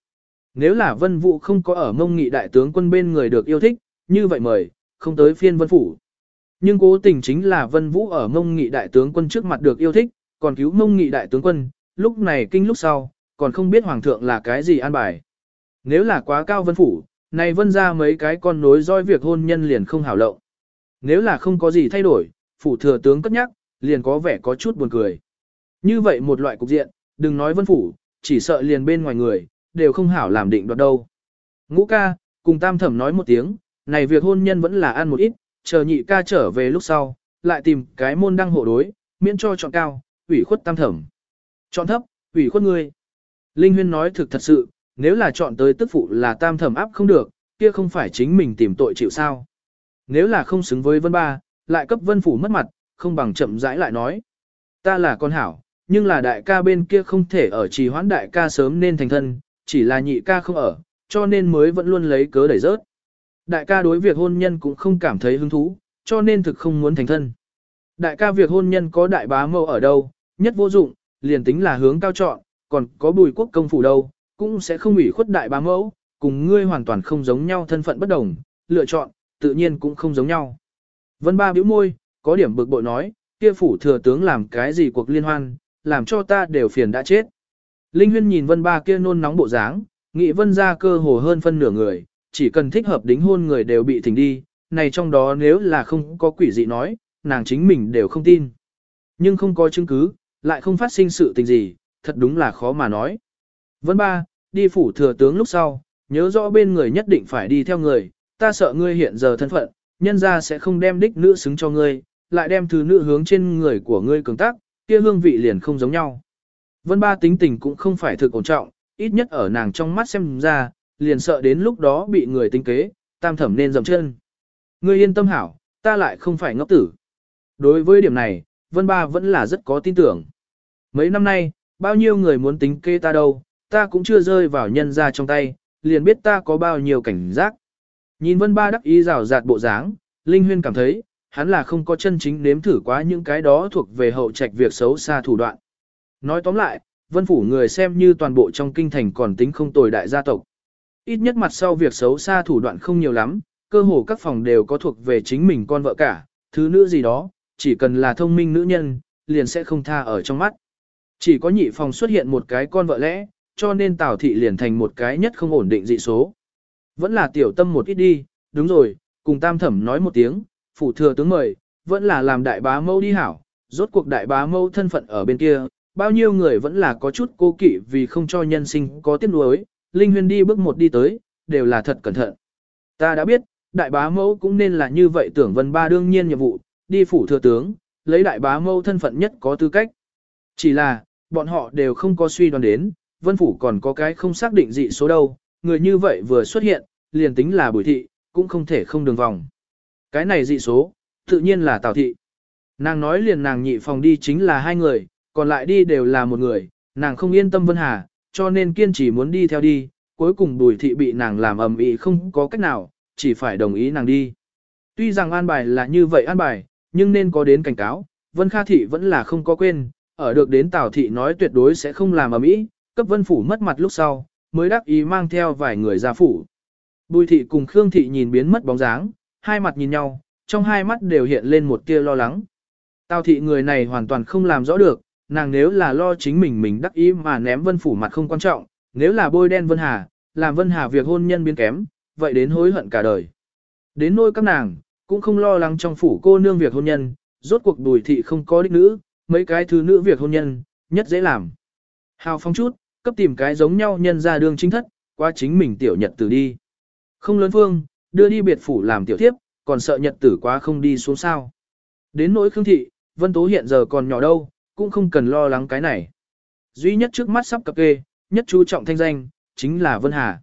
Speaker 1: Nếu là Vân Vũ không có ở mông nghị đại tướng quân bên người được yêu thích, như vậy mời, không tới phiên Vân Phủ. Nhưng cố tình chính là Vân Vũ ở mông nghị đại tướng quân trước mặt được yêu thích, còn cứu mông nghị đại tướng quân, lúc này kinh lúc sau, còn không biết hoàng thượng là cái gì an bài. Nếu là quá cao vân phủ, này vân ra mấy cái con nối roi việc hôn nhân liền không hảo lộng. Nếu là không có gì thay đổi, phủ thừa tướng cất nhắc, liền có vẻ có chút buồn cười. Như vậy một loại cục diện, đừng nói vân phủ, chỉ sợ liền bên ngoài người, đều không hảo làm định đoạt đâu. Ngũ ca, cùng tam thẩm nói một tiếng, này việc hôn nhân vẫn là ăn một ít, chờ nhị ca trở về lúc sau, lại tìm cái môn đăng hộ đối, miễn cho chọn cao, ủy khuất tam thẩm. Chọn thấp, ủy khuất ngươi. Linh Huyên nói thực thật sự, nếu là chọn tới tức phụ là tam thẩm áp không được, kia không phải chính mình tìm tội chịu sao. Nếu là không xứng với vân ba, lại cấp vân phủ mất mặt, không bằng chậm rãi lại nói. Ta là con hảo, nhưng là đại ca bên kia không thể ở trì hoãn đại ca sớm nên thành thân, chỉ là nhị ca không ở, cho nên mới vẫn luôn lấy cớ đẩy rớt. Đại ca đối việc hôn nhân cũng không cảm thấy hứng thú, cho nên thực không muốn thành thân. Đại ca việc hôn nhân có đại bá mẫu ở đâu, nhất vô dụng, liền tính là hướng cao chọn, còn có bùi quốc công phủ đâu, cũng sẽ không ủy khuất đại bá mẫu, cùng ngươi hoàn toàn không giống nhau thân phận bất đồng, lựa chọn, tự nhiên cũng không giống nhau. Vân ba bĩu môi, có điểm bực bội nói, kia phủ thừa tướng làm cái gì cuộc liên hoan, làm cho ta đều phiền đã chết. Linh huyên nhìn vân ba kia nôn nóng bộ dáng, nghĩ vân ra cơ hồ hơn phân nửa người, chỉ cần thích hợp đính hôn người đều bị thỉnh đi, này trong đó nếu là không có quỷ dị nói, nàng chính mình đều không tin. Nhưng không có chứng cứ, lại không phát sinh sự tình gì, thật đúng là khó mà nói. Vân ba, đi phủ thừa tướng lúc sau, nhớ rõ bên người nhất định phải đi theo người, ta sợ ngươi hiện giờ thân phận, nhân ra sẽ không đem đích nữ xứng cho ngươi, lại đem thứ nữ hướng trên người của ngươi cường tác, kia hương vị liền không giống nhau. Vân ba tính tình cũng không phải thực ổn trọng, ít nhất ở nàng trong mắt xem ra, liền sợ đến lúc đó bị người tinh kế, tam thẩm nên dầm chân. Ngươi yên tâm hảo, ta lại không phải ngốc tử. Đối với điểm này, Vân Ba vẫn là rất có tin tưởng. Mấy năm nay, bao nhiêu người muốn tính kê ta đâu, ta cũng chưa rơi vào nhân ra trong tay, liền biết ta có bao nhiêu cảnh giác. Nhìn Vân Ba đắc ý rào rạt bộ dáng, Linh Huyên cảm thấy, hắn là không có chân chính nếm thử quá những cái đó thuộc về hậu trạch việc xấu xa thủ đoạn. Nói tóm lại, Vân Phủ người xem như toàn bộ trong kinh thành còn tính không tồi đại gia tộc. Ít nhất mặt sau việc xấu xa thủ đoạn không nhiều lắm, cơ hồ các phòng đều có thuộc về chính mình con vợ cả, thứ nữ gì đó, chỉ cần là thông minh nữ nhân, liền sẽ không tha ở trong mắt. Chỉ có nhị phòng xuất hiện một cái con vợ lẽ, cho nên Tào thị liền thành một cái nhất không ổn định dị số. Vẫn là tiểu tâm một ít đi, đúng rồi, cùng tam thẩm nói một tiếng, phủ thừa tướng mời, vẫn là làm đại bá mâu đi hảo, rốt cuộc đại bá mâu thân phận ở bên kia, bao nhiêu người vẫn là có chút cô kỵ vì không cho nhân sinh có tiếc nuối, Linh Huyên đi bước một đi tới, đều là thật cẩn thận. Ta đã biết, đại bá mẫu cũng nên là như vậy tưởng vân ba đương nhiên nhiệm vụ, đi phủ thừa tướng, lấy đại bá mẫu thân phận nhất có tư cách. Chỉ là, bọn họ đều không có suy đoán đến, vân phủ còn có cái không xác định dị số đâu, người như vậy vừa xuất hiện, liền tính là bùi thị, cũng không thể không đường vòng. Cái này dị số, tự nhiên là tào thị. Nàng nói liền nàng nhị phòng đi chính là hai người, còn lại đi đều là một người, nàng không yên tâm Vân Hà, cho nên kiên trì muốn đi theo đi, cuối cùng bùi thị bị nàng làm ầm ĩ không có cách nào, chỉ phải đồng ý nàng đi. Tuy rằng an bài là như vậy an bài, nhưng nên có đến cảnh cáo, Vân Kha thị vẫn là không có quên, ở được đến Tào thị nói tuyệt đối sẽ không làm ầm ĩ, cấp Vân phủ mất mặt lúc sau, mới đắc ý mang theo vài người ra phủ. Bùi thị cùng Khương thị nhìn biến mất bóng dáng, hai mặt nhìn nhau, trong hai mắt đều hiện lên một tia lo lắng. Tào thị người này hoàn toàn không làm rõ được, nàng nếu là lo chính mình mình đắc ý mà ném Vân phủ mặt không quan trọng, nếu là bôi đen Vân Hà, làm Vân Hà việc hôn nhân biến kém, vậy đến hối hận cả đời. Đến nôi các nàng, cũng không lo lắng trong phủ cô nương việc hôn nhân, rốt cuộc đùi thị không có đích nữ, mấy cái thứ nữ việc hôn nhân, nhất dễ làm. Hào phong chút, cấp tìm cái giống nhau nhân ra đường chính thất, qua chính mình tiểu nhật tử đi. Không lớn phương, đưa đi biệt phủ làm tiểu thiếp, còn sợ nhật tử quá không đi xuống sao. Đến nỗi Khương Thị, Vân Tố hiện giờ còn nhỏ đâu, cũng không cần lo lắng cái này. Duy nhất trước mắt sắp cập kê, nhất chú trọng thanh danh, chính là Vân Hà.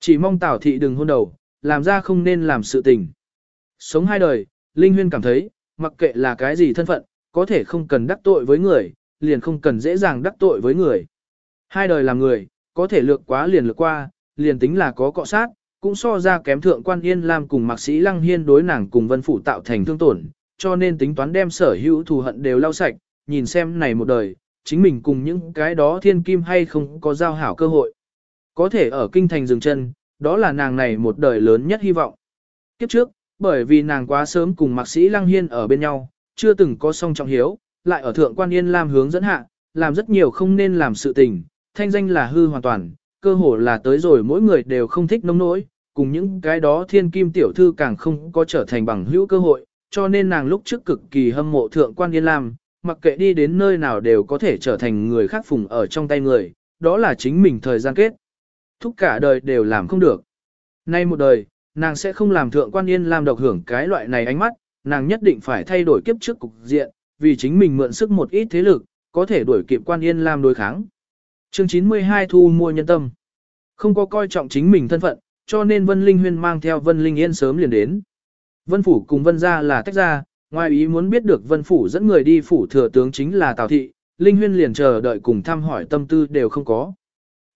Speaker 1: Chỉ mong Tào Thị đừng hôn đầu, làm ra không nên làm sự tình. Sống hai đời, Linh Huyên cảm thấy, mặc kệ là cái gì thân phận, có thể không cần đắc tội với người, liền không cần dễ dàng đắc tội với người. Hai đời làm người, có thể lược quá liền lược qua, liền tính là có cọ sát, cũng so ra kém thượng quan yên lam cùng mạc sĩ lăng hiên đối nàng cùng vân phủ tạo thành thương tổn, cho nên tính toán đem sở hữu thù hận đều lau sạch, nhìn xem này một đời, chính mình cùng những cái đó thiên kim hay không có giao hảo cơ hội. Có thể ở kinh thành dừng chân, đó là nàng này một đời lớn nhất hy vọng. Kiếp trước, bởi vì nàng quá sớm cùng mạc sĩ lăng hiên ở bên nhau, chưa từng có song trọng hiếu, lại ở thượng quan yên lam hướng dẫn hạ, làm rất nhiều không nên làm sự tình, thanh danh là hư hoàn toàn, cơ hồ là tới rồi mỗi người đều không thích nông nỗi, cùng những cái đó thiên kim tiểu thư càng không có trở thành bằng hữu cơ hội, cho nên nàng lúc trước cực kỳ hâm mộ thượng quan Yên Lam, mặc kệ đi đến nơi nào đều có thể trở thành người khác phùng ở trong tay người, đó là chính mình thời gian kết. Thúc cả đời đều làm không được. Nay một đời, nàng sẽ không làm thượng quan Yên Lam độc hưởng cái loại này ánh mắt, nàng nhất định phải thay đổi kiếp trước cục diện, vì chính mình mượn sức một ít thế lực, có thể đuổi kịp quan Yên Lam đối kháng. Chương 92 thu mua nhân tâm. Không có coi trọng chính mình thân phận, cho nên Vân Linh Huyên mang theo Vân Linh Yên sớm liền đến. Vân Phủ cùng Vân Gia là tách ra, ngoài ý muốn biết được Vân Phủ dẫn người đi Phủ thừa tướng chính là Tào Thị, Linh Huyên liền chờ đợi cùng thăm hỏi tâm tư đều không có.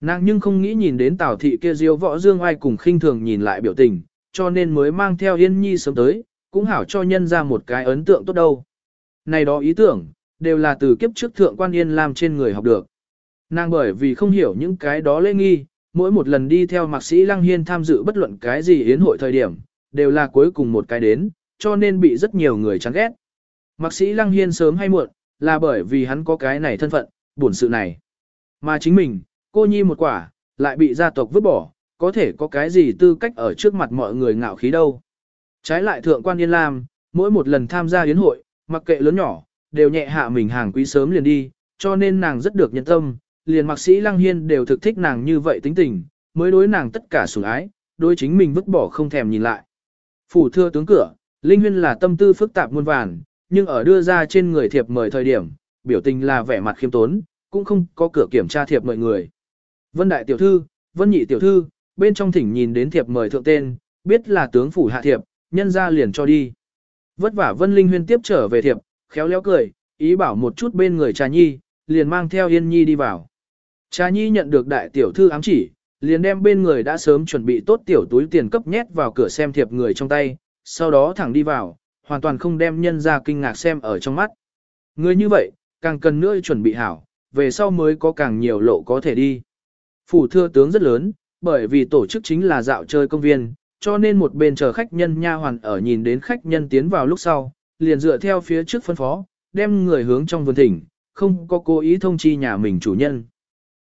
Speaker 1: Nàng nhưng không nghĩ nhìn đến Tào Thị kia diêu võ dương ai cùng khinh thường nhìn lại biểu tình, cho nên mới mang theo Yên Nhi sớm tới, cũng hảo cho nhân ra một cái ấn tượng tốt đâu. Này đó ý tưởng, đều là từ kiếp trước thượng quan Yên làm trên người học được. Nàng bởi vì không hiểu những cái đó lễ nghi, mỗi một lần đi theo mạc sĩ Lăng Hiên tham dự bất luận cái gì yến hội thời điểm, đều là cuối cùng một cái đến, cho nên bị rất nhiều người chán ghét. Mạc sĩ Lăng Hiên sớm hay muộn, là bởi vì hắn có cái này thân phận, buồn sự này. Mà chính mình, cô nhi một quả, lại bị gia tộc vứt bỏ, có thể có cái gì tư cách ở trước mặt mọi người ngạo khí đâu. Trái lại thượng quan Yên Lam, mỗi một lần tham gia yến hội, mặc kệ lớn nhỏ, đều nhẹ hạ mình hàng quý sớm liền đi, cho nên nàng rất được nhân tâm, liền mạc sĩ Lăng Hiên đều thực thích nàng như vậy tính tình, mới đối nàng tất cả sủng ái, đối chính mình vứt bỏ không thèm nhìn lại. Phủ thưa tướng cửa, Linh Huyên là tâm tư phức tạp muôn vàn, nhưng ở đưa ra trên người thiệp mời thời điểm, biểu tình là vẻ mặt khiêm tốn, cũng không có cửa kiểm tra thiệp mời người. Vân Đại Tiểu Thư, Vân Nhị Tiểu Thư, bên trong thỉnh nhìn đến thiệp mời thượng tên, biết là tướng phủ hạ thiệp, nhân ra liền cho đi. Vất vả Vân Linh Huyên tiếp trở về thiệp, khéo léo cười, ý bảo một chút bên người trà nhi, liền mang theo Yên Nhi đi vào. Trà nhi nhận được đại tiểu thư ám chỉ, liền đem bên người đã sớm chuẩn bị tốt tiểu túi tiền cấp nhét vào cửa xem thiệp người trong tay, sau đó thẳng đi vào, hoàn toàn không đem nhân ra kinh ngạc xem ở trong mắt. Người như vậy, càng cần nữa chuẩn bị hảo, về sau mới có càng nhiều lộ có thể đi. Phủ thưa tướng rất lớn, bởi vì tổ chức chính là dạo chơi công viên, cho nên một bên chờ khách nhân nha hoàn ở nhìn đến khách nhân tiến vào lúc sau, liền dựa theo phía trước phân phó, đem người hướng trong vườn thỉnh, không có cố ý thông chi nhà mình chủ nhân.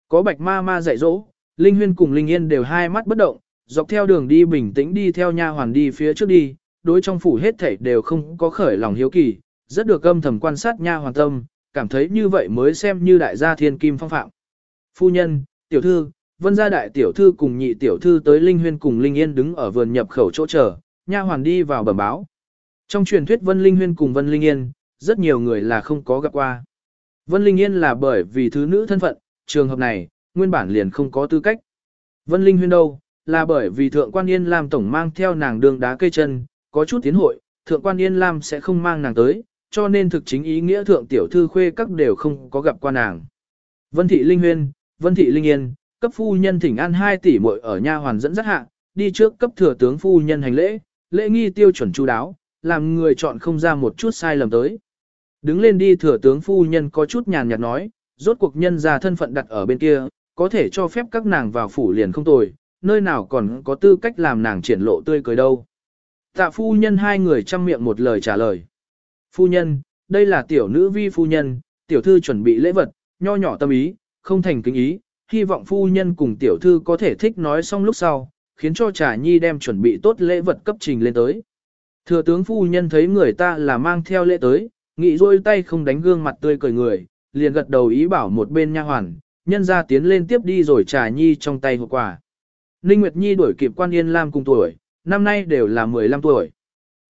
Speaker 1: Có bạch ma ma dạy dỗ, Linh Huyên cùng Linh Yên đều hai mắt bất động, dọc theo đường đi bình tĩnh đi theo nha hoàn đi phía trước đi, đối trong phủ hết thảy đều không có khởi lòng hiếu kỳ, rất được âm thầm quan sát nha hoàn tâm, cảm thấy như vậy mới xem như đại gia thiên kim phong phạm. Phu nhân, tiểu thư, vân gia đại tiểu thư cùng nhị tiểu thư tới Linh Huyên cùng Linh Yên đứng ở vườn nhập khẩu chỗ chờ, nha hoàn đi vào bẩm báo. Trong truyền thuyết Vân Linh Huyên cùng Vân Linh Yên, rất nhiều người là không có gặp qua. Vân Linh Yên là bởi vì thứ nữ thân phận, trường hợp này, nguyên bản liền không có tư cách. Vân Linh Huyên đâu, là bởi vì Thượng Quan Yên làm tổng mang theo nàng đường đá cây chân, có chút tiến hội, Thượng Quan Yên Lam sẽ không mang nàng tới, cho nên thực chính ý nghĩa Thượng Tiểu Thư Khuê các đều không có gặp qua nàng. Vân Thị Linh Huyên, Vân Thị Linh Yên, cấp phu nhân thỉnh an 2 tỷ muội ở nha hoàn dẫn dắt hạ, đi trước cấp thừa tướng phu nhân hành lễ, lễ nghi tiêu chuẩn chu đáo, làm người chọn không ra một chút sai lầm tới. Đứng lên đi thừa tướng phu nhân có chút nhàn nhạt nói, rốt cuộc nhân ra thân phận đặt ở bên kia, có thể cho phép các nàng vào phủ liền không tồi, nơi nào còn có tư cách làm nàng triển lộ tươi cười đâu. Tạ phu nhân hai người chăm miệng một lời trả lời. Phu nhân, đây là tiểu nữ vi phu nhân, tiểu thư chuẩn bị lễ vật, nho nhỏ tâm ý, không thành kính ý, hy vọng phu nhân cùng tiểu thư có thể thích nói xong lúc sau, khiến cho trà nhi đem chuẩn bị tốt lễ vật cấp trình lên tới. Thừa tướng phu nhân thấy người ta là mang theo lễ tới, nghĩ rôi tay không đánh gương mặt tươi cười người, liền gật đầu ý bảo một bên nha hoàn, nhân ra tiến lên tiếp đi rồi trà nhi trong tay hộp quà. Ninh Nguyệt Nhi đuổi kịp quan yên lam cùng tuổi, năm nay đều là 15 tuổi.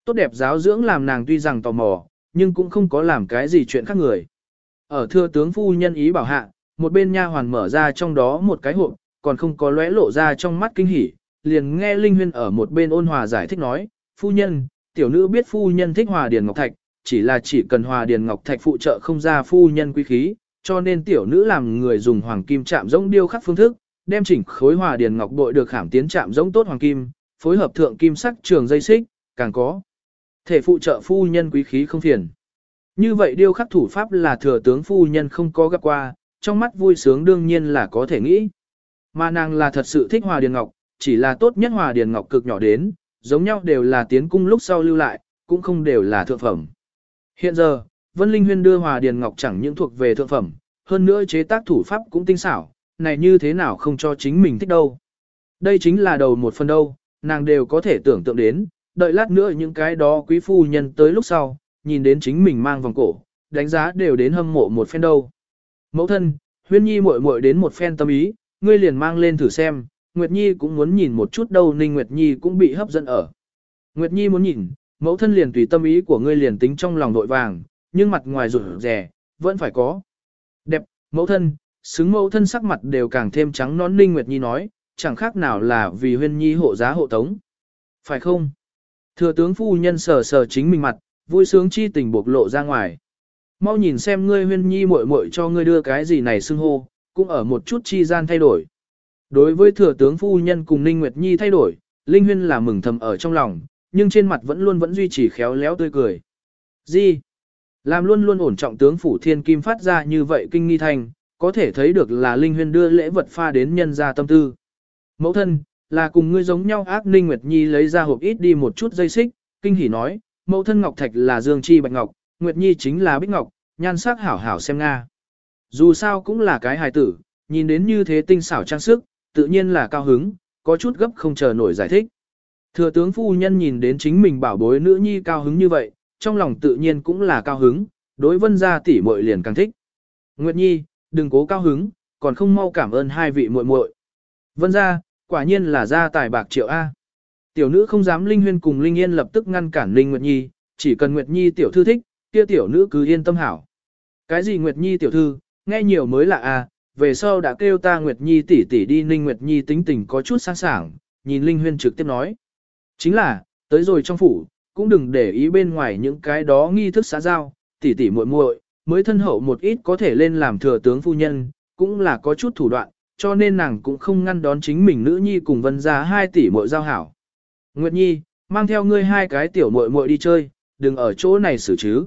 Speaker 1: Tốt đẹp giáo dưỡng làm nàng tuy rằng tò mò, nhưng cũng không có làm cái gì chuyện khác người. Ở thưa tướng phu nhân ý bảo hạ, một bên nha hoàn mở ra trong đó một cái hộp, còn không có lóe lộ ra trong mắt kinh hỉ, liền nghe Linh Huyên ở một bên ôn hòa giải thích nói, phu nhân, tiểu nữ biết phu nhân thích hòa điền ngọc thạch, chỉ là chỉ cần hòa điền ngọc thạch phụ trợ không ra phu nhân quý khí, cho nên tiểu nữ làm người dùng hoàng kim chạm giống điêu khắc phương thức, đem chỉnh khối hòa điền ngọc bội được khảm tiến chạm giống tốt hoàng kim, phối hợp thượng kim sắc trường dây xích, càng có thể phụ trợ phu nhân quý khí không phiền. Như vậy điêu khắc thủ pháp là thừa tướng phu nhân không có gặp qua, trong mắt vui sướng đương nhiên là có thể nghĩ. Mà nàng là thật sự thích hòa điền ngọc, chỉ là tốt nhất hòa điền ngọc cực nhỏ đến, giống nhau đều là tiến cung lúc sau lưu lại, cũng không đều là thượng phẩm. Hiện giờ, Vân Linh Huyên đưa hòa điền ngọc chẳng những thuộc về thượng phẩm, hơn nữa chế tác thủ pháp cũng tinh xảo, này như thế nào không cho chính mình thích đâu. Đây chính là đầu một phần đâu, nàng đều có thể tưởng tượng đến, đợi lát nữa những cái đó quý phu nhân tới lúc sau, nhìn đến chính mình mang vòng cổ, đánh giá đều đến hâm mộ một phen đâu. Mẫu thân, huyên nhi muội muội đến một phen tâm ý, ngươi liền mang lên thử xem, Nguyệt Nhi cũng muốn nhìn một chút đâu Ninh Nguyệt Nhi cũng bị hấp dẫn ở. Nguyệt Nhi muốn nhìn, mẫu thân liền tùy tâm ý của ngươi liền tính trong lòng đội vàng, nhưng mặt ngoài rủi rẻ, vẫn phải có. Đẹp, mẫu thân, xứng mẫu thân sắc mặt đều càng thêm trắng nón Ninh Nguyệt Nhi nói, chẳng khác nào là vì huyên nhi hộ giá hộ tống. Phải không? Thừa tướng phu nhân sờ sờ chính mình mặt, vui sướng chi tình bộc lộ ra ngoài. Mau nhìn xem ngươi huyên nhi muội muội cho ngươi đưa cái gì này xưng hô, cũng ở một chút chi gian thay đổi. Đối với thừa tướng phu nhân cùng Ninh Nguyệt Nhi thay đổi, Linh Huyên là mừng thầm ở trong lòng, nhưng trên mặt vẫn luôn vẫn duy trì khéo léo tươi cười. Gì? Làm luôn luôn ổn trọng tướng phủ thiên kim phát ra như vậy kinh nghi thành, có thể thấy được là Linh Huyên đưa lễ vật pha đến nhân gia tâm tư. Mẫu thân, là cùng ngươi giống nhau ác Ninh Nguyệt Nhi lấy ra hộp ít đi một chút dây xích, kinh hỉ nói, mẫu thân Ngọc Thạch là Dương Chi Bạch Ngọc, Nguyệt Nhi chính là Bích Ngọc, nhan sắc hảo hảo xem Nga. Dù sao cũng là cái hài tử, nhìn đến như thế tinh xảo trang sức, tự nhiên là cao hứng, có chút gấp không chờ nổi giải thích. Thừa tướng phu nhân nhìn đến chính mình bảo bối nữ nhi cao hứng như vậy, trong lòng tự nhiên cũng là cao hứng, đối vân gia tỷ muội liền càng thích. Nguyệt Nhi, đừng cố cao hứng, còn không mau cảm ơn hai vị muội muội. Vân gia, quả nhiên là gia tài bạc triệu A. Tiểu nữ không dám Linh Huyên cùng Linh Yên lập tức ngăn cản Linh Nguyệt Nhi, chỉ cần Nguyệt Nhi tiểu thư thích, kia tiểu nữ cứ yên tâm hảo. Cái gì Nguyệt Nhi tiểu thư, nghe nhiều mới lạ a, về sau đã kêu ta Nguyệt Nhi tỷ tỷ đi Ninh Nguyệt Nhi tính tình có chút sáng sảng, nhìn Linh Huyên trực tiếp nói. Chính là, Tới rồi trong phủ, cũng đừng để ý bên ngoài những cái đó nghi thức xã giao, tỷ tỷ muội muội, mới thân hậu một ít có thể lên làm thừa tướng phu nhân, cũng là có chút thủ đoạn, cho nên nàng cũng không ngăn đón chính mình nữ nhi cùng vân ra hai tỷ muội giao hảo. Nguyệt Nhi, mang theo ngươi hai cái tiểu muội muội đi chơi, đừng ở chỗ này xử chứ.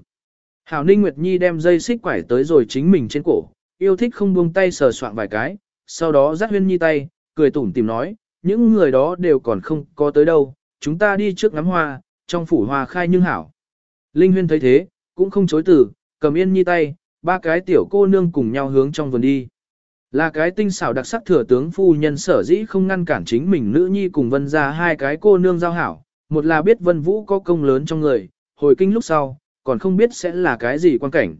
Speaker 1: Hảo Ninh Nguyệt Nhi đem dây xích quải tới rồi chính mình trên cổ, yêu thích không buông tay sờ soạn vài cái, sau đó dắt huyên nhi tay, cười tủm tìm nói, những người đó đều còn không có tới đâu, chúng ta đi trước ngắm hoa, trong phủ hoa khai nhưng hảo. Linh huyên thấy thế, cũng không chối từ, cầm yên nhi tay, ba cái tiểu cô nương cùng nhau hướng trong vườn đi. Là cái tinh xảo đặc sắc thừa tướng phu nhân sở dĩ không ngăn cản chính mình nữ nhi cùng vân ra hai cái cô nương giao hảo, một là biết vân vũ có công lớn trong người, hồi kinh lúc sau, còn không biết sẽ là cái gì quan cảnh.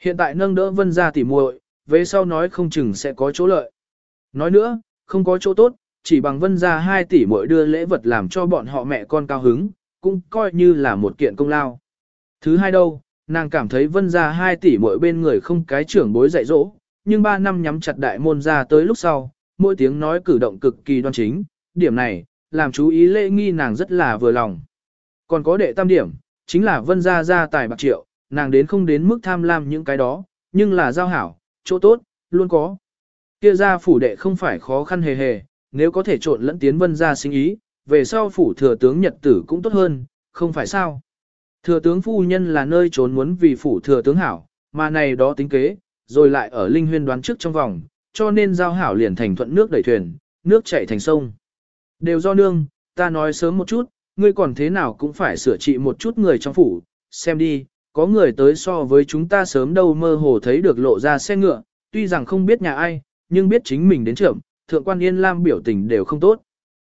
Speaker 1: Hiện tại nâng đỡ vân ra tỉ muội, về sau nói không chừng sẽ có chỗ lợi. Nói nữa, không có chỗ tốt, chỉ bằng vân ra hai tỷ muội đưa lễ vật làm cho bọn họ mẹ con cao hứng, cũng coi như là một kiện công lao. Thứ hai đâu, nàng cảm thấy vân ra hai tỷ muội bên người không cái trưởng bối dạy dỗ, nhưng ba năm nhắm chặt đại môn ra tới lúc sau, mỗi tiếng nói cử động cực kỳ đoan chính, điểm này, làm chú ý lễ nghi nàng rất là vừa lòng. Còn có đệ tam điểm, chính là vân gia gia tài bạc triệu, nàng đến không đến mức tham lam những cái đó, nhưng là giao hảo, chỗ tốt, luôn có. Kia gia phủ đệ không phải khó khăn hề hề, nếu có thể trộn lẫn tiến vân gia sinh ý, về sau phủ thừa tướng nhật tử cũng tốt hơn, không phải sao. Thừa tướng phu nhân là nơi trốn muốn vì phủ thừa tướng hảo, mà này đó tính kế, rồi lại ở linh huyên đoán trước trong vòng, cho nên giao hảo liền thành thuận nước đẩy thuyền, nước chảy thành sông. Đều do nương, ta nói sớm một chút, ngươi còn thế nào cũng phải sửa trị một chút người trong phủ, xem đi, có người tới so với chúng ta sớm đâu mơ hồ thấy được lộ ra xe ngựa, tuy rằng không biết nhà ai, nhưng biết chính mình đến trưởng, thượng quan Yên Lam biểu tình đều không tốt.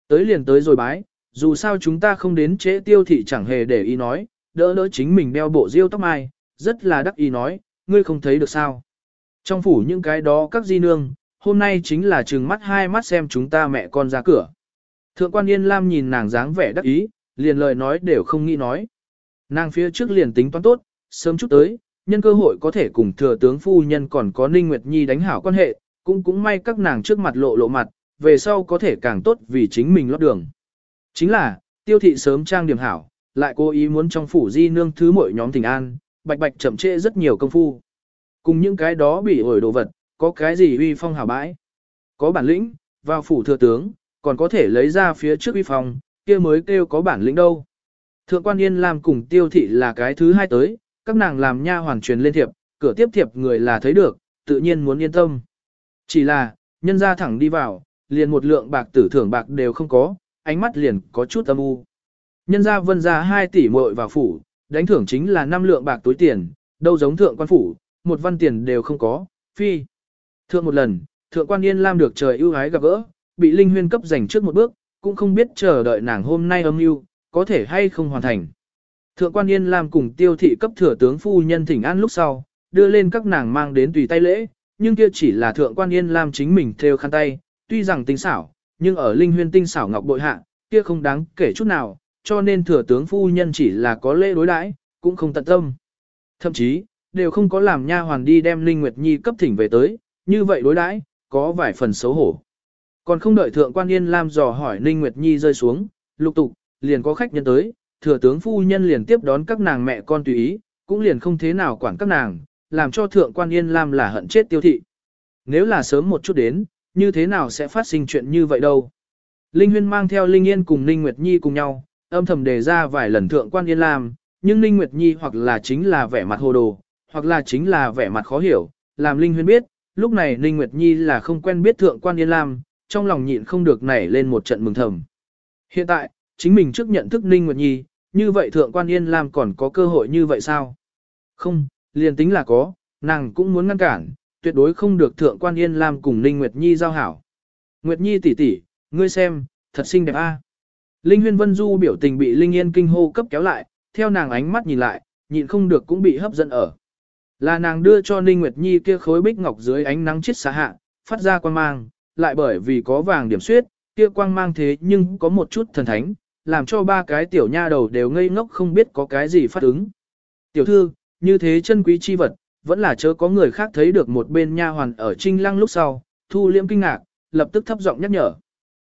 Speaker 1: Tới liền tới rồi bái, dù sao chúng ta không đến trễ tiêu thị chẳng hề để ý nói, đỡ đỡ chính mình đeo bộ diêu tóc mai, rất là đắc ý nói, ngươi không thấy được sao. Trong phủ những cái đó các di nương, hôm nay chính là trừng mắt hai mắt xem chúng ta mẹ con ra cửa. Thượng quan Yên Lam nhìn nàng dáng vẻ đắc ý, liền lời nói đều không nghĩ nói. Nàng phía trước liền tính toán tốt, sớm chút tới, nhân cơ hội có thể cùng thừa tướng phu nhân còn có Ninh Nguyệt Nhi đánh hảo quan hệ, cũng cũng may các nàng trước mặt lộ lộ mặt, về sau có thể càng tốt vì chính mình lót đường. Chính là, tiêu thị sớm trang điểm hảo, lại cố ý muốn trong phủ di nương thứ mỗi nhóm tình an, bạch bạch chậm trễ rất nhiều công phu. Cùng những cái đó bị ổi đồ vật, có cái gì uy phong hào bãi. Có bản lĩnh, vào phủ thừa tướng, còn có thể lấy ra phía trước uy phong, kia mới kêu có bản lĩnh đâu. Thượng quan Yên làm cùng tiêu thị là cái thứ hai tới, các nàng làm nha hoàn truyền lên thiệp, cửa tiếp thiệp người là thấy được, tự nhiên muốn yên tâm. Chỉ là, nhân ra thẳng đi vào, liền một lượng bạc tử thưởng bạc đều không có, ánh mắt liền có chút âm u. Nhân ra vân ra 2 tỷ muội vào phủ, đánh thưởng chính là 5 lượng bạc túi tiền, đâu giống thượng quan phủ, một văn tiền đều không có, phi. Thượng một lần, thượng quan Yên Lam được trời ưu ái gặp gỡ, bị Linh Huyên cấp giành trước một bước, cũng không biết chờ đợi nàng hôm nay âm mưu có thể hay không hoàn thành. Thượng quan Yên Lam cùng tiêu thị cấp thừa tướng phu nhân thỉnh an lúc sau, đưa lên các nàng mang đến tùy tay lễ, nhưng kia chỉ là thượng quan Yên Lam chính mình theo khăn tay, tuy rằng tinh xảo, nhưng ở linh huyên tinh xảo ngọc bội hạ, kia không đáng kể chút nào, cho nên thừa tướng phu nhân chỉ là có lễ đối đãi, cũng không tận tâm. Thậm chí, đều không có làm nha hoàn đi đem Linh Nguyệt Nhi cấp thỉnh về tới, như vậy đối đãi, có vài phần xấu hổ. Còn không đợi thượng quan Yên Lam dò hỏi Ninh Nguyệt Nhi rơi xuống, lục tục, liền có khách nhân tới, thừa tướng phu nhân liền tiếp đón các nàng mẹ con tùy ý, cũng liền không thế nào quản các nàng, làm cho thượng quan Yên Lam là hận chết tiêu thị. Nếu là sớm một chút đến, như thế nào sẽ phát sinh chuyện như vậy đâu. Linh Huyên mang theo Linh Yên cùng Ninh Nguyệt Nhi cùng nhau, âm thầm đề ra vài lần thượng quan Yên Lam, nhưng Ninh Nguyệt Nhi hoặc là chính là vẻ mặt hồ đồ, hoặc là chính là vẻ mặt khó hiểu, làm Linh Huyên biết, lúc này Ninh Nguyệt Nhi là không quen biết thượng quan Yên Lam, trong lòng nhịn không được nảy lên một trận mừng thầm. Hiện tại, chính mình trước nhận thức Ninh Nguyệt Nhi, như vậy Thượng quan Yên Lam còn có cơ hội như vậy sao? Không, liền tính là có, nàng cũng muốn ngăn cản, tuyệt đối không được Thượng quan Yên Lam cùng Ninh Nguyệt Nhi giao hảo. Nguyệt Nhi tỷ tỷ, ngươi xem, thật xinh đẹp a. Linh Huyên Vân Du biểu tình bị Linh Yên kinh hô cấp kéo lại, theo nàng ánh mắt nhìn lại, nhịn không được cũng bị hấp dẫn ở. Là nàng đưa cho Ninh Nguyệt Nhi kia khối bích ngọc dưới ánh nắng chiết xạ hạ, phát ra quang mang, lại bởi vì có vàng điểm suyết, kia quang mang thế nhưng có một chút thần thánh, làm cho ba cái tiểu nha đầu đều ngây ngốc không biết có cái gì phát ứng. Tiểu thư, như thế chân quý chi vật, vẫn là chớ có người khác thấy được một bên nha hoàn ở trinh lăng lúc sau, thu liễm kinh ngạc, lập tức thấp giọng nhắc nhở.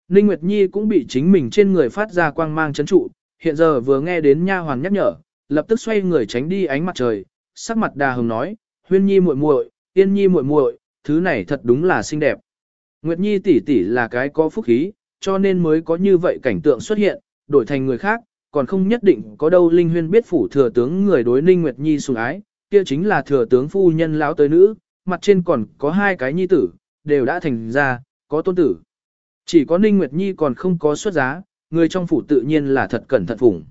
Speaker 1: Ninh Nguyệt Nhi cũng bị chính mình trên người phát ra quang mang chấn trụ, hiện giờ vừa nghe đến nha hoàn nhắc nhở, lập tức xoay người tránh đi ánh mặt trời, sắc mặt đà hồng nói, huyên nhi muội muội, yên nhi muội muội, thứ này thật đúng là xinh đẹp. Nguyệt nhi tỷ tỷ là cái có phúc khí, cho nên mới có như vậy cảnh tượng xuất hiện, đổi thành người khác, còn không nhất định có đâu linh huyên biết phủ thừa tướng người đối ninh Nguyệt nhi sủng ái, kia chính là thừa tướng phu nhân lão tới nữ, mặt trên còn có hai cái nhi tử, đều đã thành ra, có tôn tử. Chỉ có Ninh Nguyệt Nhi còn không có xuất giá, người trong phủ tự nhiên là thật cẩn thận phủng.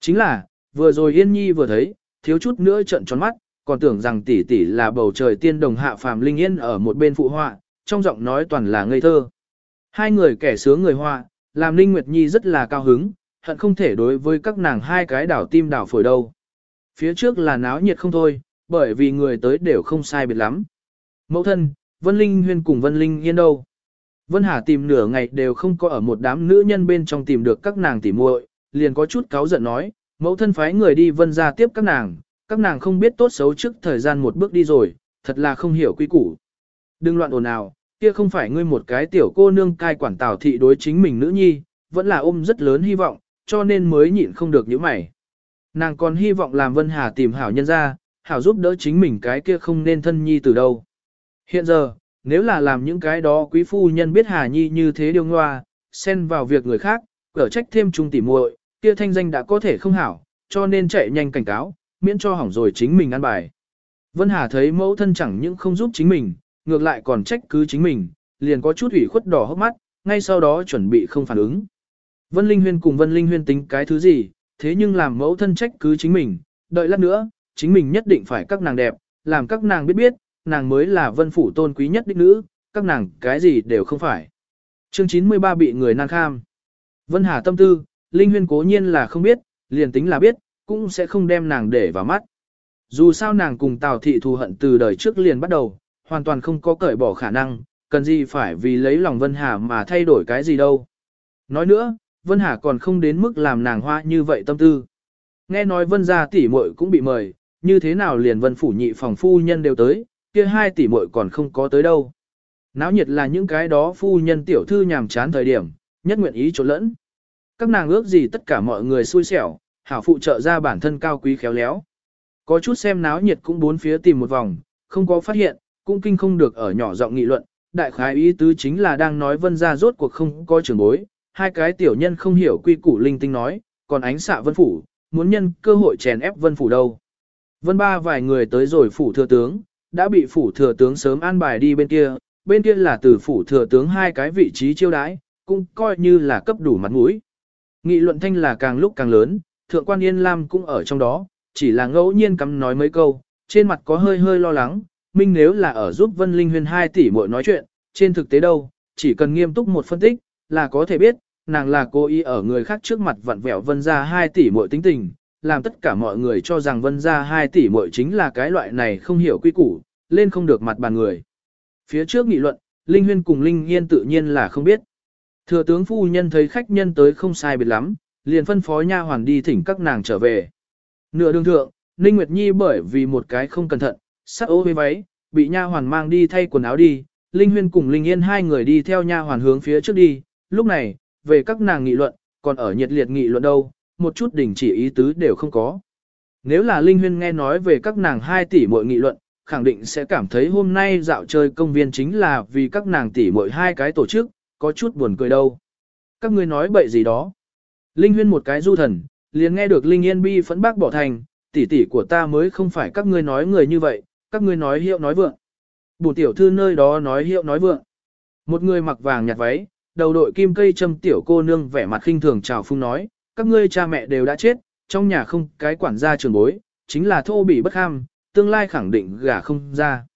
Speaker 1: Chính là, vừa rồi Yên Nhi vừa thấy, thiếu chút nữa trận tròn mắt, còn tưởng rằng tỷ tỷ là bầu trời tiên đồng hạ phàm linh yên ở một bên phụ họa, trong giọng nói toàn là ngây thơ. Hai người kẻ sướng người họa, làm linh Nguyệt Nhi rất là cao hứng, hận không thể đối với các nàng hai cái đảo tim đảo phổi đâu. Phía trước là náo nhiệt không thôi, bởi vì người tới đều không sai biệt lắm. Mẫu thân, Vân Linh Huyên cùng Vân Linh Yên đâu? Vân Hà tìm nửa ngày đều không có ở một đám nữ nhân bên trong tìm được các nàng tỉ muội, liền có chút cáu giận nói, mẫu thân phái người đi vân ra tiếp các nàng, các nàng không biết tốt xấu trước thời gian một bước đi rồi, thật là không hiểu quy củ. Đừng loạn ồn ào, kia không phải ngươi một cái tiểu cô nương cai quản tào thị đối chính mình nữ nhi, vẫn là ôm rất lớn hy vọng, cho nên mới nhịn không được những mày. Nàng còn hy vọng làm Vân Hà tìm hảo nhân ra, hảo giúp đỡ chính mình cái kia không nên thân nhi từ đâu. Hiện giờ, nếu là làm những cái đó quý phu nhân biết Hà Nhi như thế điều ngoa, xen vào việc người khác, cở trách thêm trung tỉ muội, kia thanh danh đã có thể không hảo, cho nên chạy nhanh cảnh cáo, miễn cho hỏng rồi chính mình ăn bài. Vân Hà thấy mẫu thân chẳng những không giúp chính mình, ngược lại còn trách cứ chính mình, liền có chút ủy khuất đỏ hốc mắt, ngay sau đó chuẩn bị không phản ứng. Vân Linh Huyên cùng Vân Linh Huyên tính cái thứ gì, thế nhưng làm mẫu thân trách cứ chính mình, đợi lát nữa, chính mình nhất định phải các nàng đẹp, làm các nàng biết biết, nàng mới là vân phủ tôn quý nhất đích nữ, các nàng cái gì đều không phải. Chương 93 bị người nan kham. Vân Hà tâm tư, Linh Huyên cố nhiên là không biết, liền tính là biết, cũng sẽ không đem nàng để vào mắt. Dù sao nàng cùng Tào thị thù hận từ đời trước liền bắt đầu, hoàn toàn không có cởi bỏ khả năng, cần gì phải vì lấy lòng Vân Hà mà thay đổi cái gì đâu. Nói nữa, Vân Hà còn không đến mức làm nàng hoa như vậy tâm tư. Nghe nói Vân gia tỷ muội cũng bị mời, như thế nào liền Vân phủ nhị phòng phu nhân đều tới, kia hai tỷ muội còn không có tới đâu. Náo nhiệt là những cái đó phu nhân tiểu thư nhàm chán thời điểm, nhất nguyện ý chỗ lẫn. Các nàng ước gì tất cả mọi người xui xẻo, hảo phụ trợ ra bản thân cao quý khéo léo. Có chút xem náo nhiệt cũng bốn phía tìm một vòng, không có phát hiện, cũng kinh không được ở nhỏ giọng nghị luận. Đại khái ý tứ chính là đang nói vân ra rốt cuộc không có trường bối, hai cái tiểu nhân không hiểu quy củ linh tinh nói, còn ánh xạ vân phủ, muốn nhân cơ hội chèn ép vân phủ đâu. Vân ba vài người tới rồi phủ thừa tướng, đã bị phủ thừa tướng sớm an bài đi bên kia, bên kia là từ phủ thừa tướng hai cái vị trí chiêu đãi, cũng coi như là cấp đủ mặt mũi. Nghị luận thanh là càng lúc càng lớn, thượng quan Yên Lam cũng ở trong đó, chỉ là ngẫu nhiên cắm nói mấy câu, trên mặt có hơi hơi lo lắng, minh nếu là ở giúp Vân Linh Huyền 2 tỷ muội nói chuyện, trên thực tế đâu, chỉ cần nghiêm túc một phân tích, là có thể biết, nàng là cố ý ở người khác trước mặt vặn vẹo Vân ra 2 tỷ muội tính tình, làm tất cả mọi người cho rằng vân gia 2 tỷ muội chính là cái loại này không hiểu quy củ, lên không được mặt bàn người. Phía trước nghị luận, Linh Huyên cùng Linh Yên tự nhiên là không biết. Thừa tướng phu nhân thấy khách nhân tới không sai biệt lắm, liền phân phó nha hoàn đi thỉnh các nàng trở về. Nửa đường thượng, Ninh Nguyệt Nhi bởi vì một cái không cẩn thận, sắc ố với váy, bị nha hoàn mang đi thay quần áo đi, Linh Huyên cùng Linh Yên hai người đi theo nha hoàn hướng phía trước đi, lúc này, về các nàng nghị luận, còn ở nhiệt liệt nghị luận đâu, một chút đỉnh chỉ ý tứ đều không có. Nếu là Linh Huyên nghe nói về các nàng hai tỷ muội nghị luận, khẳng định sẽ cảm thấy hôm nay dạo chơi công viên chính là vì các nàng tỷ muội hai cái tổ chức, có chút buồn cười đâu. Các ngươi nói bậy gì đó. Linh Huyên một cái du thần, liền nghe được Linh Yên bi phẫn bác bỏ thành, tỷ tỷ của ta mới không phải các ngươi nói người như vậy, các ngươi nói hiệu nói vượng. Bùn tiểu thư nơi đó nói hiệu nói vượng. Một người mặc vàng nhạt váy, đầu đội kim cây châm tiểu cô nương vẻ mặt khinh thường chào phung nói, các ngươi cha mẹ đều đã chết, trong nhà không cái quản gia trường bối, chính là thô bỉ bất ham, tương lai khẳng định gả không ra.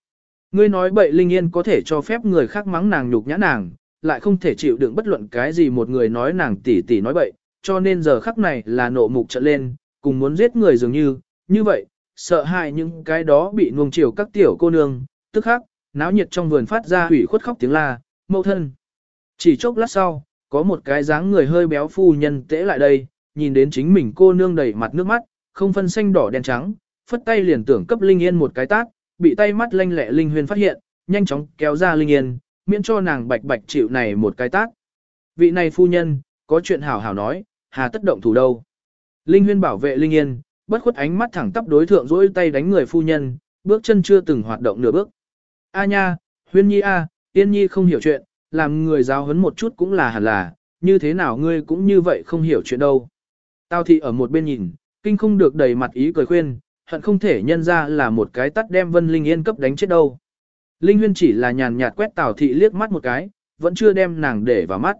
Speaker 1: Ngươi nói bậy Linh Yên có thể cho phép người khác mắng nàng nhục nhã nàng, lại không thể chịu đựng bất luận cái gì một người nói nàng tỉ tỉ nói bậy, cho nên giờ khắc này là nộ mục trận lên, cùng muốn giết người dường như, như vậy, sợ hại những cái đó bị nuông chiều các tiểu cô nương, tức khắc, náo nhiệt trong vườn phát ra hủy khuất khóc tiếng la, mâu thân. Chỉ chốc lát sau, có một cái dáng người hơi béo phu nhân tễ lại đây, nhìn đến chính mình cô nương đầy mặt nước mắt, không phân xanh đỏ đen trắng, phất tay liền tưởng cấp Linh Yên một cái tát, bị tay mắt lanh lẹ Linh Huyên phát hiện, nhanh chóng kéo ra Linh Yên, miễn cho nàng bạch bạch chịu này một cái tát. Vị này phu nhân, có chuyện hảo hảo nói, hà tất động thủ đâu. Linh Huyên bảo vệ Linh Yên, bất khuất ánh mắt thẳng tắp đối thượng dỗi tay đánh người phu nhân, bước chân chưa từng hoạt động nửa bước. A nha, Huyên Nhi a, Yên Nhi không hiểu chuyện, làm người giáo huấn một chút cũng là hẳn là, như thế nào ngươi cũng như vậy không hiểu chuyện đâu. Tao thị ở một bên nhìn, kinh không được đầy mặt ý cười khuyên, hận không thể nhân ra là một cái tắt đem Vân Linh Yên cấp đánh chết đâu. Linh Huyên chỉ là nhàn nhạt quét Tào thị liếc mắt một cái, vẫn chưa đem nàng để vào mắt.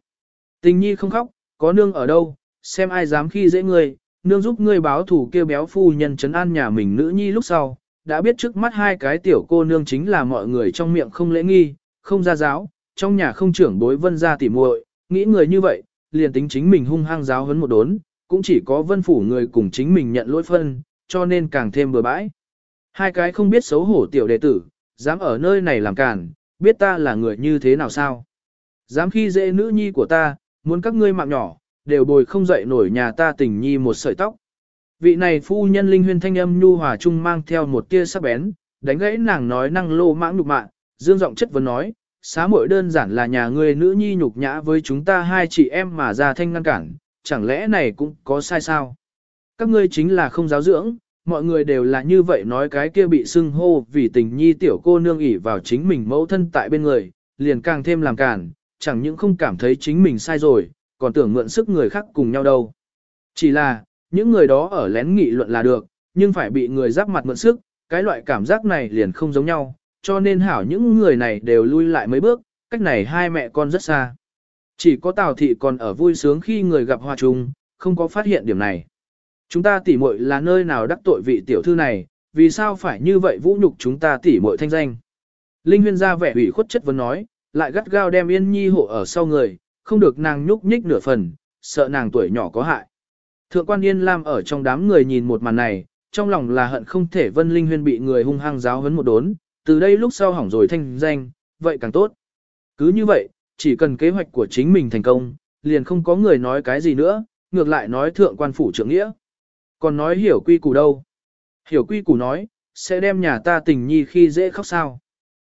Speaker 1: Tình nhi không khóc, có nương ở đâu, xem ai dám khi dễ ngươi, nương giúp ngươi báo thủ kêu béo phu nhân trấn an nhà mình nữ nhi lúc sau, đã biết trước mắt hai cái tiểu cô nương chính là mọi người trong miệng không lễ nghi, không ra giáo, trong nhà không trưởng bối vân ra tỉ muội, nghĩ người như vậy, liền tính chính mình hung hăng giáo hấn một đốn, cũng chỉ có vân phủ người cùng chính mình nhận lỗi phân, cho nên càng thêm bừa bãi. Hai cái không biết xấu hổ tiểu đệ tử, dám ở nơi này làm cản, biết ta là người như thế nào sao? Dám khi dễ nữ nhi của ta, muốn các ngươi mạng nhỏ, đều bồi không dậy nổi nhà ta tình nhi một sợi tóc. Vị này phu nhân linh huyên thanh âm nhu hòa trung mang theo một tia sắc bén, đánh gãy nàng nói năng lô mãng nhục mạ, dương giọng chất vấn nói, xá muội đơn giản là nhà ngươi nữ nhi nhục nhã với chúng ta hai chị em mà ra thanh ngăn cản, chẳng lẽ này cũng có sai sao? Các ngươi chính là không giáo dưỡng, mọi người đều là như vậy nói cái kia bị sưng hô vì tình nhi tiểu cô nương ỉ vào chính mình mẫu thân tại bên người, liền càng thêm làm cản, chẳng những không cảm thấy chính mình sai rồi, còn tưởng mượn sức người khác cùng nhau đâu. Chỉ là, những người đó ở lén nghị luận là được, nhưng phải bị người giáp mặt mượn sức, cái loại cảm giác này liền không giống nhau, cho nên hảo những người này đều lui lại mấy bước, cách này hai mẹ con rất xa. Chỉ có Tào Thị còn ở vui sướng khi người gặp hòa chung, không có phát hiện điểm này. Chúng ta tỉ muội là nơi nào đắc tội vị tiểu thư này, vì sao phải như vậy vũ nhục chúng ta tỉ muội thanh danh. Linh huyên ra vẻ ủy khuất chất vấn nói, lại gắt gao đem yên nhi hộ ở sau người, không được nàng nhúc nhích nửa phần, sợ nàng tuổi nhỏ có hại. Thượng quan Yên Lam ở trong đám người nhìn một màn này, trong lòng là hận không thể Vân Linh Huyên bị người hung hăng giáo hấn một đốn, từ đây lúc sau hỏng rồi thanh danh, vậy càng tốt. Cứ như vậy, chỉ cần kế hoạch của chính mình thành công, liền không có người nói cái gì nữa, ngược lại nói thượng quan phủ trưởng nghĩa. Còn nói hiểu quy củ đâu? Hiểu quy củ nói, sẽ đem nhà ta tình nhi khi dễ khóc sao.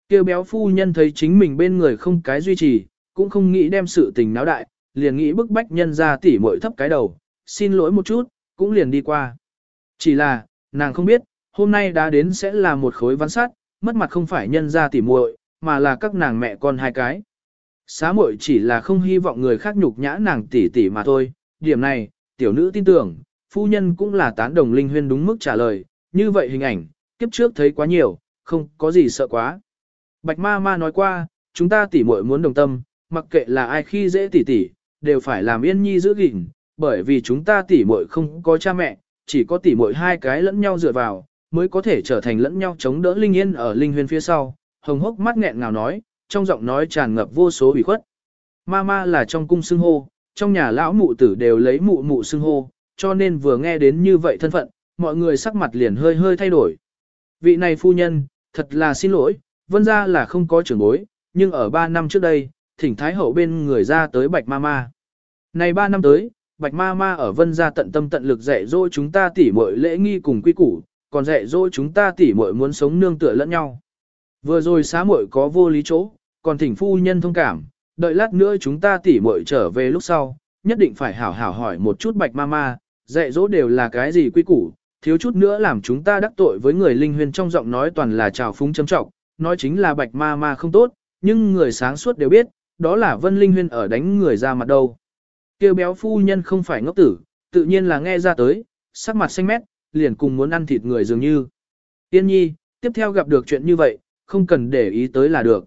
Speaker 1: Kêu béo phu nhân thấy chính mình bên người không cái duy trì, cũng không nghĩ đem sự tình náo đại, liền nghĩ bức bách nhân ra tỉ muội thấp cái đầu, xin lỗi một chút, cũng liền đi qua. Chỉ là, nàng không biết, hôm nay đã đến sẽ là một khối văn sát, mất mặt không phải nhân ra tỉ muội, mà là các nàng mẹ con hai cái. Xá muội chỉ là không hy vọng người khác nhục nhã nàng tỉ tỉ mà thôi, điểm này, tiểu nữ tin tưởng, phu nhân cũng là tán đồng linh huyên đúng mức trả lời, như vậy hình ảnh, kiếp trước thấy quá nhiều, không có gì sợ quá. Bạch ma ma nói qua, chúng ta tỉ muội muốn đồng tâm, mặc kệ là ai khi dễ tỉ tỉ, đều phải làm yên nhi giữ gìn, bởi vì chúng ta tỉ muội không có cha mẹ, chỉ có tỉ muội hai cái lẫn nhau dựa vào, mới có thể trở thành lẫn nhau chống đỡ linh yên ở linh huyền phía sau. Hồng hốc mắt nghẹn ngào nói, trong giọng nói tràn ngập vô số ủy khuất. Ma ma là trong cung xưng hô, trong nhà lão mụ tử đều lấy mụ mụ xưng hô, cho nên vừa nghe đến như vậy thân phận, mọi người sắc mặt liền hơi hơi thay đổi. Vị này phu nhân, thật là xin lỗi, vân ra là không có trưởng bối, nhưng ở 3 năm trước đây, thỉnh Thái Hậu bên người ra tới Bạch Mama. Này 3 năm tới, Bạch Mama ở vân gia tận tâm tận lực dạy dỗ chúng ta tỉ muội lễ nghi cùng quy củ, còn dạy dỗ chúng ta tỉ muội muốn sống nương tựa lẫn nhau. Vừa rồi xá muội có vô lý chỗ, còn thỉnh phu nhân thông cảm, đợi lát nữa chúng ta tỉ muội trở về lúc sau, nhất định phải hảo hảo hỏi một chút Bạch Mama, dạy dỗ đều là cái gì quy củ, thiếu chút nữa làm chúng ta đắc tội với người linh huyền trong giọng nói toàn là trào phúng châm trọng, nói chính là Bạch ma ma không tốt, nhưng người sáng suốt đều biết, đó là Vân Linh huyền ở đánh người ra mặt đâu. Kêu béo phu nhân không phải ngốc tử, tự nhiên là nghe ra tới, sắc mặt xanh mét, liền cùng muốn ăn thịt người dường như. Tiên nhi, tiếp theo gặp được chuyện như vậy, không cần để ý tới là được.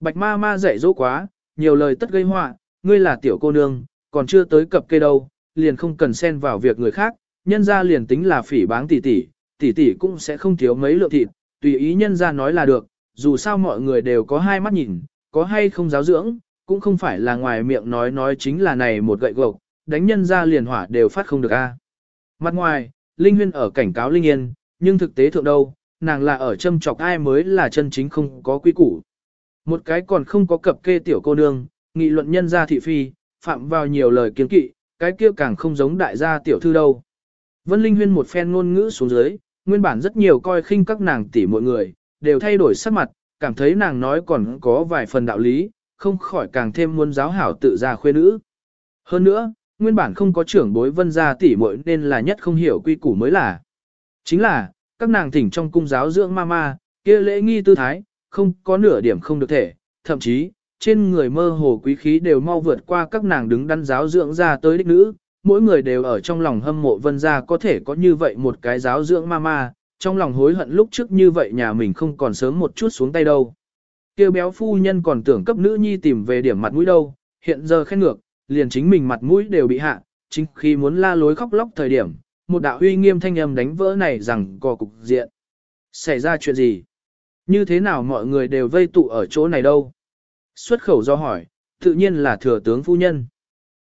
Speaker 1: Bạch ma ma dạy dỗ quá, nhiều lời tất gây họa, ngươi là tiểu cô nương, còn chưa tới cập kê đâu, liền không cần xen vào việc người khác, nhân ra liền tính là phỉ báng tỷ tỷ, tỷ tỷ cũng sẽ không thiếu mấy lượng thịt, tùy ý nhân ra nói là được, dù sao mọi người đều có hai mắt nhìn, có hay không giáo dưỡng, cũng không phải là ngoài miệng nói nói chính là này một gậy gộc, đánh nhân ra liền hỏa đều phát không được a. Mặt ngoài, Linh Huyên ở cảnh cáo Linh Yên, nhưng thực tế thượng đâu, nàng là ở châm chọc ai mới là chân chính không có quy củ. Một cái còn không có cập kê tiểu cô nương, nghị luận nhân gia thị phi, phạm vào nhiều lời kiến kỵ, cái kia càng không giống đại gia tiểu thư đâu. Vân Linh Huyên một phen ngôn ngữ xuống dưới, nguyên bản rất nhiều coi khinh các nàng tỷ mọi người, đều thay đổi sắc mặt, cảm thấy nàng nói còn có vài phần đạo lý, không khỏi càng thêm muốn giáo hảo tự ra khuê nữ. Hơn nữa, nguyên bản không có trưởng bối vân gia tỷ muội nên là nhất không hiểu quy củ mới là. Chính là, các nàng thỉnh trong cung giáo dưỡng ma ma, kia lễ nghi tư thái, không có nửa điểm không được thể, thậm chí, trên người mơ hồ quý khí đều mau vượt qua các nàng đứng đắn giáo dưỡng ra tới đích nữ, mỗi người đều ở trong lòng hâm mộ vân gia có thể có như vậy một cái giáo dưỡng ma ma, trong lòng hối hận lúc trước như vậy nhà mình không còn sớm một chút xuống tay đâu. Kêu béo phu nhân còn tưởng cấp nữ nhi tìm về điểm mặt mũi đâu, hiện giờ khen ngược, liền chính mình mặt mũi đều bị hạ, chính khi muốn la lối khóc lóc thời điểm, một đạo uy nghiêm thanh âm đánh vỡ này rằng có cục diện. Xảy ra chuyện gì? Như thế nào mọi người đều vây tụ ở chỗ này đâu? Xuất khẩu do hỏi, tự nhiên là thừa tướng phu nhân.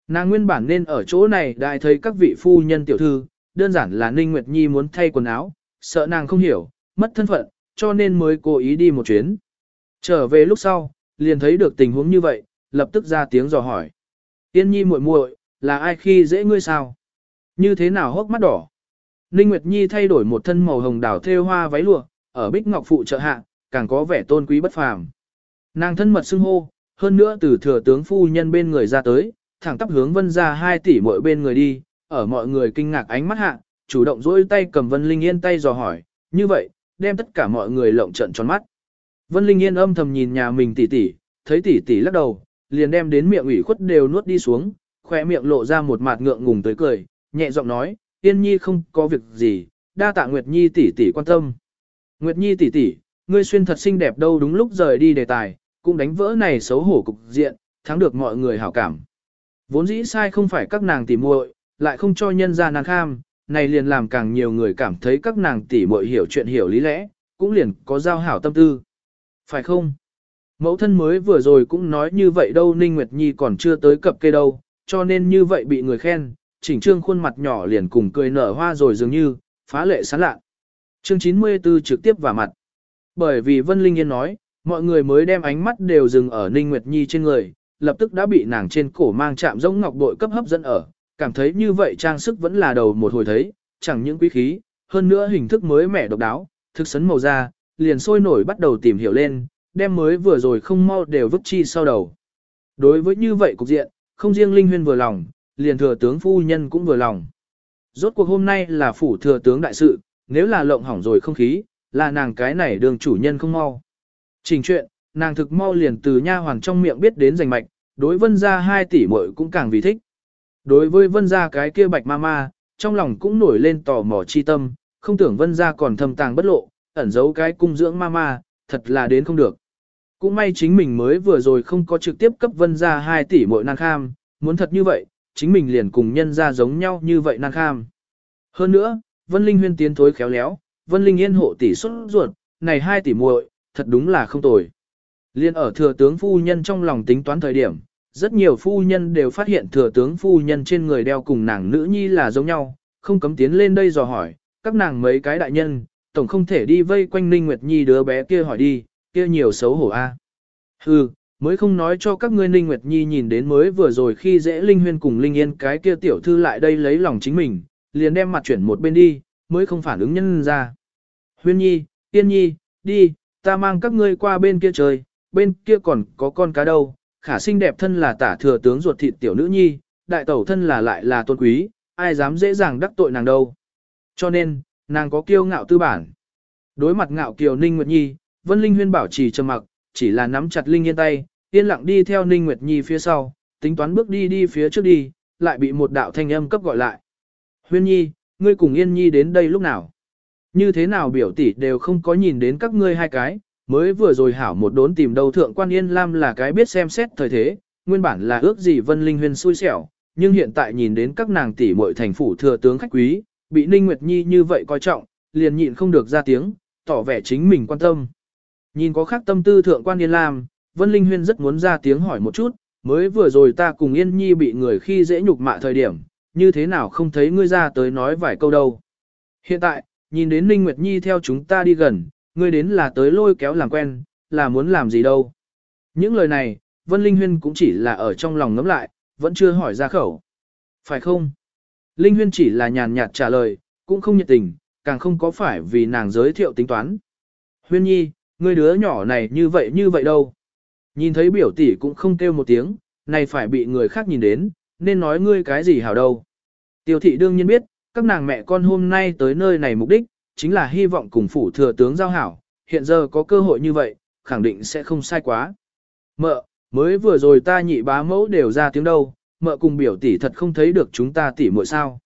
Speaker 1: Nàng nguyên bản nên ở chỗ này đại thấy các vị phu nhân tiểu thư, đơn giản là Ninh Nguyệt Nhi muốn thay quần áo, sợ nàng không hiểu, mất thân phận, cho nên mới cố ý đi một chuyến. Trở về lúc sau, liền thấy được tình huống như vậy, lập tức ra tiếng dò hỏi. Tiên Nhi muội muội, là ai khi dễ ngươi sao? Như thế nào hốc mắt đỏ? Ninh Nguyệt Nhi thay đổi một thân màu hồng đảo thêu hoa váy lụa, ở Bích Ngọc phụ trợ hạ, càng có vẻ tôn quý bất phàm. Nàng thân mật xưng hô, hơn nữa từ thừa tướng phu nhân bên người ra tới, thẳng tắp hướng vân ra hai tỷ mỗi bên người đi, ở mọi người kinh ngạc ánh mắt hạ, chủ động dỗi tay cầm Vân Linh Yên tay dò hỏi, như vậy, đem tất cả mọi người lộng trận tròn mắt. Vân Linh Yên âm thầm nhìn nhà mình tỷ tỷ, thấy tỷ tỷ lắc đầu, liền đem đến miệng ủy khuất đều nuốt đi xuống, khỏe miệng lộ ra một mặt ngượng ngùng tới cười, nhẹ giọng nói, Yên Nhi không có việc gì, đa tạ Nguyệt Nhi tỷ tỷ quan tâm. Nguyệt Nhi tỷ tỷ, ngươi xuyên thật xinh đẹp đâu đúng lúc rời đi đề tài, cũng đánh vỡ này xấu hổ cục diện, thắng được mọi người hảo cảm. Vốn dĩ sai không phải các nàng tỉ muội, lại không cho nhân ra nàng kham, này liền làm càng nhiều người cảm thấy các nàng tỉ muội hiểu chuyện hiểu lý lẽ, cũng liền có giao hảo tâm tư. Phải không? Mẫu thân mới vừa rồi cũng nói như vậy đâu Ninh Nguyệt Nhi còn chưa tới cập cây đâu, cho nên như vậy bị người khen, chỉnh trương khuôn mặt nhỏ liền cùng cười nở hoa rồi dường như, phá lệ sán lạ. Chương 94 trực tiếp vào mặt. Bởi vì Vân Linh Yên nói, mọi người mới đem ánh mắt đều dừng ở Ninh Nguyệt Nhi trên người, lập tức đã bị nàng trên cổ mang chạm giống ngọc bội cấp hấp dẫn ở, cảm thấy như vậy trang sức vẫn là đầu một hồi thấy, chẳng những quý khí, hơn nữa hình thức mới mẻ độc đáo, thực sấn màu da, liền sôi nổi bắt đầu tìm hiểu lên, đem mới vừa rồi không mau đều vứt chi sau đầu. Đối với như vậy cục diện, không riêng Linh Huyên vừa lòng, liền thừa tướng phu nhân cũng vừa lòng. Rốt cuộc hôm nay là phủ thừa tướng đại sự, nếu là lộng hỏng rồi không khí, là nàng cái này đường chủ nhân không mau. Trình chuyện, nàng thực mau liền từ nha hoàng trong miệng biết đến giành mạch, đối vân gia hai tỷ muội cũng càng vì thích. Đối với vân gia cái kia bạch ma ma, trong lòng cũng nổi lên tò mò chi tâm, không tưởng vân gia còn thâm tàng bất lộ, ẩn giấu cái cung dưỡng ma ma, thật là đến không được. Cũng may chính mình mới vừa rồi không có trực tiếp cấp vân gia 2 tỷ mỗi năng kham, muốn thật như vậy, chính mình liền cùng nhân gia giống nhau như vậy năng kham. Hơn nữa, vân linh huyên tiến thối khéo léo, vân linh yên hộ tỷ xuất ruột, này 2 tỷ muội, thật đúng là không tồi. Liên ở thừa tướng phu nhân trong lòng tính toán thời điểm, rất nhiều phu nhân đều phát hiện thừa tướng phu nhân trên người đeo cùng nàng nữ nhi là giống nhau, không cấm tiến lên đây dò hỏi, các nàng mấy cái đại nhân, tổng không thể đi vây quanh Ninh Nguyệt Nhi đứa bé kia hỏi đi, kia nhiều xấu hổ a. À. Hừ, mới không nói cho các ngươi Ninh Nguyệt Nhi nhìn đến mới vừa rồi khi dễ Linh Huyên cùng Linh Yên cái kia tiểu thư lại đây lấy lòng chính mình, liền đem mặt chuyển một bên đi, mới không phản ứng nhân ra. Huyên Nhi, Tiên Nhi, đi, ta mang các ngươi qua bên kia chơi, bên kia còn có con cá đâu, khả xinh đẹp thân là tả thừa tướng ruột thịt tiểu nữ nhi, đại tẩu thân là lại là tôn quý, ai dám dễ dàng đắc tội nàng đâu. Cho nên, nàng có kiêu ngạo tư bản. Đối mặt ngạo kiều Ninh Nguyệt Nhi, Vân Linh Huyên bảo trì trầm mặc, chỉ là nắm chặt Linh Yên tay, yên lặng đi theo Ninh Nguyệt Nhi phía sau, tính toán bước đi đi phía trước đi, lại bị một đạo thanh âm cấp gọi lại. Huyên Nhi, ngươi cùng Yên Nhi đến đây lúc nào? Như thế nào biểu tỷ đều không có nhìn đến các ngươi hai cái, mới vừa rồi hảo một đốn tìm đầu thượng quan Yên Lam là cái biết xem xét thời thế, nguyên bản là ước gì Vân Linh Huyên xui xẻo, nhưng hiện tại nhìn đến các nàng tỷ muội thành phủ thừa tướng khách quý, bị Ninh Nguyệt Nhi như vậy coi trọng, liền nhịn không được ra tiếng, tỏ vẻ chính mình quan tâm. Nhìn có khác tâm tư thượng quan Yên Lam, Vân Linh Huyên rất muốn ra tiếng hỏi một chút, mới vừa rồi ta cùng Yên Nhi bị người khi dễ nhục mạ thời điểm, như thế nào không thấy ngươi ra tới nói vài câu đâu. Hiện tại, nhìn đến Ninh Nguyệt Nhi theo chúng ta đi gần, ngươi đến là tới lôi kéo làm quen, là muốn làm gì đâu. Những lời này, Vân Linh Huyên cũng chỉ là ở trong lòng ngấm lại, vẫn chưa hỏi ra khẩu. Phải không? Linh Huyên chỉ là nhàn nhạt trả lời, cũng không nhiệt tình, càng không có phải vì nàng giới thiệu tính toán. Huyên Nhi, ngươi đứa nhỏ này như vậy như vậy đâu. Nhìn thấy biểu tỷ cũng không kêu một tiếng, này phải bị người khác nhìn đến, nên nói ngươi cái gì hảo đâu. Tiêu thị đương nhiên biết, các nàng mẹ con hôm nay tới nơi này mục đích, chính là hy vọng cùng phủ thừa tướng giao hảo, hiện giờ có cơ hội như vậy, khẳng định sẽ không sai quá. Mợ, mới vừa rồi ta nhị bá mẫu đều ra tiếng đâu, mợ cùng biểu tỷ thật không thấy được chúng ta tỷ muội sao.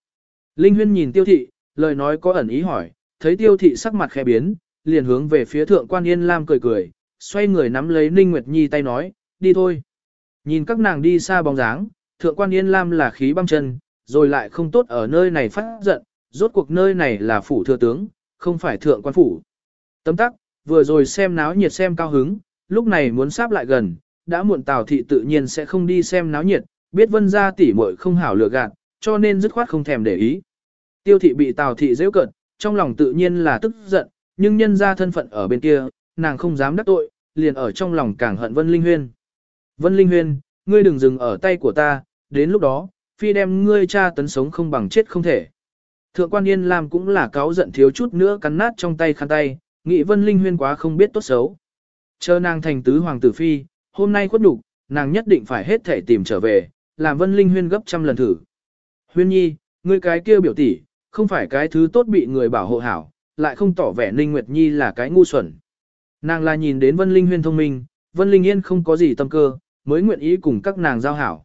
Speaker 1: Linh Huyên nhìn tiêu thị, lời nói có ẩn ý hỏi, thấy tiêu thị sắc mặt khẽ biến, liền hướng về phía thượng quan yên lam cười cười, xoay người nắm lấy Ninh Nguyệt Nhi tay nói, đi thôi. Nhìn các nàng đi xa bóng dáng, thượng quan yên lam là khí băng chân, rồi lại không tốt ở nơi này phát giận, rốt cuộc nơi này là phủ thừa tướng, không phải thượng quan phủ. Tấm tắc, vừa rồi xem náo nhiệt xem cao hứng, lúc này muốn sáp lại gần, đã muộn tào thị tự nhiên sẽ không đi xem náo nhiệt, biết vân gia tỷ muội không hảo lựa gạt, cho nên dứt khoát không thèm để ý. Tiêu thị bị tào thị dễ cận, trong lòng tự nhiên là tức giận, nhưng nhân ra thân phận ở bên kia, nàng không dám đắc tội, liền ở trong lòng càng hận Vân Linh Huyên. Vân Linh Huyên, ngươi đừng dừng ở tay của ta, đến lúc đó, phi đem ngươi cha tấn sống không bằng chết không thể. Thượng quan Yên Lam cũng là cáo giận thiếu chút nữa cắn nát trong tay khăn tay, nghĩ Vân Linh Huyên quá không biết tốt xấu. Chờ nàng thành tứ hoàng tử phi, hôm nay khuất nhục, nàng nhất định phải hết thể tìm trở về, làm Vân Linh Huyên gấp trăm lần thử. Huyên nhi, ngươi cái kia biểu tỷ, không phải cái thứ tốt bị người bảo hộ hảo, lại không tỏ vẻ Ninh Nguyệt Nhi là cái ngu xuẩn. Nàng là nhìn đến Vân Linh Huyên thông minh, Vân Linh Yên không có gì tâm cơ, mới nguyện ý cùng các nàng giao hảo.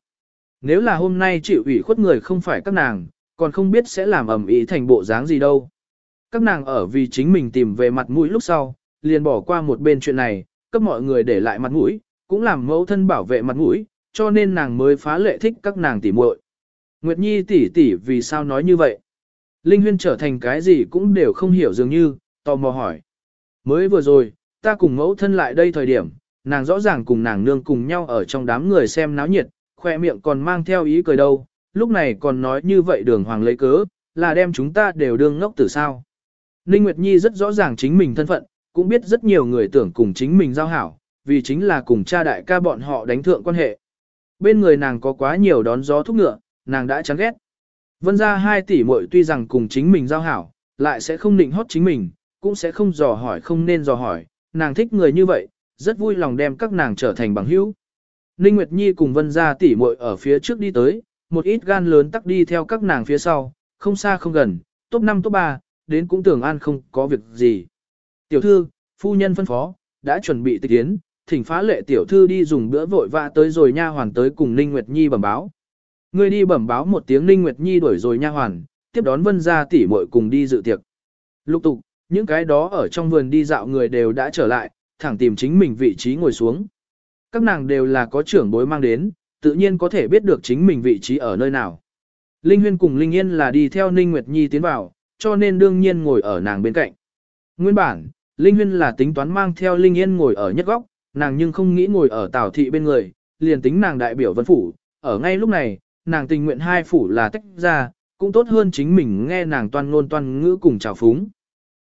Speaker 1: Nếu là hôm nay chịu ủy khuất người không phải các nàng, còn không biết sẽ làm ầm ĩ thành bộ dáng gì đâu. Các nàng ở vì chính mình tìm về mặt mũi lúc sau, liền bỏ qua một bên chuyện này, cấp mọi người để lại mặt mũi, cũng làm mẫu thân bảo vệ mặt mũi, cho nên nàng mới phá lệ thích các nàng tỉ muội. Nguyệt Nhi tỷ tỷ vì sao nói như vậy? Linh Huyên trở thành cái gì cũng đều không hiểu dường như, tò mò hỏi. Mới vừa rồi, ta cùng mẫu thân lại đây thời điểm, nàng rõ ràng cùng nàng nương cùng nhau ở trong đám người xem náo nhiệt, khoe miệng còn mang theo ý cười đâu, lúc này còn nói như vậy đường hoàng lấy cớ, là đem chúng ta đều đương ngốc tử sao. Ninh Nguyệt Nhi rất rõ ràng chính mình thân phận, cũng biết rất nhiều người tưởng cùng chính mình giao hảo, vì chính là cùng cha đại ca bọn họ đánh thượng quan hệ. Bên người nàng có quá nhiều đón gió thúc ngựa, nàng đã chán ghét. Vân ra hai tỷ muội tuy rằng cùng chính mình giao hảo, lại sẽ không định hót chính mình, cũng sẽ không dò hỏi không nên dò hỏi, nàng thích người như vậy, rất vui lòng đem các nàng trở thành bằng hữu. Ninh Nguyệt Nhi cùng Vân gia tỷ muội ở phía trước đi tới, một ít gan lớn tắc đi theo các nàng phía sau, không xa không gần, top 5 top 3, đến cũng tưởng an không có việc gì. Tiểu thư, phu nhân phân phó, đã chuẩn bị tịch yến, thỉnh phá lệ tiểu thư đi dùng bữa vội vã tới rồi nha hoàn tới cùng Ninh Nguyệt Nhi bẩm báo. Người đi bẩm báo một tiếng Ninh Nguyệt Nhi đuổi rồi nha hoàn, tiếp đón Vân gia tỷ muội cùng đi dự tiệc. Lục tục, những cái đó ở trong vườn đi dạo người đều đã trở lại, thẳng tìm chính mình vị trí ngồi xuống. Các nàng đều là có trưởng bối mang đến, tự nhiên có thể biết được chính mình vị trí ở nơi nào. Linh Huyên cùng Linh Yên là đi theo Ninh Nguyệt Nhi tiến vào, cho nên đương nhiên ngồi ở nàng bên cạnh. Nguyên bản, Linh Huyên là tính toán mang theo Linh Yên ngồi ở nhất góc, nàng nhưng không nghĩ ngồi ở Tào thị bên người, liền tính nàng đại biểu vân phủ, ở ngay lúc này, nàng tình nguyện hai phủ là tách ra, cũng tốt hơn chính mình nghe nàng toan ngôn toan ngữ cùng chào phúng.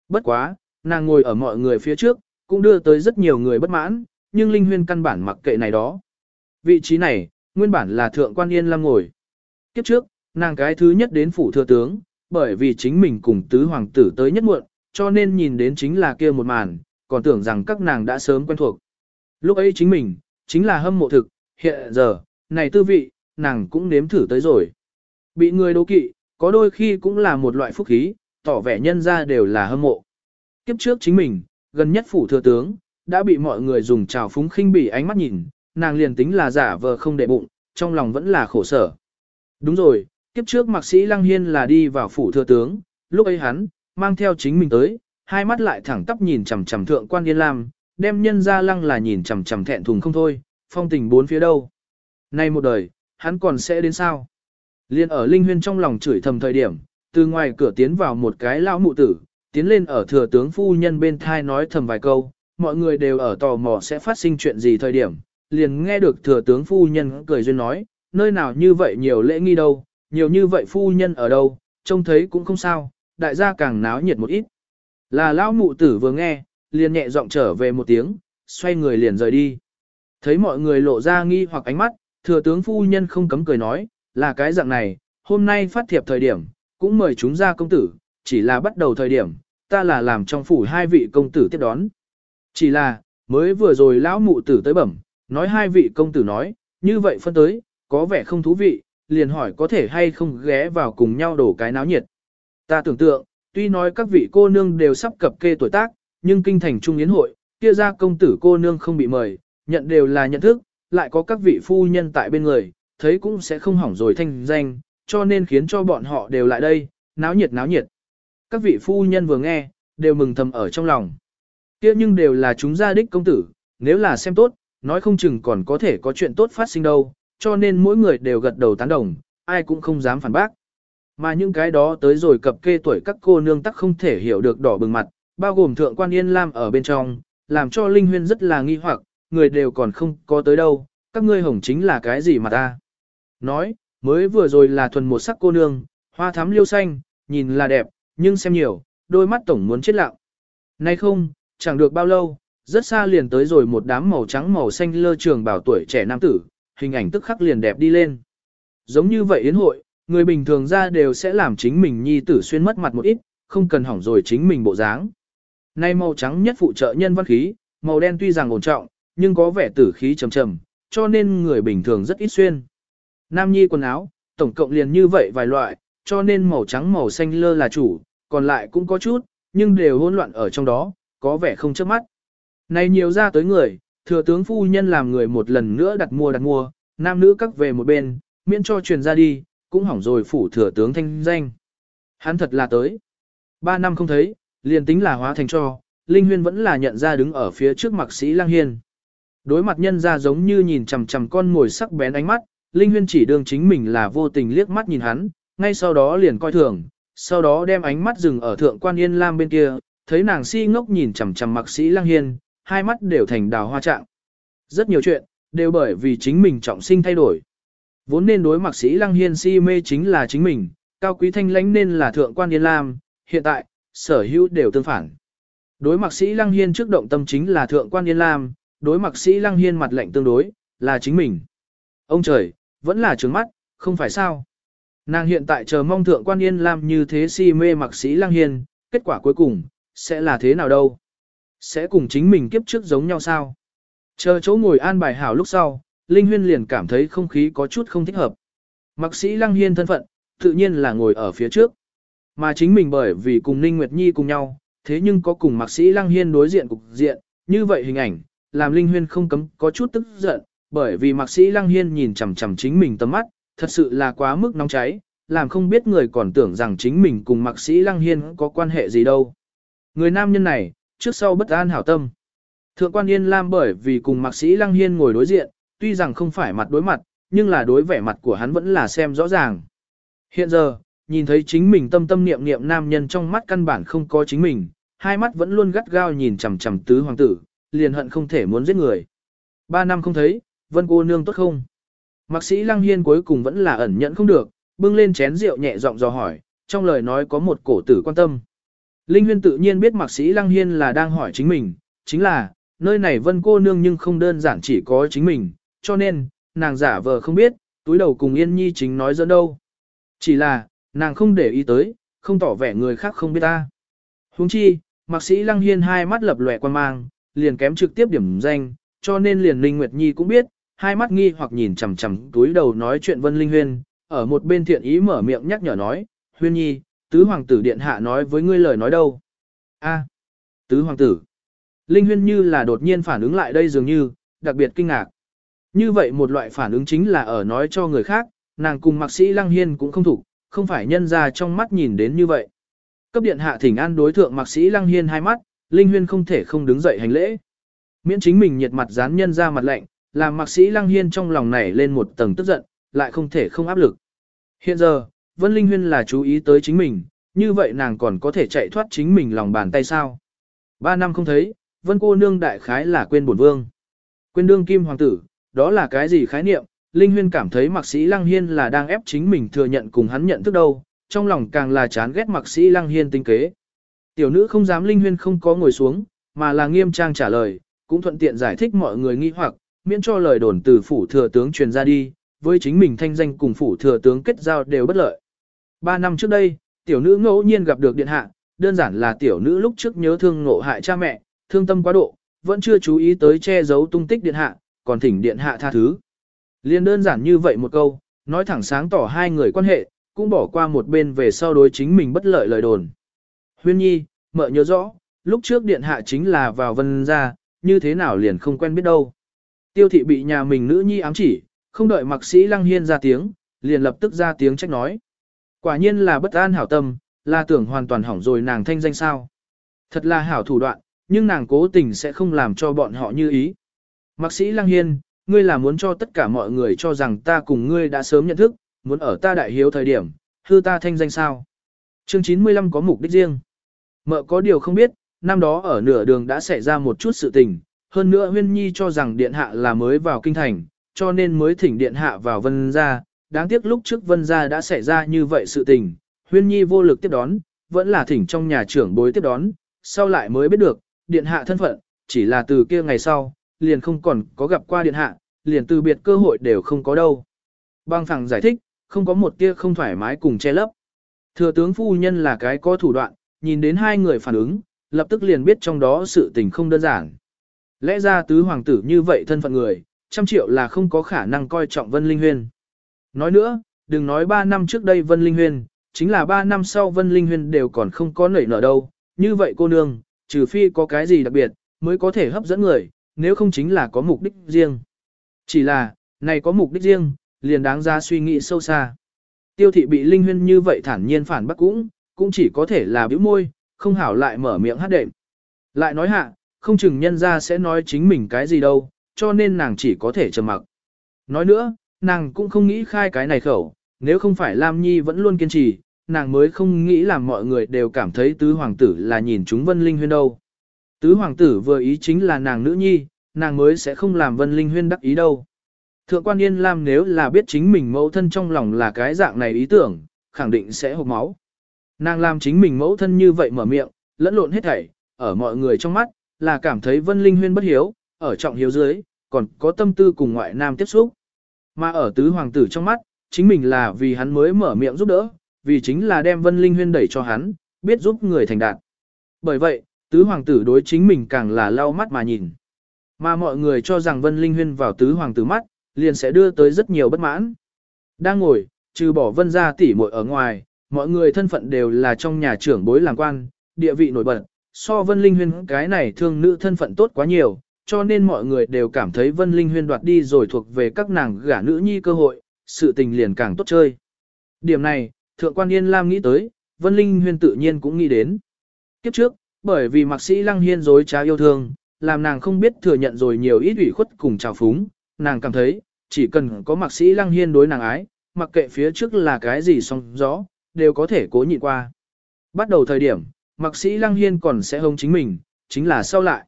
Speaker 1: Bất quá, nàng ngồi ở mọi người phía trước, cũng đưa tới rất nhiều người bất mãn, nhưng Linh Huyên căn bản mặc kệ này đó. Vị trí này, nguyên bản là thượng quan yên lam ngồi. Kiếp trước, nàng cái thứ nhất đến phủ thừa tướng, bởi vì chính mình cùng tứ hoàng tử tới nhất muộn, cho nên nhìn đến chính là kia một màn, còn tưởng rằng các nàng đã sớm quen thuộc. Lúc ấy chính mình, chính là hâm mộ thực, hiện giờ, này tư vị, nàng cũng nếm thử tới rồi. Bị người đố kỵ, có đôi khi cũng là một loại phúc khí, tỏ vẻ nhân ra đều là hâm mộ. Kiếp trước chính mình, gần nhất phủ thừa tướng, đã bị mọi người dùng trào phúng khinh bỉ ánh mắt nhìn, nàng liền tính là giả vờ không để bụng, trong lòng vẫn là khổ sở. Đúng rồi, kiếp trước mạc sĩ Lăng Hiên là đi vào phủ thừa tướng, lúc ấy hắn, mang theo chính mình tới, hai mắt lại thẳng tắp nhìn chằm chằm thượng quan Yên Lam, đem nhân ra lăng là nhìn chằm chằm thẹn thùng không thôi, phong tình bốn phía đâu. Nay một đời, hắn còn sẽ đến sao? Liên ở Linh Huyên trong lòng chửi thầm thời điểm, từ ngoài cửa tiến vào một cái lão mụ tử, tiến lên ở thừa tướng phu nhân bên thai nói thầm vài câu, mọi người đều ở tò mò sẽ phát sinh chuyện gì thời điểm, liền nghe được thừa tướng phu nhân cười duyên nói, nơi nào như vậy nhiều lễ nghi đâu, nhiều như vậy phu nhân ở đâu, trông thấy cũng không sao, đại gia càng náo nhiệt một ít. Là lão mụ tử vừa nghe, liền nhẹ giọng trở về một tiếng, xoay người liền rời đi. Thấy mọi người lộ ra nghi hoặc ánh mắt, thừa tướng phu nhân không cấm cười nói, là cái dạng này, hôm nay phát thiệp thời điểm, cũng mời chúng ra công tử, chỉ là bắt đầu thời điểm, ta là làm trong phủ hai vị công tử tiếp đón. Chỉ là, mới vừa rồi lão mụ tử tới bẩm, nói hai vị công tử nói, như vậy phân tới, có vẻ không thú vị, liền hỏi có thể hay không ghé vào cùng nhau đổ cái náo nhiệt. Ta tưởng tượng, tuy nói các vị cô nương đều sắp cập kê tuổi tác, nhưng kinh thành trung yến hội, kia ra công tử cô nương không bị mời, nhận đều là nhận thức, lại có các vị phu nhân tại bên người, thấy cũng sẽ không hỏng rồi thanh danh, cho nên khiến cho bọn họ đều lại đây, náo nhiệt náo nhiệt. Các vị phu nhân vừa nghe, đều mừng thầm ở trong lòng. Kia nhưng đều là chúng gia đích công tử, nếu là xem tốt, nói không chừng còn có thể có chuyện tốt phát sinh đâu, cho nên mỗi người đều gật đầu tán đồng, ai cũng không dám phản bác. Mà những cái đó tới rồi cập kê tuổi các cô nương tắc không thể hiểu được đỏ bừng mặt, bao gồm thượng quan yên lam ở bên trong, làm cho Linh Huyên rất là nghi hoặc, người đều còn không có tới đâu, các ngươi hồng chính là cái gì mà ta. Nói, mới vừa rồi là thuần một sắc cô nương, hoa thắm liêu xanh, nhìn là đẹp, nhưng xem nhiều, đôi mắt tổng muốn chết lặng. Nay không, chẳng được bao lâu, rất xa liền tới rồi một đám màu trắng màu xanh lơ trường bảo tuổi trẻ nam tử, hình ảnh tức khắc liền đẹp đi lên. Giống như vậy yến hội, người bình thường ra đều sẽ làm chính mình nhi tử xuyên mất mặt một ít, không cần hỏng rồi chính mình bộ dáng. Nay màu trắng nhất phụ trợ nhân văn khí, màu đen tuy rằng ổn trọng, nhưng có vẻ tử khí trầm trầm, cho nên người bình thường rất ít xuyên. Nam nhi quần áo, tổng cộng liền như vậy vài loại, cho nên màu trắng màu xanh lơ là chủ, còn lại cũng có chút, nhưng đều hỗn loạn ở trong đó, có vẻ không chớp mắt. Này nhiều ra tới người, thừa tướng phu nhân làm người một lần nữa đặt mua đặt mua, nam nữ các về một bên, miễn cho truyền ra đi, cũng hỏng rồi phủ thừa tướng thanh danh. Hắn thật là tới. Ba năm không thấy, liền tính là hóa thành cho, Linh Huyên vẫn là nhận ra đứng ở phía trước mạc sĩ Lang Hiên. Đối mặt nhân ra giống như nhìn chằm chằm con ngồi sắc bén ánh mắt, Linh Huyên chỉ đương chính mình là vô tình liếc mắt nhìn hắn, ngay sau đó liền coi thường, sau đó đem ánh mắt dừng ở thượng quan yên lam bên kia, thấy nàng si ngốc nhìn chằm chằm mặc sĩ Lang Hiên, hai mắt đều thành đào hoa trạng. Rất nhiều chuyện, đều bởi vì chính mình trọng sinh thay đổi. Vốn nên đối mặc sĩ Lăng Hiên si mê chính là chính mình, cao quý thanh lãnh nên là thượng quan Yên Lam, hiện tại, sở hữu đều tương phản. Đối mặc sĩ Lăng Hiên trước động tâm chính là thượng quan Yên Lam, đối mặc sĩ Lăng Hiên mặt lạnh tương đối, là chính mình. Ông trời, vẫn là trướng mắt, không phải sao. Nàng hiện tại chờ mong thượng quan Yên Lam như thế si mê mặc sĩ Lăng Hiên, kết quả cuối cùng, sẽ là thế nào đâu? Sẽ cùng chính mình kiếp trước giống nhau sao? Chờ chỗ ngồi an bài hảo lúc sau, Linh Huyên liền cảm thấy không khí có chút không thích hợp. Mặc sĩ Lăng Hiên thân phận, tự nhiên là ngồi ở phía trước. Mà chính mình bởi vì cùng Ninh Nguyệt Nhi cùng nhau, thế nhưng có cùng Mặc sĩ Lăng Hiên đối diện cục diện, như vậy hình ảnh, làm Linh Huyên không cấm có chút tức giận, bởi vì Mặc sĩ Lăng Hiên nhìn chằm chằm chính mình tầm mắt, thật sự là quá mức nóng cháy, làm không biết người còn tưởng rằng chính mình cùng Mặc sĩ Lăng Hiên có quan hệ gì đâu. Người nam nhân này, trước sau bất an hảo tâm. Thượng quan Yên Lam bởi vì cùng Mặc sĩ Lăng Hiên ngồi đối diện, tuy rằng không phải mặt đối mặt, nhưng là đối vẻ mặt của hắn vẫn là xem rõ ràng. Hiện giờ, nhìn thấy chính mình tâm tâm niệm niệm nam nhân trong mắt căn bản không có chính mình, hai mắt vẫn luôn gắt gao nhìn chằm chằm tứ hoàng tử, liền hận không thể muốn giết người. Ba năm không thấy, vân cô nương tốt không? Mạc sĩ Lăng Hiên cuối cùng vẫn là ẩn nhẫn không được, bưng lên chén rượu nhẹ giọng dò hỏi, trong lời nói có một cổ tử quan tâm. Linh Huyên tự nhiên biết Mạc sĩ Lăng Hiên là đang hỏi chính mình, chính là, nơi này vân cô nương nhưng không đơn giản chỉ có chính mình, cho nên, nàng giả vờ không biết, túi đầu cùng Yên Nhi chính nói dẫn đâu. Chỉ là, nàng không để ý tới, không tỏ vẻ người khác không biết ta. Huống chi, mạc sĩ Lăng Hiên hai mắt lập lòe quan mang, liền kém trực tiếp điểm danh, cho nên liền Linh Nguyệt Nhi cũng biết, hai mắt nghi hoặc nhìn chằm chằm túi đầu nói chuyện Vân Linh Huyên, ở một bên thiện ý mở miệng nhắc nhở nói, Huyên Nhi, tứ hoàng tử điện hạ nói với ngươi lời nói đâu. A, tứ hoàng tử. Linh Huyên như là đột nhiên phản ứng lại đây dường như, đặc biệt kinh ngạc. Như vậy một loại phản ứng chính là ở nói cho người khác, nàng cùng mạc sĩ Lăng Hiên cũng không thủ, không phải nhân ra trong mắt nhìn đến như vậy. Cấp điện hạ thỉnh an đối thượng mạc sĩ Lăng Hiên hai mắt, Linh Huyên không thể không đứng dậy hành lễ. Miễn chính mình nhiệt mặt dán nhân ra mặt lạnh, làm mạc sĩ Lăng Hiên trong lòng nảy lên một tầng tức giận, lại không thể không áp lực. Hiện giờ, Vân Linh Huyên là chú ý tới chính mình, như vậy nàng còn có thể chạy thoát chính mình lòng bàn tay sao. Ba năm không thấy, Vân cô nương đại khái là quên bổn vương. Quên đương kim hoàng tử, đó là cái gì khái niệm, Linh Huyên cảm thấy mạc sĩ Lăng Hiên là đang ép chính mình thừa nhận cùng hắn nhận thức đâu, trong lòng càng là chán ghét mạc sĩ Lăng Hiên tinh kế. Tiểu nữ không dám Linh Huyên không có ngồi xuống, mà là nghiêm trang trả lời, cũng thuận tiện giải thích mọi người nghi hoặc, miễn cho lời đồn từ phủ thừa tướng truyền ra đi, với chính mình thanh danh cùng phủ thừa tướng kết giao đều bất lợi. Ba năm trước đây, tiểu nữ ngẫu nhiên gặp được điện hạ, đơn giản là tiểu nữ lúc trước nhớ thương ngộ hại cha mẹ, thương tâm quá độ, vẫn chưa chú ý tới che giấu tung tích điện hạ, còn thỉnh điện hạ tha thứ. Liên đơn giản như vậy một câu, nói thẳng sáng tỏ hai người quan hệ, cũng bỏ qua một bên về sau đối chính mình bất lợi lời đồn. Huyên nhi, mợ nhớ rõ, lúc trước điện hạ chính là vào vân ra, như thế nào liền không quen biết đâu. Tiêu thị bị nhà mình nữ nhi ám chỉ, không đợi mặc sĩ lăng hiên ra tiếng, liền lập tức ra tiếng trách nói. Quả nhiên là bất an hảo tâm, là tưởng hoàn toàn hỏng rồi nàng thanh danh sao. Thật là hảo thủ đoạn, nhưng nàng cố tình sẽ không làm cho bọn họ như ý. Mạc sĩ Lăng Hiên, ngươi là muốn cho tất cả mọi người cho rằng ta cùng ngươi đã sớm nhận thức, muốn ở ta đại hiếu thời điểm, hư ta thanh danh sao. Chương 95 có mục đích riêng. Mợ có điều không biết, năm đó ở nửa đường đã xảy ra một chút sự tình, hơn nữa Huyên Nhi cho rằng Điện Hạ là mới vào kinh thành, cho nên mới thỉnh Điện Hạ vào Vân Gia. Đáng tiếc lúc trước Vân Gia đã xảy ra như vậy sự tình, Huyên Nhi vô lực tiếp đón, vẫn là thỉnh trong nhà trưởng bối tiếp đón, sau lại mới biết được, Điện Hạ thân phận, chỉ là từ kia ngày sau, liền không còn có gặp qua Điện Hạ, liền từ biệt cơ hội đều không có đâu. Bang phẳng giải thích, không có một tia không thoải mái cùng che lấp. Thừa tướng phu nhân là cái có thủ đoạn, nhìn đến hai người phản ứng, lập tức liền biết trong đó sự tình không đơn giản. Lẽ ra tứ hoàng tử như vậy thân phận người, trăm triệu là không có khả năng coi trọng Vân Linh Huyên. Nói nữa, đừng nói ba năm trước đây Vân Linh Huyên, chính là ba năm sau Vân Linh Huyên đều còn không có nảy nở đâu. Như vậy cô nương, trừ phi có cái gì đặc biệt, mới có thể hấp dẫn người, nếu không chính là có mục đích riêng. Chỉ là, này có mục đích riêng, liền đáng ra suy nghĩ sâu xa. Tiêu thị bị Linh Huyên như vậy thản nhiên phản bác cũng, cũng chỉ có thể là bĩu môi, không hảo lại mở miệng hát đệm. Lại nói hạ, không chừng nhân ra sẽ nói chính mình cái gì đâu, cho nên nàng chỉ có thể trầm mặc. Nói nữa, nàng cũng không nghĩ khai cái này khẩu, nếu không phải Lam Nhi vẫn luôn kiên trì, nàng mới không nghĩ làm mọi người đều cảm thấy tứ hoàng tử là nhìn chúng Vân Linh Huyên đâu. Tứ hoàng tử vừa ý chính là nàng nữ nhi, nàng mới sẽ không làm Vân Linh Huyên đắc ý đâu. Thượng quan Yên Lam nếu là biết chính mình mẫu thân trong lòng là cái dạng này ý tưởng, khẳng định sẽ hộc máu. Nàng làm chính mình mẫu thân như vậy mở miệng, lẫn lộn hết thảy, ở mọi người trong mắt, là cảm thấy Vân Linh Huyên bất hiếu, ở trọng hiếu dưới, còn có tâm tư cùng ngoại nam tiếp xúc. Mà ở tứ hoàng tử trong mắt, chính mình là vì hắn mới mở miệng giúp đỡ, vì chính là đem Vân Linh Huyên đẩy cho hắn, biết giúp người thành đạt. Bởi vậy, tứ hoàng tử đối chính mình càng là lau mắt mà nhìn. Mà mọi người cho rằng Vân Linh Huyên vào tứ hoàng tử mắt, liền sẽ đưa tới rất nhiều bất mãn. Đang ngồi, trừ bỏ Vân gia tỷ muội ở ngoài, mọi người thân phận đều là trong nhà trưởng bối làm quan, địa vị nổi bật, so Vân Linh Huyên cái này thương nữ thân phận tốt quá nhiều, cho nên mọi người đều cảm thấy Vân Linh Huyên đoạt đi rồi thuộc về các nàng gả nữ nhi cơ hội, sự tình liền càng tốt chơi. Điểm này, Thượng quan Yên Lam nghĩ tới, Vân Linh Huyên tự nhiên cũng nghĩ đến. Kiếp trước, bởi vì mạc sĩ Lăng Hiên dối trá yêu thương, làm nàng không biết thừa nhận rồi nhiều ít ủy khuất cùng trào phúng, nàng cảm thấy, chỉ cần có mạc sĩ Lăng Hiên đối nàng ái, mặc kệ phía trước là cái gì song gió, đều có thể cố nhịn qua. Bắt đầu thời điểm, mạc sĩ Lăng Hiên còn sẽ hông chính mình, chính là sau lại.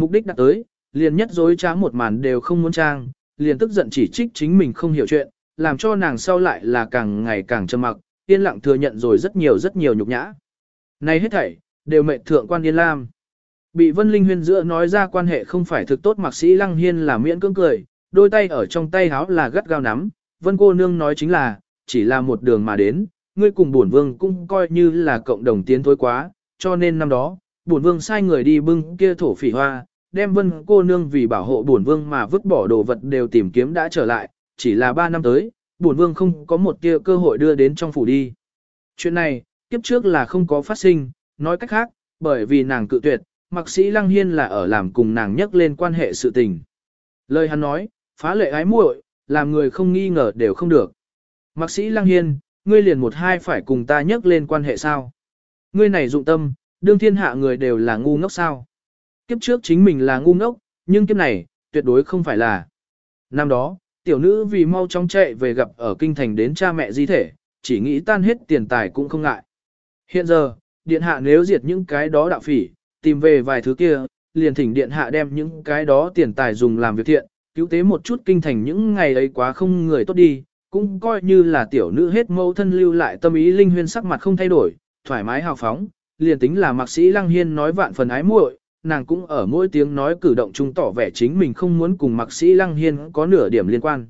Speaker 1: Mục đích đã tới, liền nhất dối trá một màn đều không muốn trang, liền tức giận chỉ trích chính mình không hiểu chuyện, làm cho nàng sau lại là càng ngày càng trầm mặc, yên lặng thừa nhận rồi rất nhiều rất nhiều nhục nhã. Này hết thảy, đều mệnh thượng quan Yên Lam. Bị Vân Linh Huyên giữa nói ra quan hệ không phải thực tốt mạc sĩ Lăng Hiên là miễn cưỡng cười, đôi tay ở trong tay háo là gắt gao nắm, Vân cô nương nói chính là, chỉ là một đường mà đến, ngươi cùng bổn vương cũng coi như là cộng đồng tiến thối quá, cho nên năm đó, bổn vương sai người đi bưng kia thổ phỉ hoa, đem Vân cô nương vì bảo hộ bổn vương mà vứt bỏ đồ vật đều tìm kiếm đã trở lại, chỉ là ba năm tới, bổn vương không có một tia cơ hội đưa đến trong phủ đi. Chuyện này, kiếp trước là không có phát sinh, nói cách khác, bởi vì nàng cự tuyệt, mặc sĩ Lăng Hiên là ở làm cùng nàng nhắc lên quan hệ sự tình. Lời hắn nói, phá lệ ái muội, làm người không nghi ngờ đều không được. Mặc sĩ Lăng Hiên, ngươi liền một hai phải cùng ta nhắc lên quan hệ sao? Ngươi này dụng tâm, đương thiên hạ người đều là ngu ngốc sao? Kiếp trước chính mình là ngu ngốc, nhưng kiếp này, tuyệt đối không phải là. Năm đó, tiểu nữ vì mau chóng chạy về gặp ở kinh thành đến cha mẹ di thể, chỉ nghĩ tan hết tiền tài cũng không ngại. Hiện giờ, điện hạ nếu diệt những cái đó đạo phỉ, tìm về vài thứ kia, liền thỉnh điện hạ đem những cái đó tiền tài dùng làm việc thiện, cứu tế một chút kinh thành những ngày ấy quá không người tốt đi, cũng coi như là tiểu nữ hết mẫu thân lưu lại tâm ý linh huyên sắc mặt không thay đổi, thoải mái hào phóng, liền tính là mạc sĩ lăng hiên nói vạn phần ái muội, nàng cũng ở mỗi tiếng nói cử động chung tỏ vẻ chính mình không muốn cùng mạc sĩ lăng hiên có nửa điểm liên quan.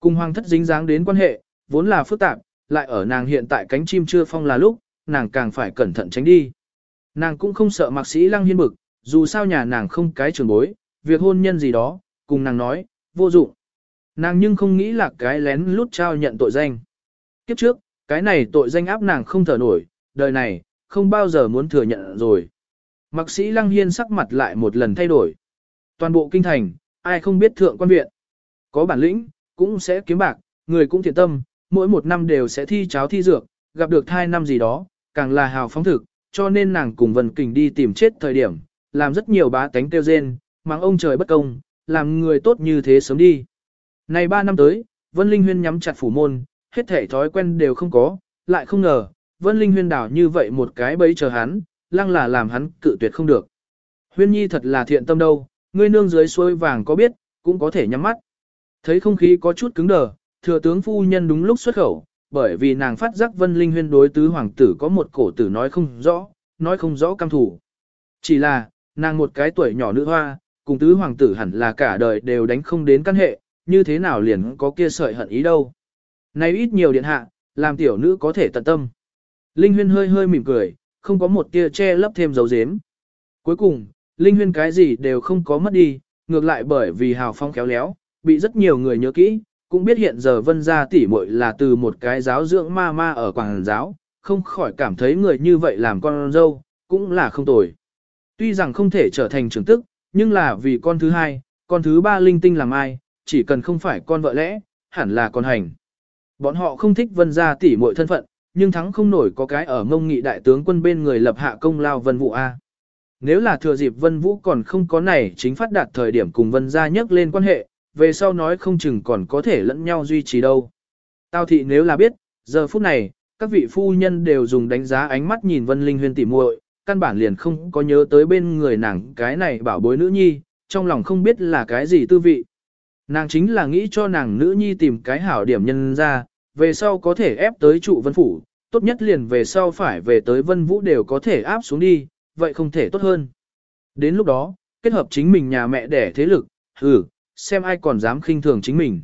Speaker 1: Cùng hoàng thất dính dáng đến quan hệ, vốn là phức tạp, lại ở nàng hiện tại cánh chim chưa phong là lúc, nàng càng phải cẩn thận tránh đi. Nàng cũng không sợ mạc sĩ lăng hiên bực, dù sao nhà nàng không cái trường bối, việc hôn nhân gì đó, cùng nàng nói, vô dụng. Nàng nhưng không nghĩ là cái lén lút trao nhận tội danh. Kiếp trước, cái này tội danh áp nàng không thở nổi, đời này, không bao giờ muốn thừa nhận rồi. Mạc sĩ Lăng Hiên sắc mặt lại một lần thay đổi. Toàn bộ kinh thành, ai không biết thượng quan viện. Có bản lĩnh, cũng sẽ kiếm bạc, người cũng thiện tâm, mỗi một năm đều sẽ thi cháo thi dược, gặp được thai năm gì đó, càng là hào phóng thực, cho nên nàng cùng Vân Kình đi tìm chết thời điểm, làm rất nhiều bá tánh tiêu rên, mang ông trời bất công, làm người tốt như thế sớm đi. Này ba năm tới, Vân Linh Huyên nhắm chặt phủ môn, hết thể thói quen đều không có, lại không ngờ, Vân Linh Huyên đảo như vậy một cái bấy chờ hắn, lăng là làm hắn cự tuyệt không được. Huyên Nhi thật là thiện tâm đâu, ngươi nương dưới suối vàng có biết, cũng có thể nhắm mắt. Thấy không khí có chút cứng đờ, thừa tướng phu nhân đúng lúc xuất khẩu, bởi vì nàng phát giác Vân Linh Huyên đối tứ hoàng tử có một cổ tử nói không rõ, nói không rõ cam thủ. Chỉ là, nàng một cái tuổi nhỏ nữ hoa, cùng tứ hoàng tử hẳn là cả đời đều đánh không đến căn hệ, như thế nào liền có kia sợi hận ý đâu. Này ít nhiều điện hạ, làm tiểu nữ có thể tận tâm. Linh Huyên hơi hơi mỉm cười, không có một tia che lấp thêm dấu dếm. Cuối cùng, Linh Huyên cái gì đều không có mất đi, ngược lại bởi vì hào phong khéo léo, bị rất nhiều người nhớ kỹ, cũng biết hiện giờ vân gia tỷ muội là từ một cái giáo dưỡng ma ma ở quảng giáo, không khỏi cảm thấy người như vậy làm con dâu, cũng là không tồi. Tuy rằng không thể trở thành trưởng tức, nhưng là vì con thứ hai, con thứ ba linh tinh làm ai, chỉ cần không phải con vợ lẽ, hẳn là con hành. Bọn họ không thích vân gia tỷ muội thân phận, nhưng thắng không nổi có cái ở mông nghị đại tướng quân bên người lập hạ công lao vân Vũ A. Nếu là thừa dịp vân vũ còn không có này chính phát đạt thời điểm cùng vân gia nhắc lên quan hệ, về sau nói không chừng còn có thể lẫn nhau duy trì đâu. Tao thị nếu là biết, giờ phút này, các vị phu nhân đều dùng đánh giá ánh mắt nhìn vân linh huyên tỉ muội, căn bản liền không có nhớ tới bên người nàng cái này bảo bối nữ nhi, trong lòng không biết là cái gì tư vị. Nàng chính là nghĩ cho nàng nữ nhi tìm cái hảo điểm nhân ra, về sau có thể ép tới trụ vân phủ, tốt nhất liền về sau phải về tới vân vũ đều có thể áp xuống đi, vậy không thể tốt hơn. Đến lúc đó, kết hợp chính mình nhà mẹ đẻ thế lực, hừ, xem ai còn dám khinh thường chính mình.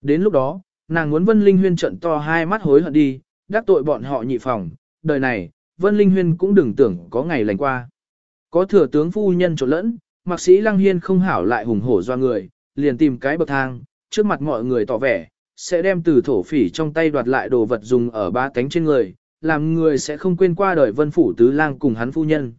Speaker 1: Đến lúc đó, nàng muốn Vân Linh Huyên trận to hai mắt hối hận đi, đắc tội bọn họ nhị phòng, đời này, Vân Linh Huyên cũng đừng tưởng có ngày lành qua. Có thừa tướng phu nhân trộn lẫn, mạc sĩ Lăng Hiên không hảo lại hùng hổ do người, liền tìm cái bậc thang, trước mặt mọi người tỏ vẻ, sẽ đem từ thổ phỉ trong tay đoạt lại đồ vật dùng ở ba cánh trên người, làm người sẽ không quên qua đời vân phủ tứ lang cùng hắn phu nhân.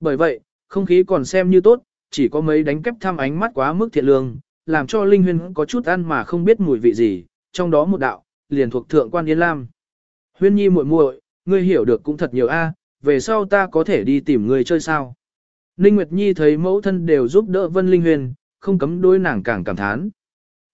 Speaker 1: Bởi vậy, không khí còn xem như tốt, chỉ có mấy đánh kép thăm ánh mắt quá mức thiện lương, làm cho Linh Huyên có chút ăn mà không biết mùi vị gì, trong đó một đạo, liền thuộc thượng quan Yên Lam. Huyên nhi muội muội, ngươi hiểu được cũng thật nhiều a, về sau ta có thể đi tìm ngươi chơi sao. Ninh Nguyệt Nhi thấy mẫu thân đều giúp đỡ Vân Linh Huyền, không cấm đôi nàng càng cảm thán.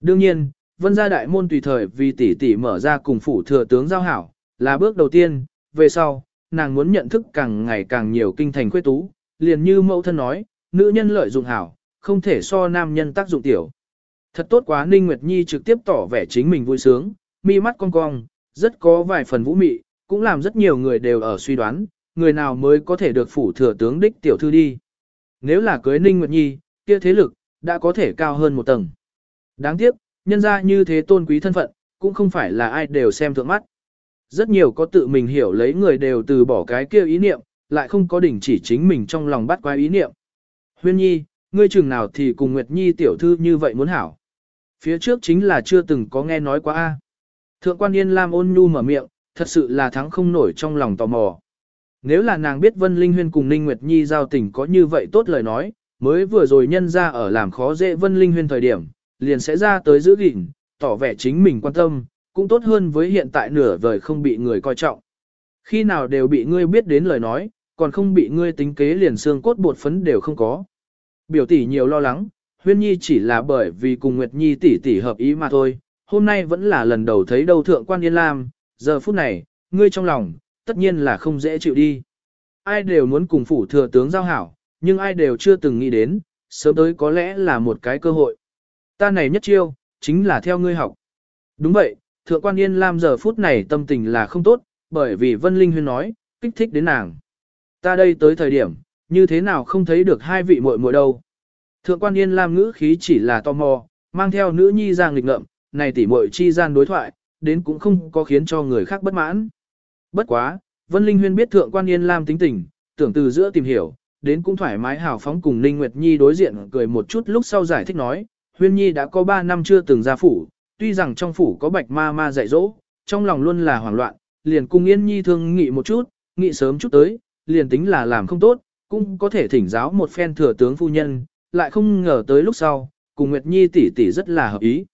Speaker 1: Đương nhiên, Vân gia đại môn tùy thời vì tỷ tỷ mở ra cùng phủ thừa tướng giao hảo, là bước đầu tiên, về sau, nàng muốn nhận thức càng ngày càng nhiều kinh thành khuê tú, liền như mẫu thân nói, nữ nhân lợi dụng hảo, không thể so nam nhân tác dụng tiểu. Thật tốt quá Ninh Nguyệt Nhi trực tiếp tỏ vẻ chính mình vui sướng, mi mắt cong cong, rất có vài phần vũ mị, cũng làm rất nhiều người đều ở suy đoán, người nào mới có thể được phủ thừa tướng đích tiểu thư đi. Nếu là cưới Ninh Nguyệt Nhi, kia thế lực, đã có thể cao hơn một tầng. Đáng tiếc, nhân ra như thế tôn quý thân phận, cũng không phải là ai đều xem thượng mắt. Rất nhiều có tự mình hiểu lấy người đều từ bỏ cái kia ý niệm, lại không có đỉnh chỉ chính mình trong lòng bắt quái ý niệm. Huyên Nhi, ngươi chừng nào thì cùng Nguyệt Nhi tiểu thư như vậy muốn hảo. Phía trước chính là chưa từng có nghe nói quá a. Thượng quan Yên Lam ôn nhu mở miệng, thật sự là thắng không nổi trong lòng tò mò. Nếu là nàng biết Vân Linh Huyên cùng Ninh Nguyệt Nhi giao tình có như vậy tốt lời nói, mới vừa rồi nhân ra ở làm khó dễ Vân Linh Huyên thời điểm, liền sẽ ra tới giữ gìn, tỏ vẻ chính mình quan tâm, cũng tốt hơn với hiện tại nửa vời không bị người coi trọng. Khi nào đều bị ngươi biết đến lời nói, còn không bị ngươi tính kế liền xương cốt bột phấn đều không có. Biểu tỷ nhiều lo lắng, Huyên Nhi chỉ là bởi vì cùng Nguyệt Nhi tỷ tỷ hợp ý mà thôi, hôm nay vẫn là lần đầu thấy đầu thượng quan Yên Lam, giờ phút này, ngươi trong lòng, tất nhiên là không dễ chịu đi. Ai đều muốn cùng phủ thừa tướng giao hảo, nhưng ai đều chưa từng nghĩ đến, sớm tới có lẽ là một cái cơ hội. Ta này nhất chiêu, chính là theo ngươi học. Đúng vậy, thượng quan Yên Lam giờ phút này tâm tình là không tốt, bởi vì Vân Linh Huyên nói, kích thích đến nàng. Ta đây tới thời điểm, như thế nào không thấy được hai vị muội muội đâu. Thượng quan Yên Lam ngữ khí chỉ là tò mò, mang theo nữ nhi ra nghịch ngợm, này tỷ muội chi gian đối thoại, đến cũng không có khiến cho người khác bất mãn. Bất quá, Vân Linh Huyên biết thượng quan Yên Lam tính tình, tưởng từ giữa tìm hiểu, đến cũng thoải mái hào phóng cùng Ninh Nguyệt Nhi đối diện cười một chút lúc sau giải thích nói, Huyên Nhi đã có 3 năm chưa từng ra phủ, tuy rằng trong phủ có bạch ma ma dạy dỗ, trong lòng luôn là hoảng loạn, liền cùng Yên Nhi thương nghị một chút, nghị sớm chút tới, liền tính là làm không tốt, cũng có thể thỉnh giáo một phen thừa tướng phu nhân, lại không ngờ tới lúc sau, cùng Nguyệt Nhi tỷ tỷ rất là hợp ý.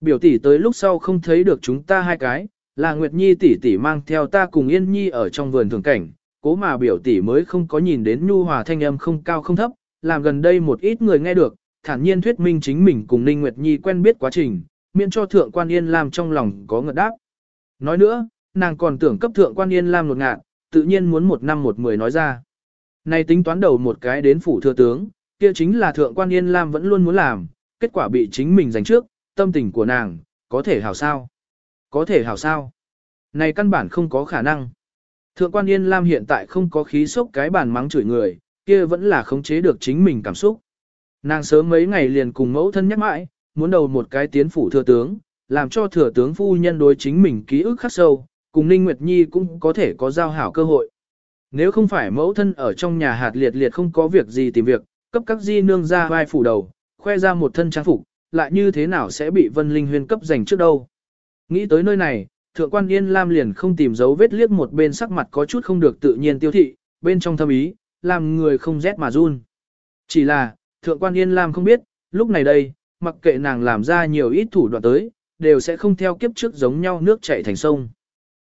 Speaker 1: Biểu tỷ tới lúc sau không thấy được chúng ta hai cái, là Nguyệt Nhi tỷ tỷ mang theo ta cùng Yên Nhi ở trong vườn thường cảnh, cố mà biểu tỷ mới không có nhìn đến nhu hòa thanh âm không cao không thấp, làm gần đây một ít người nghe được, thản nhiên thuyết minh chính mình cùng Ninh Nguyệt Nhi quen biết quá trình, miễn cho thượng quan Yên Lam trong lòng có ngợt đáp. Nói nữa, nàng còn tưởng cấp thượng quan Yên Lam một ngạn, tự nhiên muốn một năm một mười nói ra. Này tính toán đầu một cái đến phủ thừa tướng, kia chính là thượng quan Yên Lam vẫn luôn muốn làm, kết quả bị chính mình giành trước, tâm tình của nàng, có thể hảo sao? Có thể hảo sao? Này căn bản không có khả năng. Thượng quan Yên Lam hiện tại không có khí sốc cái bàn mắng chửi người, kia vẫn là khống chế được chính mình cảm xúc. Nàng sớm mấy ngày liền cùng mẫu thân nhắc mãi, muốn đầu một cái tiến phủ thừa tướng, làm cho thừa tướng phu nhân đối chính mình ký ức khắc sâu, cùng Ninh Nguyệt Nhi cũng có thể có giao hảo cơ hội. Nếu không phải mẫu thân ở trong nhà hạt liệt liệt không có việc gì tìm việc, cấp các di nương ra vai phủ đầu, khoe ra một thân trang phục, lại như thế nào sẽ bị Vân Linh Huyên cấp giành trước đâu. Nghĩ tới nơi này, Thượng quan Yên Lam liền không tìm dấu vết liếc một bên sắc mặt có chút không được tự nhiên tiêu thị, bên trong thâm ý, làm người không rét mà run. Chỉ là, Thượng quan Yên Lam không biết, lúc này đây, mặc kệ nàng làm ra nhiều ít thủ đoạn tới, đều sẽ không theo kiếp trước giống nhau nước chảy thành sông.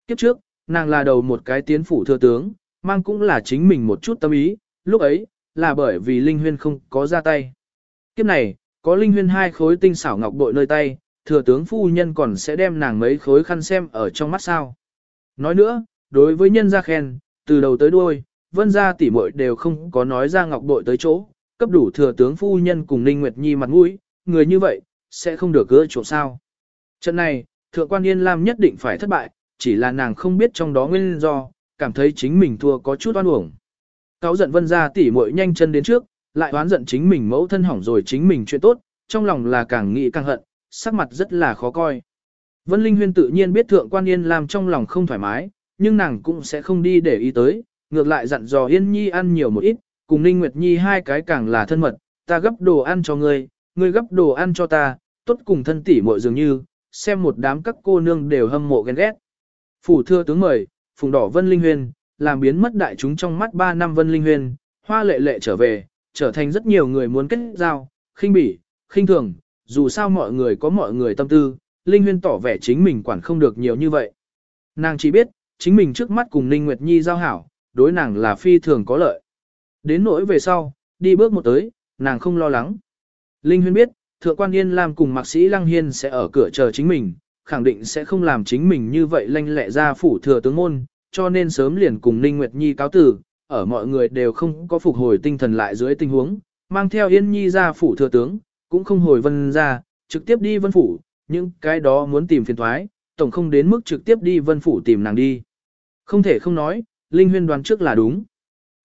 Speaker 1: Kiếp trước, nàng là đầu một cái tiến phủ thừa tướng, mang cũng là chính mình một chút tâm ý, lúc ấy, là bởi vì Linh Huyên không có ra tay. Kiếp này, có Linh Huyên hai khối tinh xảo ngọc bội nơi tay, thừa tướng phu nhân còn sẽ đem nàng mấy khối khăn xem ở trong mắt sao. Nói nữa, đối với nhân gia khen, từ đầu tới đuôi, vân gia tỷ muội đều không có nói ra ngọc bội tới chỗ, cấp đủ thừa tướng phu nhân cùng Ninh Nguyệt Nhi mặt mũi, người như vậy, sẽ không được gỡ chỗ sao. Trận này, thượng quan Yên Lam nhất định phải thất bại, chỉ là nàng không biết trong đó nguyên do, cảm thấy chính mình thua có chút oan uổng. Cáo giận vân gia tỷ muội nhanh chân đến trước, lại oán giận chính mình mẫu thân hỏng rồi chính mình chuyện tốt, trong lòng là càng nghĩ càng hận, sắc mặt rất là khó coi. Vân Linh Huyên tự nhiên biết thượng quan Yên Lam trong lòng không thoải mái, nhưng nàng cũng sẽ không đi để ý tới, ngược lại dặn dò Yên Nhi ăn nhiều một ít, cùng Ninh Nguyệt Nhi hai cái càng là thân mật, ta gấp đồ ăn cho ngươi, ngươi gấp đồ ăn cho ta, tốt cùng thân tỷ muội dường như, xem một đám các cô nương đều hâm mộ ghen ghét. Phủ thưa tướng mời, phùng đỏ Vân Linh Huyên, làm biến mất đại chúng trong mắt ba năm Vân Linh Huyên, hoa lệ lệ trở về, trở thành rất nhiều người muốn kết giao, khinh bỉ, khinh thường, dù sao mọi người có mọi người tâm tư, Linh Huyên tỏ vẻ chính mình quản không được nhiều như vậy. Nàng chỉ biết, chính mình trước mắt cùng Ninh Nguyệt Nhi giao hảo, đối nàng là phi thường có lợi. Đến nỗi về sau, đi bước một tới, nàng không lo lắng. Linh Huyên biết, Thượng quan Yên Lam cùng Mạc Sĩ Lăng Hiên sẽ ở cửa chờ chính mình, khẳng định sẽ không làm chính mình như vậy lanh lẹ ra phủ thừa tướng môn, cho nên sớm liền cùng Ninh Nguyệt Nhi cáo tử, ở mọi người đều không có phục hồi tinh thần lại dưới tình huống, mang theo Yên Nhi ra phủ thừa tướng, cũng không hồi vân ra, trực tiếp đi vân phủ, nhưng cái đó muốn tìm phiền thoái, tổng không đến mức trực tiếp đi vân phủ tìm nàng đi. Không thể không nói, Linh Huyên đoán trước là đúng.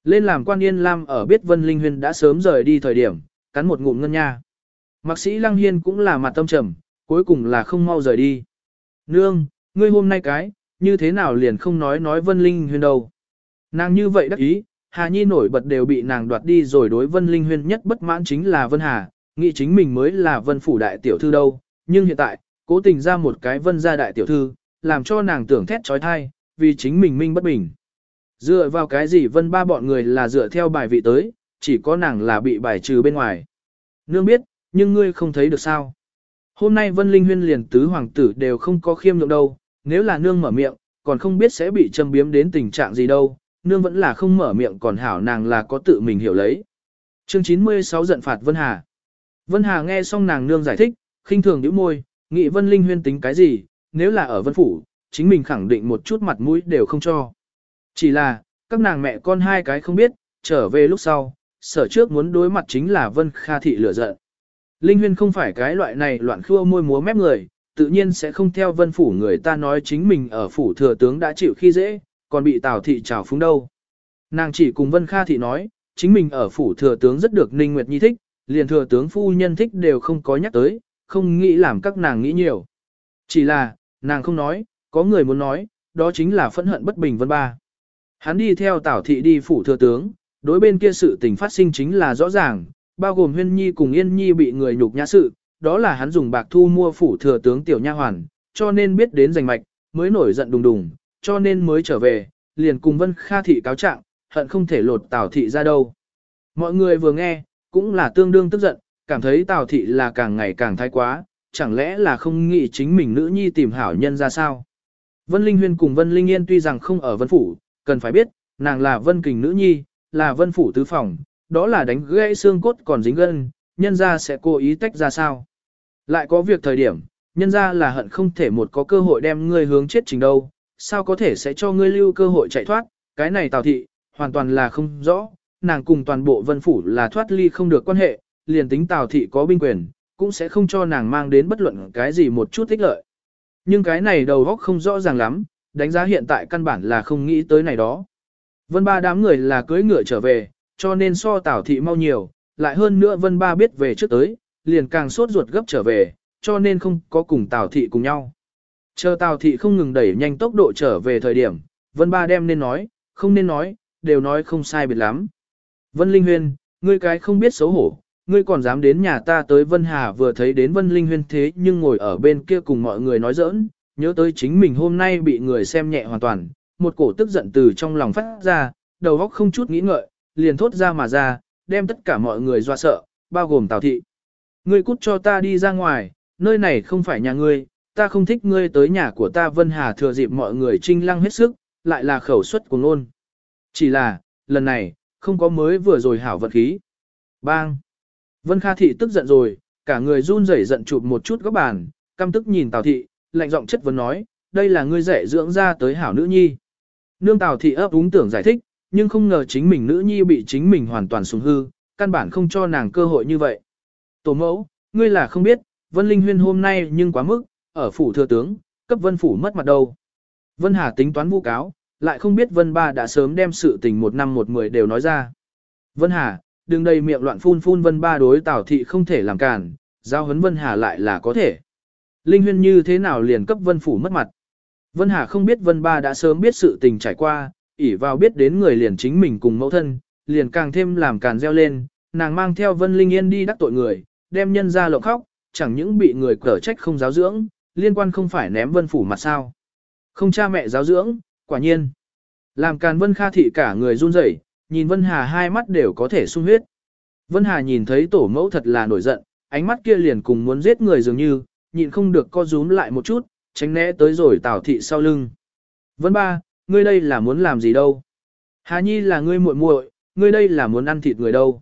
Speaker 1: Lên làm quan yên lam ở biết vân Linh Huyên đã sớm rời đi thời điểm, cắn một ngụm ngân nha. Mạc sĩ Lăng Hiên cũng là mặt tâm trầm, cuối cùng là không mau rời đi. Nương, ngươi hôm nay cái, như thế nào liền không nói nói vân Linh Huyên đâu. Nàng như vậy đắc ý, Hà Nhi nổi bật đều bị nàng đoạt đi rồi đối vân Linh Huyên nhất bất mãn chính là Vân Hà, nghĩ chính mình mới là vân phủ đại tiểu thư đâu, nhưng hiện tại, cố tình ra một cái vân gia đại tiểu thư, làm cho nàng tưởng thét trói thai, vì chính mình minh bất bình. Dựa vào cái gì vân ba bọn người là dựa theo bài vị tới, chỉ có nàng là bị bài trừ bên ngoài. Nương biết, nhưng ngươi không thấy được sao. Hôm nay vân linh huyên liền tứ hoàng tử đều không có khiêm nhượng đâu, nếu là nương mở miệng, còn không biết sẽ bị châm biếm đến tình trạng gì đâu, nương vẫn là không mở miệng còn hảo nàng là có tự mình hiểu lấy. Chương 96 giận phạt Vân Hà Vân Hà nghe xong nàng nương giải thích, khinh thường nhíu môi, nghĩ Vân Linh Huyên tính cái gì, nếu là ở Vân Phủ, chính mình khẳng định một chút mặt mũi đều không cho. Chỉ là, các nàng mẹ con hai cái không biết, trở về lúc sau, sở trước muốn đối mặt chính là Vân Kha Thị lửa giận. Linh Huyên không phải cái loại này loạn khua môi múa mép người, tự nhiên sẽ không theo Vân Phủ người ta nói chính mình ở Phủ Thừa Tướng đã chịu khi dễ, còn bị Tào Thị trào phúng đâu. Nàng chỉ cùng Vân Kha Thị nói, chính mình ở Phủ Thừa Tướng rất được Ninh Nguyệt Nhi thích, liền thừa tướng phu nhân thích đều không có nhắc tới, không nghĩ làm các nàng nghĩ nhiều. Chỉ là, nàng không nói, có người muốn nói, đó chính là phẫn hận bất bình vân ba. Hắn đi theo tảo thị đi phủ thừa tướng, đối bên kia sự tình phát sinh chính là rõ ràng, bao gồm huyên nhi cùng yên nhi bị người nhục nhã sự, đó là hắn dùng bạc thu mua phủ thừa tướng tiểu nha hoàn, cho nên biết đến giành mạch, mới nổi giận đùng đùng, cho nên mới trở về, liền cùng Vân Kha thị cáo trạng, hận không thể lột Tào thị ra đâu. Mọi người vừa nghe, cũng là tương đương tức giận, cảm thấy Tào thị là càng ngày càng thái quá, chẳng lẽ là không nghĩ chính mình nữ nhi tìm hảo nhân ra sao? Vân Linh Huyên cùng Vân Linh Yên tuy rằng không ở Vân Phủ, cần phải biết, nàng là Vân Kình nữ nhi, là Vân Phủ tứ phòng, đó là đánh gãy xương cốt còn dính gân, nhân ra sẽ cố ý tách ra sao. Lại có việc thời điểm, nhân ra là hận không thể một có cơ hội đem ngươi hướng chết trình đâu, sao có thể sẽ cho ngươi lưu cơ hội chạy thoát, cái này Tào thị, hoàn toàn là không rõ, nàng cùng toàn bộ Vân Phủ là thoát ly không được quan hệ, liền tính Tào thị có binh quyền, cũng sẽ không cho nàng mang đến bất luận cái gì một chút thích lợi. Nhưng cái này đầu góc không rõ ràng lắm, đánh giá hiện tại căn bản là không nghĩ tới này đó. Vân ba đám người là cưới ngựa trở về, cho nên so tảo thị mau nhiều, lại hơn nữa vân ba biết về trước tới, liền càng sốt ruột gấp trở về, cho nên không có cùng tảo thị cùng nhau. Chờ tảo thị không ngừng đẩy nhanh tốc độ trở về thời điểm, vân ba đem nên nói, không nên nói, đều nói không sai biệt lắm. Vân Linh Huyên, ngươi cái không biết xấu hổ, ngươi còn dám đến nhà ta tới Vân Hà vừa thấy đến Vân Linh Huyên thế nhưng ngồi ở bên kia cùng mọi người nói giỡn, nhớ tới chính mình hôm nay bị người xem nhẹ hoàn toàn, một cổ tức giận từ trong lòng phát ra, đầu óc không chút nghĩ ngợi, liền thốt ra mà ra, đem tất cả mọi người dọa sợ, bao gồm Tào Thị. Ngươi cút cho ta đi ra ngoài, nơi này không phải nhà ngươi, ta không thích ngươi tới nhà của ta Vân Hà thừa dịp mọi người trinh lăng hết sức, lại là khẩu suất của ngôn. Chỉ là, lần này, không có mới vừa rồi hảo vật khí. Bang! Vân Kha Thị tức giận rồi, cả người run rẩy giận chụp một chút góc bàn, căm tức nhìn Tào Thị, lạnh giọng chất vấn nói, đây là ngươi dạy dưỡng ra tới hảo nữ nhi. Nương Tào Thị ấp úng tưởng giải thích, nhưng không ngờ chính mình nữ nhi bị chính mình hoàn toàn sùng hư, căn bản không cho nàng cơ hội như vậy. Tổ mẫu, ngươi là không biết, Vân Linh Huyên hôm nay nhưng quá mức, ở phủ thừa tướng, cấp Vân phủ mất mặt đâu. Vân Hà tính toán vu cáo, lại không biết Vân Ba đã sớm đem sự tình một năm một mười đều nói ra. Vân Hà, đừng đầy miệng loạn phun phun Vân Ba đối Tào thị không thể làm cản, giao hấn Vân Hà lại là có thể. Linh Huyên như thế nào liền cấp Vân phủ mất mặt. Vân Hà không biết Vân Ba đã sớm biết sự tình trải qua, ỉ vào biết đến người liền chính mình cùng mẫu thân, liền càng thêm làm càn reo lên, nàng mang theo Vân Linh Yên đi đắc tội người, đem nhân ra lộng khóc, chẳng những bị người cở trách không giáo dưỡng, liên quan không phải ném Vân phủ mặt sao. Không cha mẹ giáo dưỡng, quả nhiên. Làm càn Vân Kha thị cả người run rẩy, nhìn Vân Hà hai mắt đều có thể sung huyết. Vân Hà nhìn thấy tổ mẫu thật là nổi giận, ánh mắt kia liền cùng muốn giết người dường như, nhịn không được co rúm lại một chút, tránh né tới rồi Tào thị sau lưng. Vân ba, ngươi đây là muốn làm gì đâu? Hà Nhi là ngươi muội muội, ngươi đây là muốn ăn thịt người đâu?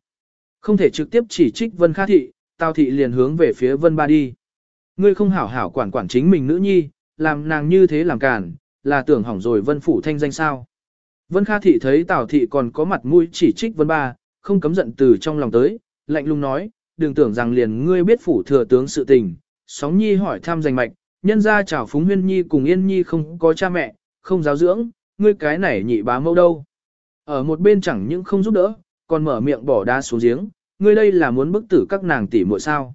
Speaker 1: Không thể trực tiếp chỉ trích Vân Kha thị, Tào thị liền hướng về phía Vân ba đi. Ngươi không hảo hảo quản quản chính mình nữ nhi, làm nàng như thế làm cản, là tưởng hỏng rồi Vân phủ thanh danh sao? Vân Kha thị thấy Tào thị còn có mặt mũi chỉ trích Vân ba, không cấm giận từ trong lòng tới, lạnh lùng nói, đừng tưởng rằng liền ngươi biết phủ thừa tướng sự tình, sóng nhi hỏi thăm danh mạch, nhân ra chào phúng huyên nhi cùng yên nhi không có cha mẹ, không giáo dưỡng, ngươi cái này nhị bá mâu đâu. Ở một bên chẳng những không giúp đỡ, còn mở miệng bỏ đá xuống giếng, ngươi đây là muốn bức tử các nàng tỷ muội sao.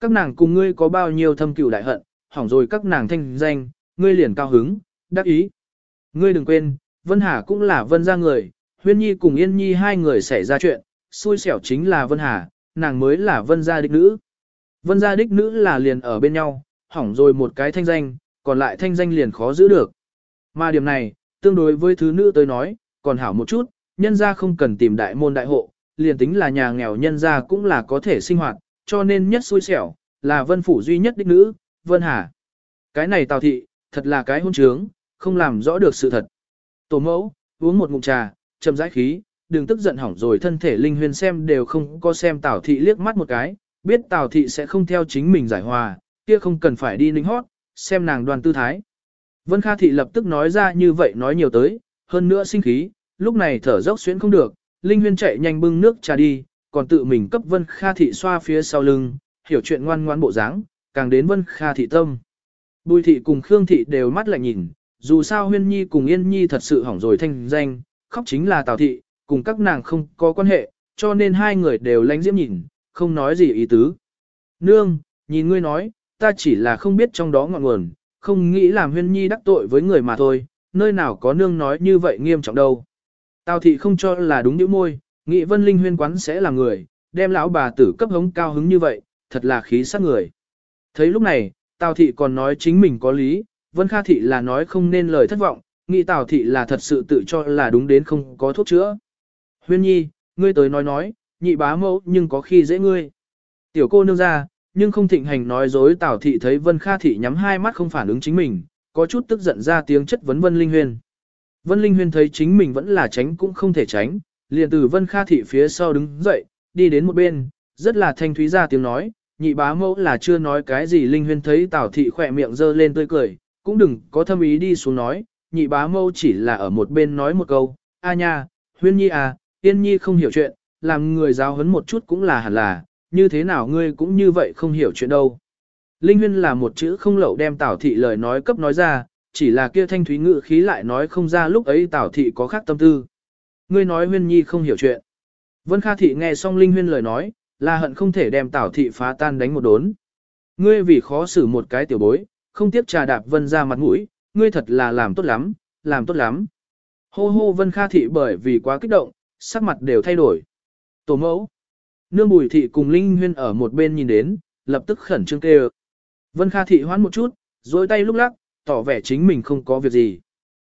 Speaker 1: Các nàng cùng ngươi có bao nhiêu thâm cừu đại hận, hỏng rồi các nàng thanh danh, ngươi liền cao hứng, đắc ý. Ngươi đừng quên, Vân Hà cũng là Vân gia người, Huyên Nhi cùng Yên Nhi hai người xảy ra chuyện, xui xẻo chính là Vân Hà, nàng mới là Vân gia đích nữ. Vân gia đích nữ là liền ở bên nhau, hỏng rồi một cái thanh danh, còn lại thanh danh liền khó giữ được. Mà điểm này, tương đối với thứ nữ tới nói, còn hảo một chút, nhân gia không cần tìm đại môn đại hộ, liền tính là nhà nghèo nhân gia cũng là có thể sinh hoạt, cho nên nhất xui xẻo, là vân phủ duy nhất đích nữ, vân hà. Cái này tào thị, thật là cái hôn trướng, không làm rõ được sự thật. Tổ mẫu, uống một ngụm trà, chậm rãi khí, đừng tức giận hỏng rồi thân thể linh huyền xem đều không có xem tào thị liếc mắt một cái, biết tào thị sẽ không theo chính mình giải hòa, kia không cần phải đi ninh hót, xem nàng đoàn tư thái. Vân Kha Thị lập tức nói ra như vậy nói nhiều tới, hơn nữa sinh khí, lúc này thở dốc xuyến không được, Linh Huyên chạy nhanh bưng nước trà đi, còn tự mình cấp Vân Kha Thị xoa phía sau lưng, hiểu chuyện ngoan ngoan bộ dáng, càng đến Vân Kha Thị tâm. Bùi Thị cùng Khương Thị đều mắt lại nhìn, dù sao Huyên Nhi cùng Yên Nhi thật sự hỏng rồi thanh danh, khóc chính là Tào Thị, cùng các nàng không có quan hệ, cho nên hai người đều lánh diễm nhìn, không nói gì ý tứ. Nương, nhìn ngươi nói, ta chỉ là không biết trong đó ngọn nguồn, không nghĩ làm huyên nhi đắc tội với người mà thôi, nơi nào có nương nói như vậy nghiêm trọng đâu. Tào thị không cho là đúng những môi, nghĩ vân linh huyên quán sẽ là người, đem lão bà tử cấp hống cao hứng như vậy, thật là khí sát người. Thấy lúc này, Tào thị còn nói chính mình có lý, Vân Kha thị là nói không nên lời thất vọng, nghĩ Tào thị là thật sự tự cho là đúng đến không có thuốc chữa. Huyên nhi, ngươi tới nói nói, nhị bá mẫu nhưng có khi dễ ngươi. Tiểu cô nương ra, nhưng không thịnh hành nói dối Tào thị thấy Vân Kha thị nhắm hai mắt không phản ứng chính mình, có chút tức giận ra tiếng chất vấn Vân Linh Huyên. Vân Linh Huyên thấy chính mình vẫn là tránh cũng không thể tránh, liền từ Vân Kha thị phía sau đứng dậy, đi đến một bên, rất là thanh thúy ra tiếng nói, nhị bá mẫu là chưa nói cái gì Linh Huyên thấy Tào thị khỏe miệng dơ lên tươi cười, cũng đừng có thâm ý đi xuống nói, nhị bá mẫu chỉ là ở một bên nói một câu, a nha, Huyên nhi à, Yên nhi không hiểu chuyện, làm người giáo huấn một chút cũng là hẳn là, như thế nào ngươi cũng như vậy không hiểu chuyện đâu. Linh Huyên là một chữ không lậu đem Tảo thị lời nói cấp nói ra, chỉ là kia thanh thúy ngự khí lại nói không ra lúc ấy Tảo thị có khác tâm tư. Ngươi nói Huyên nhi không hiểu chuyện. Vân Kha thị nghe xong Linh Huyên lời nói, là hận không thể đem Tảo thị phá tan đánh một đốn. Ngươi vì khó xử một cái tiểu bối, không tiếp trà đạp Vân ra mặt mũi, ngươi thật là làm tốt lắm, làm tốt lắm. Hô hô Vân Kha thị bởi vì quá kích động, sắc mặt đều thay đổi. Tổ mẫu. Nương bùi thị cùng Linh Huyên ở một bên nhìn đến, lập tức khẩn trương kêu. Vân Kha thị hoán một chút, dối tay lúc lắc, tỏ vẻ chính mình không có việc gì.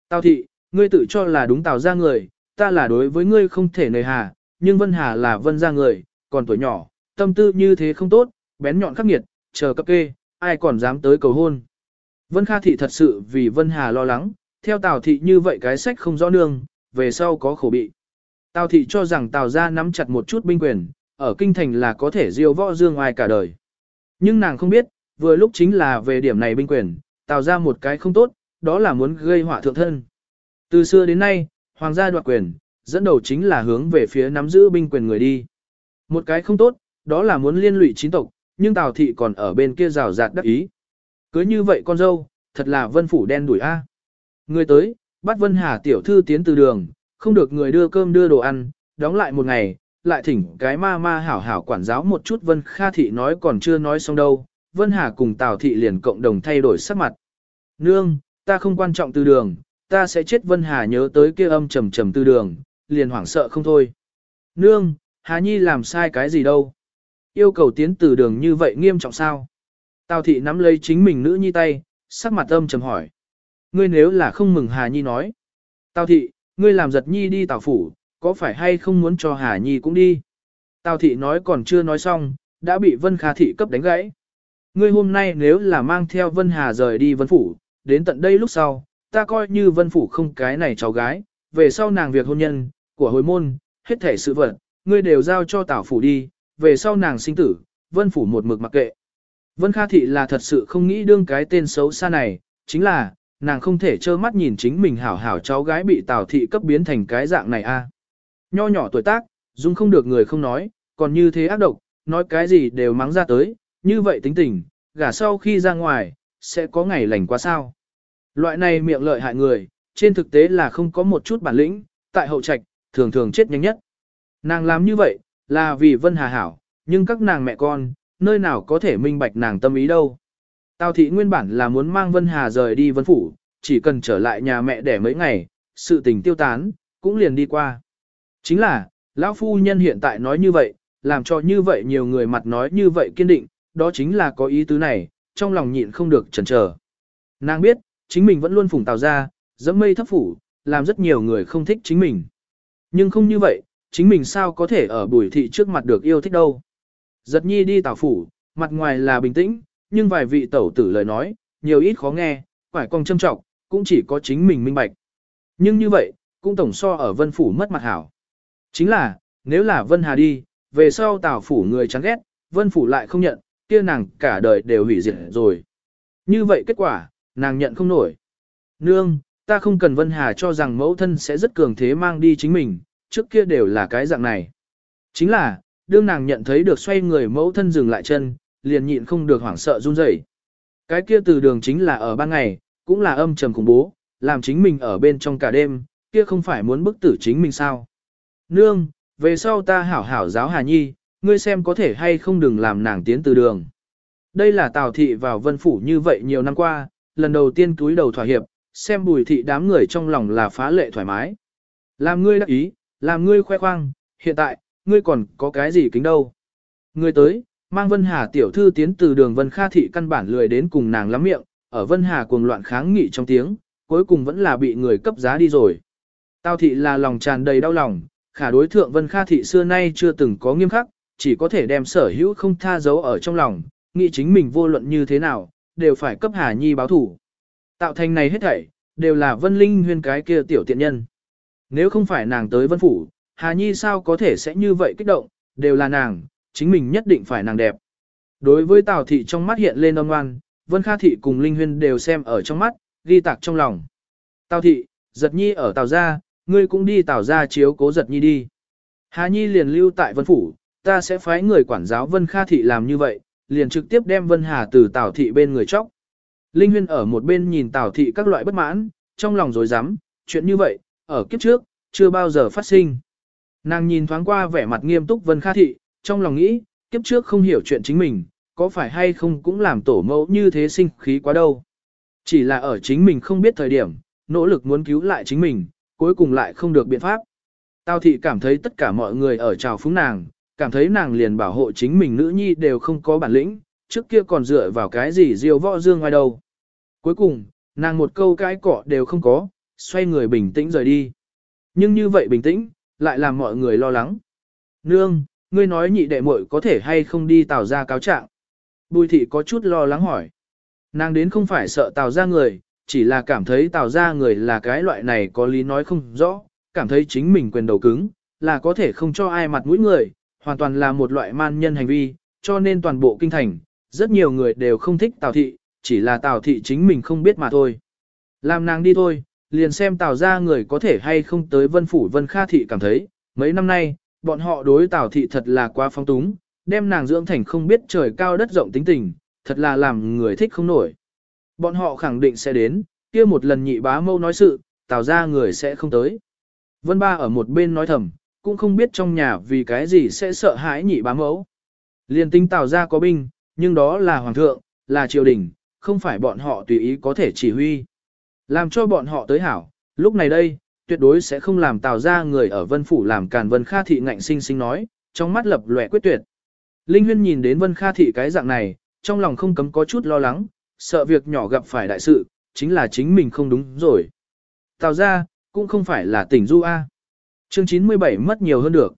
Speaker 1: Tào thị, ngươi tự cho là đúng tào ra người, ta là đối với ngươi không thể nề hà, nhưng Vân Hà là Vân ra người, còn tuổi nhỏ, tâm tư như thế không tốt, bén nhọn khắc nghiệt, chờ cấp kê, ai còn dám tới cầu hôn. Vân Kha thị thật sự vì Vân Hà lo lắng, theo Tào thị như vậy cái sách không rõ nương, về sau có khổ bị. Tào thị cho rằng Tào gia nắm chặt một chút binh quyền, ở kinh thành là có thể diêu võ dương ai cả đời. Nhưng nàng không biết, vừa lúc chính là về điểm này binh quyền, Tào gia một cái không tốt, đó là muốn gây họa thượng thân. Từ xưa đến nay, hoàng gia đoạt quyền, dẫn đầu chính là hướng về phía nắm giữ binh quyền người đi. Một cái không tốt, đó là muốn liên lụy chính tộc, nhưng Tào thị còn ở bên kia rào rạt đắc ý. Cứ như vậy con dâu, thật là vân phủ đen đuổi a. Người tới, bắt Vân Hà tiểu thư tiến từ đường, không được người đưa cơm đưa đồ ăn, đóng lại một ngày, lại thỉnh cái ma ma hảo hảo quản giáo một chút Vân Kha Thị nói còn chưa nói xong đâu, Vân Hà cùng Tào Thị liền cộng đồng thay đổi sắc mặt. Nương, ta không quan trọng từ đường, ta sẽ chết Vân Hà nhớ tới kia âm trầm trầm từ đường, liền hoảng sợ không thôi. Nương, Hà Nhi làm sai cái gì đâu? Yêu cầu tiến từ đường như vậy nghiêm trọng sao? Tào Thị nắm lấy chính mình nữ nhi tay, sắc mặt âm trầm hỏi. Ngươi nếu là không mừng Hà Nhi nói. Tào Thị, ngươi làm giật nhi đi tào phủ, có phải hay không muốn cho Hà Nhi cũng đi? Tào thị nói còn chưa nói xong, đã bị Vân Kha thị cấp đánh gãy. Ngươi hôm nay nếu là mang theo Vân Hà rời đi Vân Phủ, đến tận đây lúc sau, ta coi như Vân Phủ không cái này cháu gái, về sau nàng việc hôn nhân, của hồi môn, hết thể sự vật, ngươi đều giao cho Tào Phủ đi, về sau nàng sinh tử, Vân Phủ một mực mặc kệ. Vân Kha thị là thật sự không nghĩ đương cái tên xấu xa này, chính là, nàng không thể trơ mắt nhìn chính mình hảo hảo cháu gái bị Tào thị cấp biến thành cái dạng này a. Nho nhỏ tuổi tác, dung không được người không nói, còn như thế ác độc, nói cái gì đều mắng ra tới, như vậy tính tình, gả sau khi ra ngoài, sẽ có ngày lành quá sao. Loại này miệng lợi hại người, trên thực tế là không có một chút bản lĩnh, tại hậu trạch, thường thường chết nhanh nhất. Nàng làm như vậy, là vì Vân Hà hảo, nhưng các nàng mẹ con, nơi nào có thể minh bạch nàng tâm ý đâu. Tào thị nguyên bản là muốn mang Vân Hà rời đi Vân Phủ, chỉ cần trở lại nhà mẹ để mấy ngày, sự tình tiêu tán, cũng liền đi qua. Chính là, lão phu nhân hiện tại nói như vậy, làm cho như vậy nhiều người mặt nói như vậy kiên định, đó chính là có ý tứ này, trong lòng nhịn không được chần chờ. Nàng biết, chính mình vẫn luôn phủng tào ra, dẫm mây thấp phủ, làm rất nhiều người không thích chính mình. Nhưng không như vậy, chính mình sao có thể ở bùi thị trước mặt được yêu thích đâu. Giật nhi đi tào phủ, mặt ngoài là bình tĩnh, nhưng vài vị tẩu tử lời nói, nhiều ít khó nghe, phải cong châm trọng, cũng chỉ có chính mình minh bạch. Nhưng như vậy, cũng tổng so ở Vân Phủ mất mặt hảo. Chính là, nếu là Vân Hà đi, về sau Tào Phủ người chán ghét, Vân Phủ lại không nhận, kia nàng cả đời đều hủy diệt rồi. Như vậy kết quả, nàng nhận không nổi. Nương, ta không cần Vân Hà cho rằng mẫu thân sẽ rất cường thế mang đi chính mình, trước kia đều là cái dạng này. Chính là, đương nàng nhận thấy được xoay người mẫu thân dừng lại chân, liền nhịn không được hoảng sợ run rẩy. Cái kia từ đường chính là ở ban ngày, cũng là âm trầm khủng bố, làm chính mình ở bên trong cả đêm, kia không phải muốn bức tử chính mình sao. Nương, về sau ta hảo hảo giáo Hà Nhi, ngươi xem có thể hay không đừng làm nàng tiến từ đường. Đây là Tào Thị vào vân phủ như vậy nhiều năm qua, lần đầu tiên túi đầu thỏa hiệp, xem bùi thị đám người trong lòng là phá lệ thoải mái. Làm ngươi đắc ý, làm ngươi khoe khoang, hiện tại, ngươi còn có cái gì kính đâu. Ngươi tới, Mang Vân Hà tiểu thư tiến từ đường Vân Kha thị căn bản lười đến cùng nàng lắm miệng, ở Vân Hà cuồng loạn kháng nghị trong tiếng, cuối cùng vẫn là bị người cấp giá đi rồi. Tào thị là lòng tràn đầy đau lòng, khả đối thượng Vân Kha thị xưa nay chưa từng có nghiêm khắc, chỉ có thể đem sở hữu không tha giấu ở trong lòng, nghĩ chính mình vô luận như thế nào, đều phải cấp Hà Nhi báo thủ. Tạo thành này hết thảy, đều là Vân Linh huyên cái kia tiểu tiện nhân. Nếu không phải nàng tới Vân Phủ, Hà Nhi sao có thể sẽ như vậy kích động, đều là nàng, chính mình nhất định phải nàng đẹp. Đối với Tào Thị trong mắt hiện lên âm ngoan, Vân Kha Thị cùng Linh Huyên đều xem ở trong mắt, ghi tạc trong lòng. Tào Thị, giật nhi ở Tào Gia, ngươi cũng đi Tào Gia chiếu cố giật nhi đi. Hà Nhi liền lưu tại Vân Phủ, ta sẽ phái người quản giáo Vân Kha Thị làm như vậy, liền trực tiếp đem Vân Hà từ Tào Thị bên người chóc. Linh Huyên ở một bên nhìn Tào Thị các loại bất mãn, trong lòng rối rắm, chuyện như vậy, ở kiếp trước, chưa bao giờ phát sinh. Nàng nhìn thoáng qua vẻ mặt nghiêm túc Vân Kha Thị, trong lòng nghĩ, kiếp trước không hiểu chuyện chính mình, có phải hay không cũng làm tổ mẫu như thế sinh khí quá đâu. Chỉ là ở chính mình không biết thời điểm, nỗ lực muốn cứu lại chính mình, cuối cùng lại không được biện pháp. tao thị cảm thấy tất cả mọi người ở trào phúng nàng, cảm thấy nàng liền bảo hộ chính mình nữ nhi đều không có bản lĩnh, trước kia còn dựa vào cái gì diêu võ dương ngoài đầu. Cuối cùng, nàng một câu cái cọ đều không có, xoay người bình tĩnh rời đi. Nhưng như vậy bình tĩnh, lại làm mọi người lo lắng. Nương, ngươi nói nhị đệ muội có thể hay không đi tào ra cáo trạng. Bùi thị có chút lo lắng hỏi. Nàng đến không phải sợ tào ra người, chỉ là cảm thấy tào ra người là cái loại này có lý nói không rõ, cảm thấy chính mình quyền đầu cứng, là có thể không cho ai mặt mũi người, hoàn toàn là một loại man nhân hành vi, cho nên toàn bộ kinh thành, rất nhiều người đều không thích tào thị, chỉ là tào thị chính mình không biết mà thôi. Làm nàng đi thôi, liền xem tào ra người có thể hay không tới vân phủ vân kha thị cảm thấy, mấy năm nay, bọn họ đối tào thị thật là quá phong túng, đem nàng dưỡng thành không biết trời cao đất rộng tính tình, thật là làm người thích không nổi. Bọn họ khẳng định sẽ đến, kia một lần nhị bá mâu nói sự, tào ra người sẽ không tới. Vân ba ở một bên nói thầm, cũng không biết trong nhà vì cái gì sẽ sợ hãi nhị bá mẫu. Liên tinh tào ra có binh, nhưng đó là hoàng thượng, là triều đình, không phải bọn họ tùy ý có thể chỉ huy. Làm cho bọn họ tới hảo, lúc này đây, tuyệt đối sẽ không làm tào ra người ở vân phủ làm càn vân kha thị ngạnh sinh sinh nói, trong mắt lập lòe quyết tuyệt. Linh huyên nhìn đến vân kha thị cái dạng này, trong lòng không cấm có chút lo lắng, sợ việc nhỏ gặp phải đại sự, chính là chính mình không đúng rồi. Tào ra, cũng không phải là tỉnh Du A. Chương 97 mất nhiều hơn được.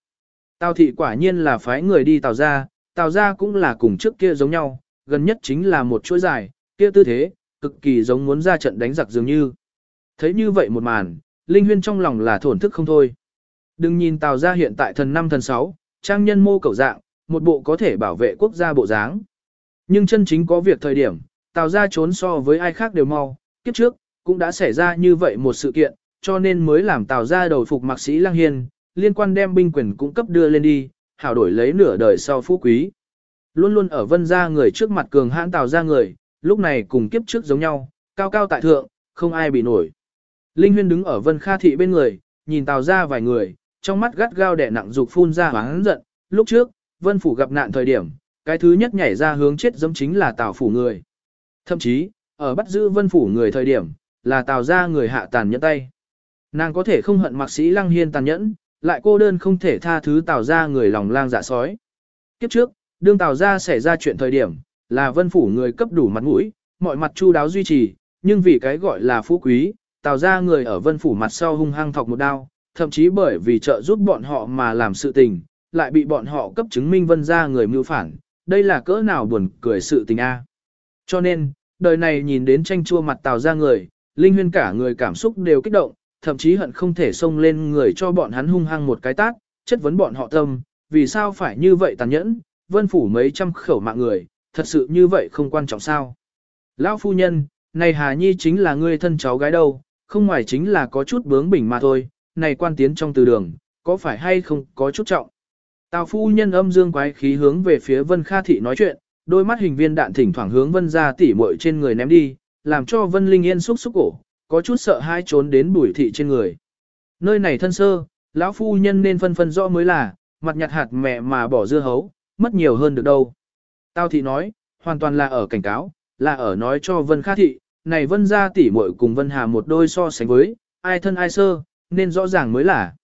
Speaker 1: Tào thị quả nhiên là phái người đi tào ra, tào ra cũng là cùng trước kia giống nhau, gần nhất chính là một chuỗi dài, kia tư thế, cực kỳ giống muốn ra trận đánh giặc dường như. Thấy như vậy một màn, Linh Huyên trong lòng là thổn thức không thôi. Đừng nhìn tào gia hiện tại thần năm thần sáu, trang nhân mô cầu dạng, một bộ có thể bảo vệ quốc gia bộ dáng. Nhưng chân chính có việc thời điểm, tào gia trốn so với ai khác đều mau, kiếp trước, cũng đã xảy ra như vậy một sự kiện, cho nên mới làm tào gia đầu phục mạc sĩ Lang Hiên, liên quan đem binh quyền cung cấp đưa lên đi, hảo đổi lấy nửa đời sau phú quý. Luôn luôn ở vân gia người trước mặt cường hãn tào gia người, lúc này cùng kiếp trước giống nhau, cao cao tại thượng, không ai bị nổi. Linh Huyên đứng ở vân kha thị bên người, nhìn tào ra vài người, trong mắt gắt gao đẻ nặng dục phun ra hắn giận, lúc trước, vân phủ gặp nạn thời điểm, cái thứ nhất nhảy ra hướng chết giống chính là tào phủ người. Thậm chí, ở bắt giữ vân phủ người thời điểm, là tào ra người hạ tàn nhẫn tay. Nàng có thể không hận mạc sĩ lăng hiên tàn nhẫn, lại cô đơn không thể tha thứ tào ra người lòng lang dạ sói. Kiếp trước, đương tào ra xảy ra chuyện thời điểm, là vân phủ người cấp đủ mặt mũi, mọi mặt chu đáo duy trì, nhưng vì cái gọi là phú quý, tào ra người ở vân phủ mặt sau hung hăng thọc một đao, thậm chí bởi vì trợ giúp bọn họ mà làm sự tình, lại bị bọn họ cấp chứng minh vân ra người mưu phản, đây là cỡ nào buồn cười sự tình a. Cho nên, đời này nhìn đến tranh chua mặt tào ra người, Linh Huyên cả người cảm xúc đều kích động, thậm chí hận không thể xông lên người cho bọn hắn hung hăng một cái tát, chất vấn bọn họ tâm, vì sao phải như vậy tàn nhẫn, vân phủ mấy trăm khẩu mạng người, thật sự như vậy không quan trọng sao. Lão phu nhân, này Hà Nhi chính là người thân cháu gái đâu, không ngoài chính là có chút bướng bỉnh mà thôi, này quan tiến trong từ đường, có phải hay không có chút trọng. Tào phu nhân âm dương quái khí hướng về phía Vân Kha Thị nói chuyện, đôi mắt hình viên đạn thỉnh thoảng hướng Vân ra tỉ muội trên người ném đi, làm cho Vân Linh Yên xúc xúc cổ, có chút sợ hai trốn đến bùi thị trên người. Nơi này thân sơ, lão phu nhân nên phân phân rõ mới là, mặt nhặt hạt mẹ mà bỏ dưa hấu, mất nhiều hơn được đâu. Tào thị nói, hoàn toàn là ở cảnh cáo, là ở nói cho Vân Kha Thị, này Vân ra tỉ muội cùng Vân Hà một đôi so sánh với, ai thân ai sơ, nên rõ ràng mới là.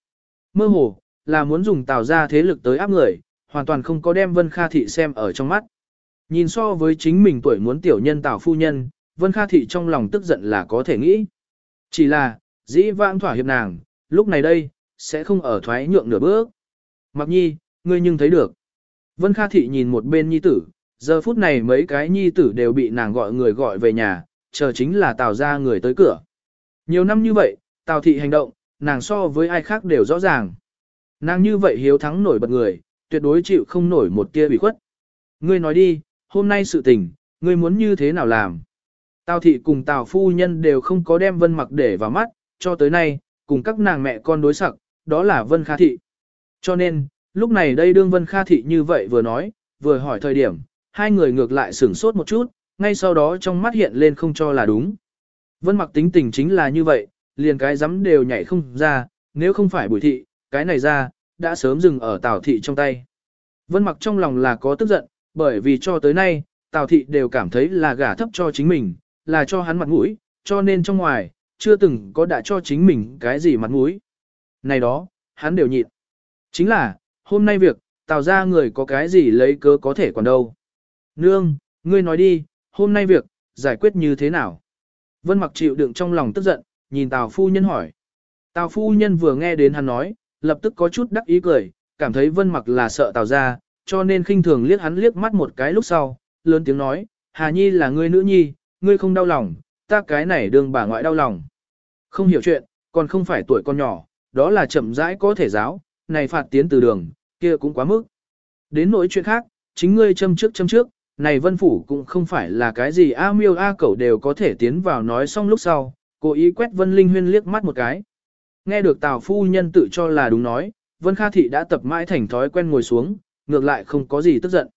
Speaker 1: Mơ hồ, là muốn dùng tào ra thế lực tới áp người, hoàn toàn không có đem Vân Kha Thị xem ở trong mắt. Nhìn so với chính mình tuổi muốn tiểu nhân tào phu nhân, Vân Kha Thị trong lòng tức giận là có thể nghĩ. Chỉ là, dĩ vãng thỏa hiệp nàng, lúc này đây, sẽ không ở thoái nhượng nửa bước. Mặc nhi, ngươi nhưng thấy được. Vân Kha Thị nhìn một bên nhi tử, giờ phút này mấy cái nhi tử đều bị nàng gọi người gọi về nhà, chờ chính là Tào ra người tới cửa. Nhiều năm như vậy, Tào Thị hành động, nàng so với ai khác đều rõ ràng. Nàng như vậy hiếu thắng nổi bật người, tuyệt đối chịu không nổi một tia bị khuất. Ngươi nói đi, hôm nay sự tình, ngươi muốn như thế nào làm? Tào thị cùng Tào phu nhân đều không có đem vân mặc để vào mắt, cho tới nay, cùng các nàng mẹ con đối sặc, đó là vân kha thị. Cho nên, lúc này đây đương vân kha thị như vậy vừa nói, vừa hỏi thời điểm, hai người ngược lại sửng sốt một chút, ngay sau đó trong mắt hiện lên không cho là đúng. Vân mặc tính tình chính là như vậy, liền cái dám đều nhảy không ra, nếu không phải bùi thị, cái này ra, đã sớm dừng ở Tào thị trong tay. Vân mặc trong lòng là có tức giận, bởi vì cho tới nay, Tào thị đều cảm thấy là gả thấp cho chính mình, là cho hắn mặt mũi, cho nên trong ngoài, chưa từng có đã cho chính mình cái gì mặt mũi. Này đó, hắn đều nhịn. Chính là, hôm nay việc, Tào ra người có cái gì lấy cớ có thể còn đâu. Nương, ngươi nói đi, hôm nay việc, giải quyết như thế nào? Vân mặc chịu đựng trong lòng tức giận, nhìn Tào phu nhân hỏi. Tào phu nhân vừa nghe đến hắn nói, lập tức có chút đắc ý cười, cảm thấy vân mặc là sợ Tào ra, cho nên khinh thường liếc hắn liếc mắt một cái lúc sau, lớn tiếng nói, Hà Nhi là ngươi nữ nhi, ngươi không đau lòng, ta cái này đương bà ngoại đau lòng. Không hiểu chuyện, còn không phải tuổi con nhỏ, đó là chậm rãi có thể giáo, này phạt tiến từ đường, kia cũng quá mức. Đến nỗi chuyện khác, chính ngươi châm trước châm trước, này vân phủ cũng không phải là cái gì A miêu A cẩu đều có thể tiến vào nói xong lúc sau, cố ý quét vân linh huyên liếc mắt một cái. Nghe được tào phu nhân tự cho là đúng nói, vân kha thị đã tập mãi thành thói quen ngồi xuống, ngược lại không có gì tức giận.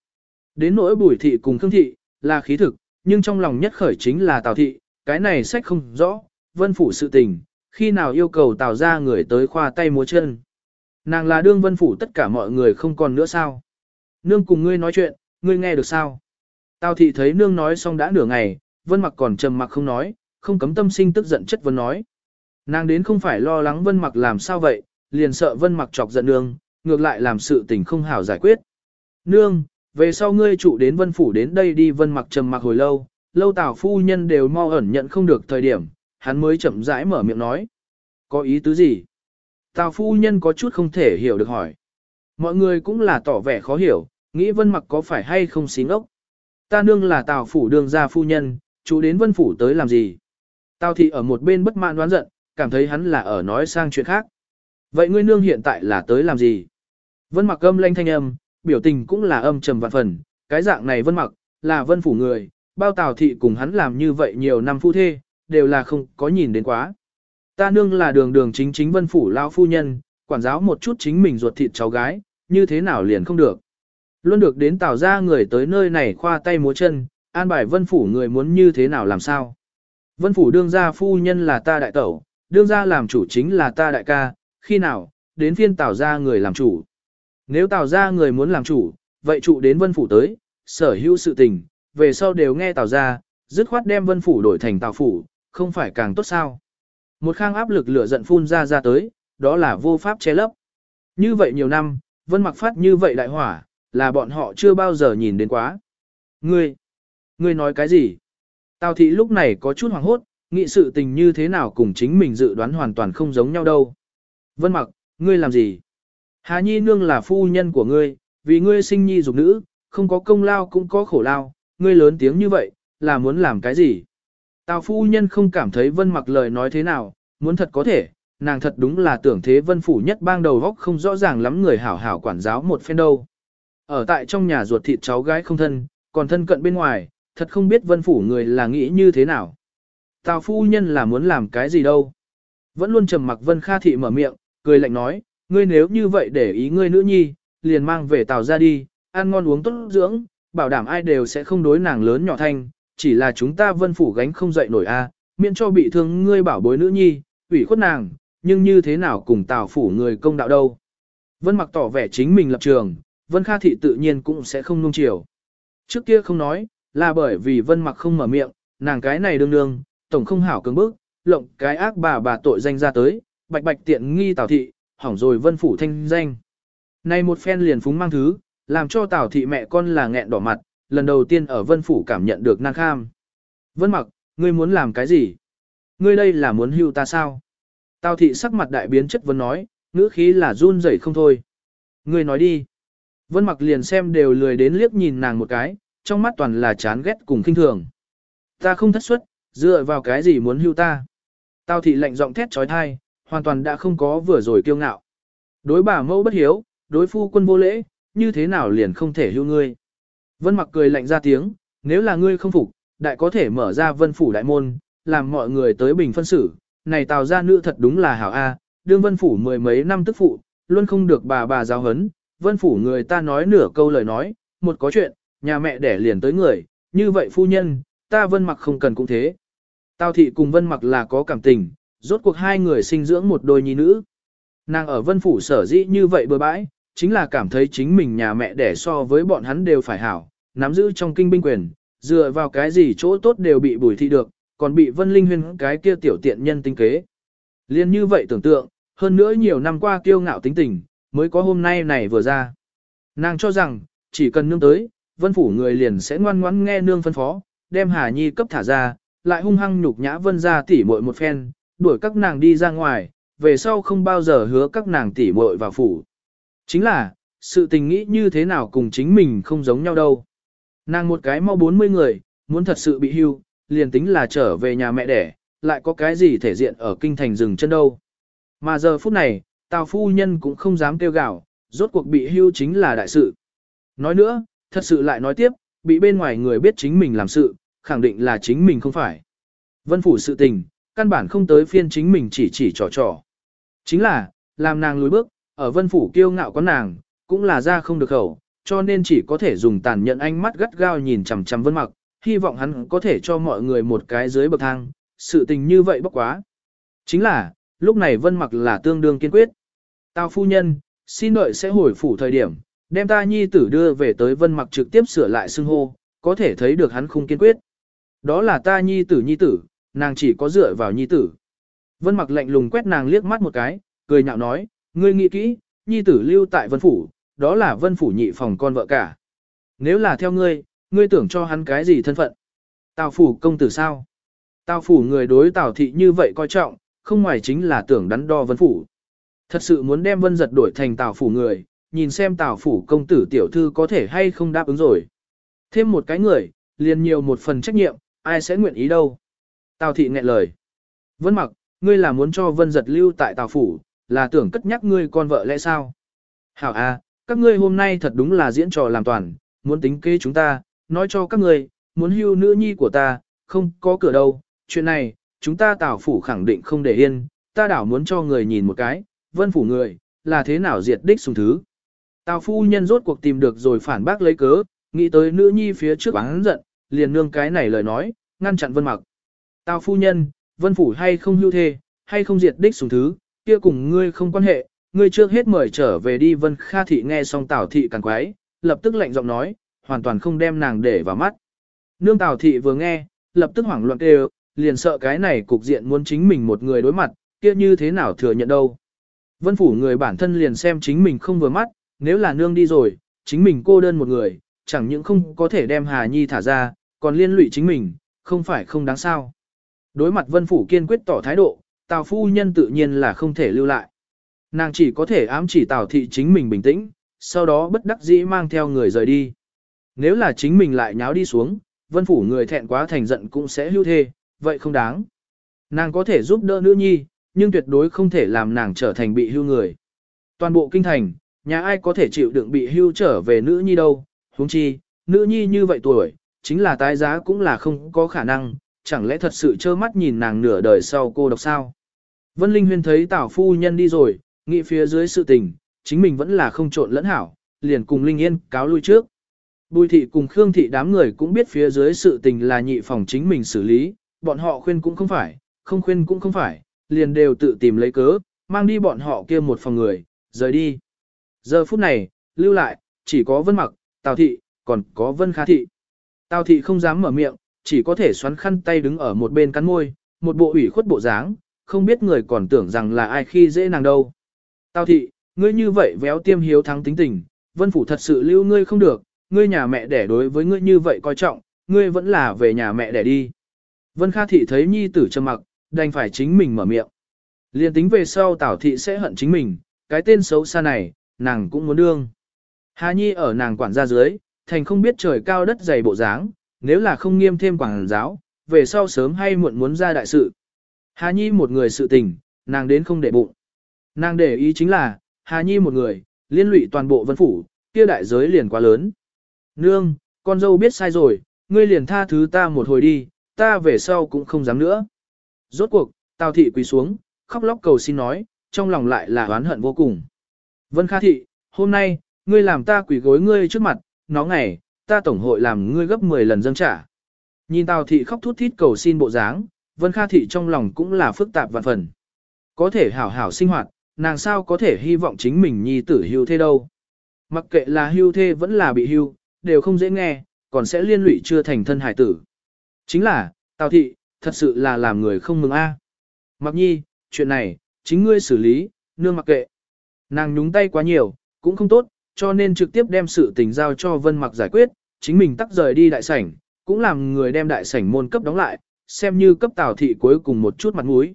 Speaker 1: Đến nỗi bùi thị cùng khương thị, là khí thực, nhưng trong lòng nhất khởi chính là tào thị, cái này sách không rõ, vân phủ sự tình, khi nào yêu cầu tào ra người tới khoa tay múa chân. Nàng là đương vân phủ tất cả mọi người không còn nữa sao. Nương cùng ngươi nói chuyện, ngươi nghe được sao? Tào thị thấy nương nói xong đã nửa ngày, vân mặc còn trầm mặc không nói, không cấm tâm sinh tức giận chất vấn nói. Nàng đến không phải lo lắng vân mặc làm sao vậy, liền sợ vân mặc chọc giận nương, ngược lại làm sự tình không hảo giải quyết. Nương, về sau ngươi trụ đến vân phủ đến đây đi vân mặc trầm mặc hồi lâu, lâu tào phu nhân đều mau ẩn nhận không được thời điểm, hắn mới chậm rãi mở miệng nói. Có ý tứ gì? Tào phu nhân có chút không thể hiểu được hỏi. Mọi người cũng là tỏ vẻ khó hiểu, nghĩ vân mặc có phải hay không xí ngốc. Ta nương là tào phủ đường gia phu nhân, chú đến vân phủ tới làm gì? Tào thị ở một bên bất mãn đoán giận, cảm thấy hắn là ở nói sang chuyện khác. Vậy ngươi nương hiện tại là tới làm gì? Vân mặc âm lanh thanh âm, biểu tình cũng là âm trầm vạn phần, cái dạng này vân mặc, là vân phủ người, bao tào thị cùng hắn làm như vậy nhiều năm phu thê, đều là không có nhìn đến quá. Ta nương là đường đường chính chính vân phủ lao phu nhân, quản giáo một chút chính mình ruột thịt cháu gái, như thế nào liền không được. Luôn được đến tào ra người tới nơi này khoa tay múa chân, an bài vân phủ người muốn như thế nào làm sao. Vân phủ đương gia phu nhân là ta đại tẩu, đương gia làm chủ chính là ta đại ca, khi nào, đến phiên tào ra người làm chủ. Nếu tào ra người muốn làm chủ, vậy trụ đến vân phủ tới, sở hữu sự tình, về sau đều nghe tào ra, dứt khoát đem vân phủ đổi thành tào phủ, không phải càng tốt sao. Một khang áp lực lửa giận phun ra ra tới, đó là vô pháp che lấp. Như vậy nhiều năm, vân mặc phát như vậy đại hỏa, là bọn họ chưa bao giờ nhìn đến quá. Ngươi, ngươi nói cái gì? Tào thị lúc này có chút hoảng hốt, nghĩ sự tình như thế nào cùng chính mình dự đoán hoàn toàn không giống nhau đâu. Vân mặc, ngươi làm gì? Hà Nhi nương là phu nhân của ngươi, vì ngươi sinh nhi dục nữ, không có công lao cũng có khổ lao, ngươi lớn tiếng như vậy, là muốn làm cái gì? Tào phu nhân không cảm thấy vân mặc lời nói thế nào, muốn thật có thể, nàng thật đúng là tưởng thế vân phủ nhất bang đầu góc không rõ ràng lắm người hảo hảo quản giáo một phen đâu. Ở tại trong nhà ruột thịt cháu gái không thân, còn thân cận bên ngoài, thật không biết vân phủ người là nghĩ như thế nào. Tào phu nhân là muốn làm cái gì đâu. Vẫn luôn trầm mặc vân kha thị mở miệng, cười lạnh nói, ngươi nếu như vậy để ý ngươi nữ nhi, liền mang về tào ra đi, ăn ngon uống tốt dưỡng, bảo đảm ai đều sẽ không đối nàng lớn nhỏ thanh, chỉ là chúng ta vân phủ gánh không dậy nổi a, miễn cho bị thương ngươi bảo bối nữ nhi, ủy khuất nàng, nhưng như thế nào cùng tào phủ người công đạo đâu. Vân mặc tỏ vẻ chính mình lập trường, vân kha thị tự nhiên cũng sẽ không nung chiều. Trước kia không nói, là bởi vì vân mặc không mở miệng, nàng cái này đương đương, tổng không hảo cứng bức, lộng cái ác bà bà tội danh ra tới, bạch bạch tiện nghi tào thị, hỏng rồi vân phủ thanh danh. Này một phen liền phúng mang thứ, làm cho Tào thị mẹ con là nghẹn đỏ mặt, lần đầu tiên ở Vân Phủ cảm nhận được năng kham. Vân mặc, ngươi muốn làm cái gì? Ngươi đây là muốn hưu ta sao? Tào thị sắc mặt đại biến chất vấn nói, ngữ khí là run rẩy không thôi. Ngươi nói đi. Vân mặc liền xem đều lười đến liếc nhìn nàng một cái, trong mắt toàn là chán ghét cùng kinh thường. Ta không thất suất, dựa vào cái gì muốn hưu ta. Tào thị lạnh giọng thét trói thai, hoàn toàn đã không có vừa rồi kiêu ngạo. Đối bà mẫu bất hiếu, đối phu quân vô lễ, như thế nào liền không thể hưu ngươi. Vân mặc cười lạnh ra tiếng, nếu là ngươi không phục, đại có thể mở ra vân phủ đại môn, làm mọi người tới bình phân xử. Này tào gia nữ thật đúng là hảo A, đương vân phủ mười mấy năm tức phụ, luôn không được bà bà giáo hấn. Vân phủ người ta nói nửa câu lời nói, một có chuyện, nhà mẹ đẻ liền tới người, như vậy phu nhân, ta vân mặc không cần cũng thế. Tào thị cùng vân mặc là có cảm tình, rốt cuộc hai người sinh dưỡng một đôi nhi nữ. Nàng ở vân phủ sở dĩ như vậy bừa bãi, chính là cảm thấy chính mình nhà mẹ đẻ so với bọn hắn đều phải hảo, nắm giữ trong kinh binh quyền, dựa vào cái gì chỗ tốt đều bị bùi thị được, còn bị vân linh huyên cái kia tiểu tiện nhân tinh kế. Liên như vậy tưởng tượng, hơn nữa nhiều năm qua kiêu ngạo tính tình, mới có hôm nay này vừa ra. Nàng cho rằng, chỉ cần nương tới, vân phủ người liền sẽ ngoan ngoãn nghe nương phân phó, đem Hà Nhi cấp thả ra, lại hung hăng nhục nhã vân ra tỉ muội một phen, đuổi các nàng đi ra ngoài, về sau không bao giờ hứa các nàng tỉ muội vào phủ. Chính là, sự tình nghĩ như thế nào cùng chính mình không giống nhau đâu. Nàng một cái mau 40 người, muốn thật sự bị hưu, liền tính là trở về nhà mẹ đẻ, lại có cái gì thể diện ở kinh thành rừng chân đâu. Mà giờ phút này, Tào phu nhân cũng không dám kêu gào, rốt cuộc bị hưu chính là đại sự. Nói nữa, thật sự lại nói tiếp, bị bên ngoài người biết chính mình làm sự, khẳng định là chính mình không phải. Vân phủ sự tình, căn bản không tới phiên chính mình chỉ chỉ trò trò. Chính là, làm nàng lùi bước, ở vân phủ kiêu ngạo có nàng, cũng là ra không được khẩu, cho nên chỉ có thể dùng tàn nhận ánh mắt gắt gao nhìn chằm chằm vân mặc, hy vọng hắn có thể cho mọi người một cái dưới bậc thang, sự tình như vậy bốc quá. Chính là, lúc này vân mặc là tương đương kiên quyết. Tào phu nhân, xin đợi sẽ hồi phủ thời điểm, đem ta nhi tử đưa về tới vân mặc trực tiếp sửa lại xưng hô, có thể thấy được hắn không kiên quyết. Đó là ta nhi tử nhi tử, nàng chỉ có dựa vào nhi tử. Vân mặc lạnh lùng quét nàng liếc mắt một cái, cười nhạo nói, ngươi nghĩ kỹ, nhi tử lưu tại vân phủ, đó là vân phủ nhị phòng con vợ cả. Nếu là theo ngươi, ngươi tưởng cho hắn cái gì thân phận? Tào phủ công tử sao? Tào phủ người đối tào thị như vậy coi trọng, không ngoài chính là tưởng đắn đo vân phủ. Thật sự muốn đem vân giật đổi thành tào phủ người, nhìn xem tào phủ công tử tiểu thư có thể hay không đáp ứng rồi. Thêm một cái người, liền nhiều một phần trách nhiệm, ai sẽ nguyện ý đâu. Tào thị nghẹn lời. Vân mặc, ngươi là muốn cho vân giật lưu tại tào phủ, là tưởng cất nhắc ngươi con vợ lẽ sao? Hảo a, các ngươi hôm nay thật đúng là diễn trò làm toàn, muốn tính kế chúng ta, nói cho các ngươi, muốn hưu nữ nhi của ta, không có cửa đâu, chuyện này, chúng ta tào phủ khẳng định không để yên, ta đảo muốn cho người nhìn một cái, vân phủ người, là thế nào diệt đích sùng thứ. Tào phu nhân rốt cuộc tìm được rồi phản bác lấy cớ, nghĩ tới nữ nhi phía trước bán giận, liền nương cái này lời nói, ngăn chặn vân mặc. Tào phu nhân, vân phủ hay không hưu thê, hay không diệt đích sùng thứ, kia cùng ngươi không quan hệ, ngươi trước hết mời trở về đi vân kha thị nghe xong tào thị càng quái, lập tức lạnh giọng nói, hoàn toàn không đem nàng để vào mắt. Nương tào thị vừa nghe, lập tức hoảng loạn kêu, liền sợ cái này cục diện muốn chính mình một người đối mặt, kia như thế nào thừa nhận đâu. Vân phủ người bản thân liền xem chính mình không vừa mắt, nếu là nương đi rồi, chính mình cô đơn một người, chẳng những không có thể đem Hà Nhi thả ra, còn liên lụy chính mình, không phải không đáng sao. Đối mặt vân phủ kiên quyết tỏ thái độ, Tào phu nhân tự nhiên là không thể lưu lại. Nàng chỉ có thể ám chỉ Tào thị chính mình bình tĩnh, sau đó bất đắc dĩ mang theo người rời đi. Nếu là chính mình lại nháo đi xuống, vân phủ người thẹn quá thành giận cũng sẽ hưu thê, vậy không đáng. Nàng có thể giúp đỡ nữ nhi, nhưng tuyệt đối không thể làm nàng trở thành bị hưu người. Toàn bộ kinh thành, nhà ai có thể chịu đựng bị hưu trở về nữ nhi đâu, huống chi, nữ nhi như vậy tuổi, chính là tái giá cũng là không có khả năng, chẳng lẽ thật sự trơ mắt nhìn nàng nửa đời sau cô độc sao. Vân Linh Huyên thấy Tảo phu nhân đi rồi, nghĩ phía dưới sự tình, chính mình vẫn là không trộn lẫn hảo, liền cùng Linh Yên cáo lui trước. Bùi thị cùng Khương thị đám người cũng biết phía dưới sự tình là nhị phòng chính mình xử lý, bọn họ khuyên cũng không phải, không khuyên cũng không phải, liền đều tự tìm lấy cớ, mang đi bọn họ kia một phòng người, rời đi. Giờ phút này, lưu lại, chỉ có Vân Mặc, Tào thị, còn có Vân Khá thị. Tào thị không dám mở miệng, chỉ có thể xoắn khăn tay đứng ở một bên cắn môi, một bộ ủy khuất bộ dáng, không biết người còn tưởng rằng là ai khi dễ nàng đâu. Tào thị, ngươi như vậy véo tiêm hiếu thắng tính tình, vân phủ thật sự lưu ngươi không được, ngươi nhà mẹ đẻ đối với ngươi như vậy coi trọng, ngươi vẫn là về nhà mẹ đẻ đi. Vân Kha Thị thấy nhi tử trầm mặc, đành phải chính mình mở miệng. Liên tính về sau Tảo Thị sẽ hận chính mình, cái tên xấu xa này, nàng cũng muốn đương. Hà Nhi ở nàng quản gia dưới, thành không biết trời cao đất dày bộ dáng, nếu là không nghiêm thêm quảng giáo, về sau sớm hay muộn muốn ra đại sự. Hà Nhi một người sự tình, nàng đến không để bụng. Nàng để ý chính là, Hà Nhi một người, liên lụy toàn bộ vân phủ, kia đại giới liền quá lớn. Nương, con dâu biết sai rồi, ngươi liền tha thứ ta một hồi đi, ta về sau cũng không dám nữa. Rốt cuộc, Tào thị quỳ xuống, khóc lóc cầu xin nói, trong lòng lại là oán hận vô cùng. Vân Kha thị, hôm nay, ngươi làm ta quỳ gối ngươi trước mặt, nó ngày, ta tổng hội làm ngươi gấp 10 lần dâng trả. Nhìn Tào thị khóc thút thít cầu xin bộ dáng, Vân Kha thị trong lòng cũng là phức tạp vạn phần. Có thể hảo hảo sinh hoạt, nàng sao có thể hy vọng chính mình nhi tử hưu thế đâu. Mặc kệ là hưu thê vẫn là bị hưu, đều không dễ nghe, còn sẽ liên lụy chưa thành thân hải tử. Chính là, Tào thị, thật sự là làm người không mừng a. À. Mặc nhi, chuyện này, chính ngươi xử lý, nương mặc kệ. Nàng nhúng tay quá nhiều, cũng không tốt, cho nên trực tiếp đem sự tình giao cho Vân Mặc giải quyết, chính mình tắt rời đi đại sảnh, cũng làm người đem đại sảnh môn cấp đóng lại, xem như cấp Tào thị cuối cùng một chút mặt mũi.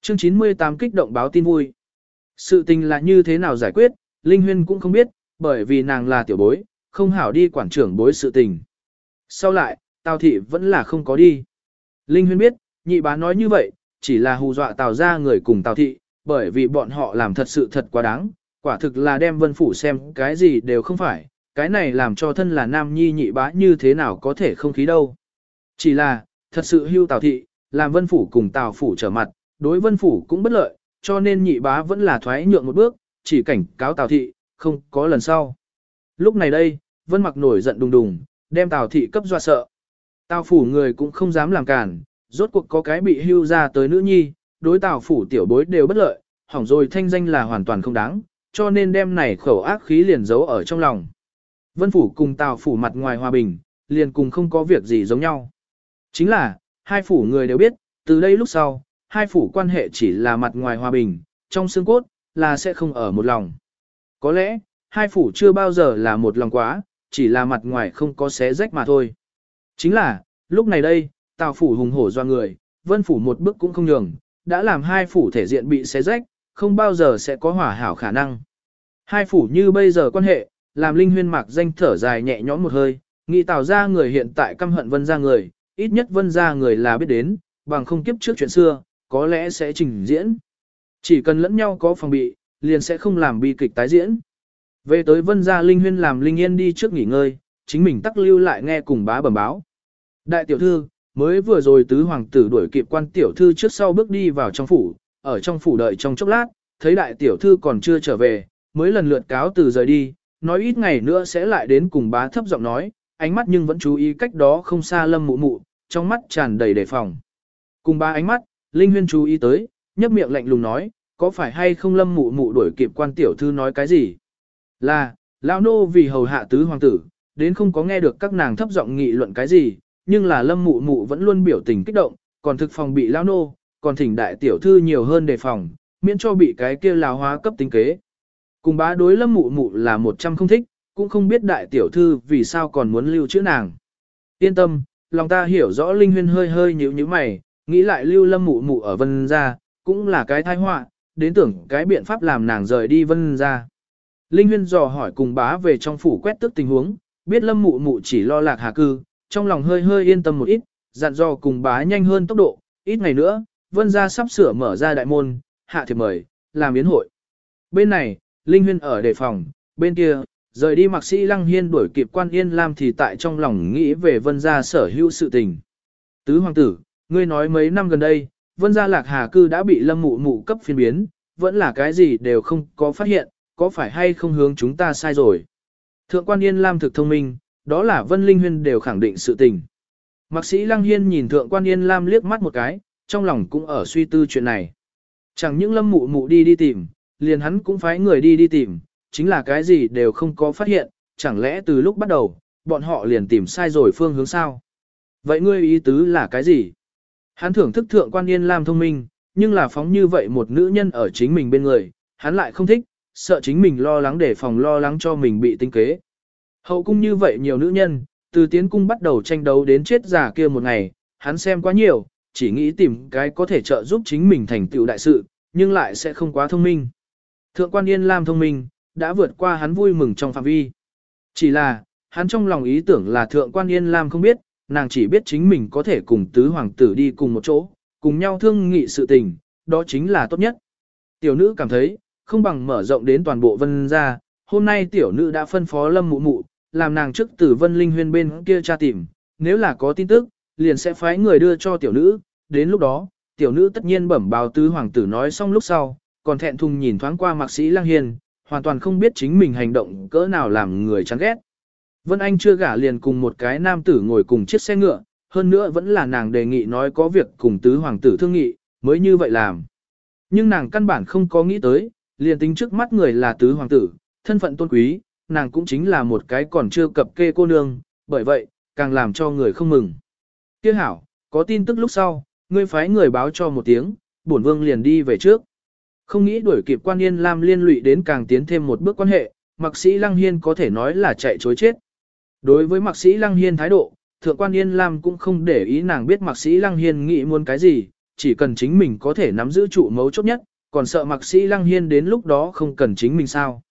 Speaker 1: Chương 98 kích động báo tin vui. Sự tình là như thế nào giải quyết, Linh Huyên cũng không biết, bởi vì nàng là tiểu bối, không hảo đi quản trưởng bối sự tình. Sau lại, Tào thị vẫn là không có đi. Linh Huyên biết, nhị bá nói như vậy, chỉ là hù dọa Tào ra người cùng Tào thị, bởi vì bọn họ làm thật sự thật quá đáng, quả thực là đem vân phủ xem cái gì đều không phải, cái này làm cho thân là nam nhi nhị bá như thế nào có thể không khí đâu. Chỉ là, thật sự hưu Tào thị, làm vân phủ cùng Tào phủ trở mặt, đối vân phủ cũng bất lợi, cho nên nhị bá vẫn là thoái nhượng một bước, chỉ cảnh cáo Tào thị, không có lần sau. Lúc này đây, vân mặc nổi giận đùng đùng, đem Tào thị cấp dọa sợ. Tào phủ người cũng không dám làm cản, rốt cuộc có cái bị hưu ra tới nữ nhi, đối Tào phủ tiểu bối đều bất lợi, hỏng rồi thanh danh là hoàn toàn không đáng, cho nên đem này khẩu ác khí liền giấu ở trong lòng. Vân phủ cùng Tào phủ mặt ngoài hòa bình, liền cùng không có việc gì giống nhau. Chính là, hai phủ người đều biết, từ đây lúc sau, hai phủ quan hệ chỉ là mặt ngoài hòa bình, trong xương cốt, là sẽ không ở một lòng. Có lẽ, hai phủ chưa bao giờ là một lòng quá, chỉ là mặt ngoài không có xé rách mà thôi. Chính là, lúc này đây, Tào phủ hùng hổ do người, Vân phủ một bước cũng không nhường, đã làm hai phủ thể diện bị xé rách, không bao giờ sẽ có hỏa hảo khả năng. Hai phủ như bây giờ quan hệ, làm Linh Huyên mạc danh thở dài nhẹ nhõm một hơi, nghĩ Tào ra người hiện tại căm hận Vân ra người, ít nhất Vân ra người là biết đến, bằng không kiếp trước chuyện xưa, có lẽ sẽ trình diễn. Chỉ cần lẫn nhau có phòng bị, liền sẽ không làm bi kịch tái diễn. Về tới vân gia Linh Huyên làm Linh Yên đi trước nghỉ ngơi, chính mình tắc lưu lại nghe cùng bá bẩm báo. Đại tiểu thư, mới vừa rồi tứ hoàng tử đuổi kịp quan tiểu thư trước sau bước đi vào trong phủ, ở trong phủ đợi trong chốc lát, thấy đại tiểu thư còn chưa trở về, mới lần lượt cáo từ rời đi, nói ít ngày nữa sẽ lại đến cùng bá thấp giọng nói, ánh mắt nhưng vẫn chú ý cách đó không xa lâm mụ mụ, trong mắt tràn đầy đề phòng. Cùng bá ánh mắt, Linh Huyên chú ý tới, nhấp miệng lạnh lùng nói, có phải hay không lâm mụ mụ đuổi kịp quan tiểu thư nói cái gì? Là, lão nô vì hầu hạ tứ hoàng tử, đến không có nghe được các nàng thấp giọng nghị luận cái gì, nhưng là lâm mụ mụ vẫn luôn biểu tình kích động, còn thực phòng bị lao nô, còn thỉnh đại tiểu thư nhiều hơn đề phòng, miễn cho bị cái kia lào hóa cấp tính kế. Cùng bá đối lâm mụ mụ là một trăm không thích, cũng không biết đại tiểu thư vì sao còn muốn lưu chữ nàng. Yên tâm, lòng ta hiểu rõ Linh Huyên hơi hơi nhíu nhíu mày, nghĩ lại lưu lâm mụ mụ ở vân gia, cũng là cái tai họa, đến tưởng cái biện pháp làm nàng rời đi vân gia. Linh huyên dò hỏi cùng bá về trong phủ quét tức tình huống, biết lâm mụ mụ chỉ lo lạc hà cư, trong lòng hơi hơi yên tâm một ít, dặn dò cùng bá nhanh hơn tốc độ, ít ngày nữa, vân gia sắp sửa mở ra đại môn, hạ thiệp mời, làm biến hội. Bên này, Linh huyên ở đề phòng, bên kia, rời đi mạc sĩ lăng hiên đuổi kịp quan yên lam thì tại trong lòng nghĩ về vân gia sở hữu sự tình. Tứ hoàng tử, Ngươi nói mấy năm gần đây, vân gia lạc hà cư đã bị lâm mụ mụ cấp phiên biến, vẫn là cái gì đều không có phát hiện, có phải hay không hướng chúng ta sai rồi. Thượng quan Yên Lam thực thông minh, đó là Vân Linh Huyên đều khẳng định sự tình. Mạc sĩ Lăng Hiên nhìn Thượng quan Yên Lam liếc mắt một cái, trong lòng cũng ở suy tư chuyện này. Chẳng những lâm mụ mụ đi đi tìm, liền hắn cũng phái người đi đi tìm, chính là cái gì đều không có phát hiện, chẳng lẽ từ lúc bắt đầu, bọn họ liền tìm sai rồi phương hướng sao? Vậy ngươi ý tứ là cái gì? Hắn thưởng thức thượng quan yên lam thông minh, nhưng là phóng như vậy một nữ nhân ở chính mình bên người, hắn lại không thích, sợ chính mình lo lắng để phòng lo lắng cho mình bị tinh kế. Hậu cung như vậy nhiều nữ nhân, từ tiến cung bắt đầu tranh đấu đến chết già kia một ngày, hắn xem quá nhiều, chỉ nghĩ tìm cái có thể trợ giúp chính mình thành tựu đại sự, nhưng lại sẽ không quá thông minh. Thượng quan Yên Lam thông minh, đã vượt qua hắn vui mừng trong phạm vi. Chỉ là, hắn trong lòng ý tưởng là thượng quan Yên Lam không biết, nàng chỉ biết chính mình có thể cùng tứ hoàng tử đi cùng một chỗ, cùng nhau thương nghị sự tình, đó chính là tốt nhất. Tiểu nữ cảm thấy, không bằng mở rộng đến toàn bộ vân gia, hôm nay tiểu nữ đã phân phó lâm mụ mụ, làm nàng trước tử vân linh huyên bên kia tra tìm, nếu là có tin tức, liền sẽ phái người đưa cho tiểu nữ, đến lúc đó, tiểu nữ tất nhiên bẩm báo tứ hoàng tử nói xong lúc sau, còn thẹn thùng nhìn thoáng qua mạc sĩ lang hiền, hoàn toàn không biết chính mình hành động cỡ nào làm người chán ghét. Vân Anh chưa gả liền cùng một cái nam tử ngồi cùng chiếc xe ngựa, hơn nữa vẫn là nàng đề nghị nói có việc cùng tứ hoàng tử thương nghị, mới như vậy làm. Nhưng nàng căn bản không có nghĩ tới, liền tính trước mắt người là tứ hoàng tử, thân phận tôn quý, nàng cũng chính là một cái còn chưa cập kê cô nương, bởi vậy, càng làm cho người không mừng. Tiếc hảo, có tin tức lúc sau, ngươi phái người báo cho một tiếng, bổn vương liền đi về trước. Không nghĩ đuổi kịp quan yên lam liên lụy đến càng tiến thêm một bước quan hệ, mạc sĩ lăng hiên có thể nói là chạy chối chết. Đối với mạc sĩ lăng hiên thái độ, thượng quan yên lam cũng không để ý nàng biết mạc sĩ lăng hiên nghĩ muốn cái gì, chỉ cần chính mình có thể nắm giữ trụ mấu chốt nhất, còn sợ mặc sĩ lăng hiên đến lúc đó không cần chính mình sao.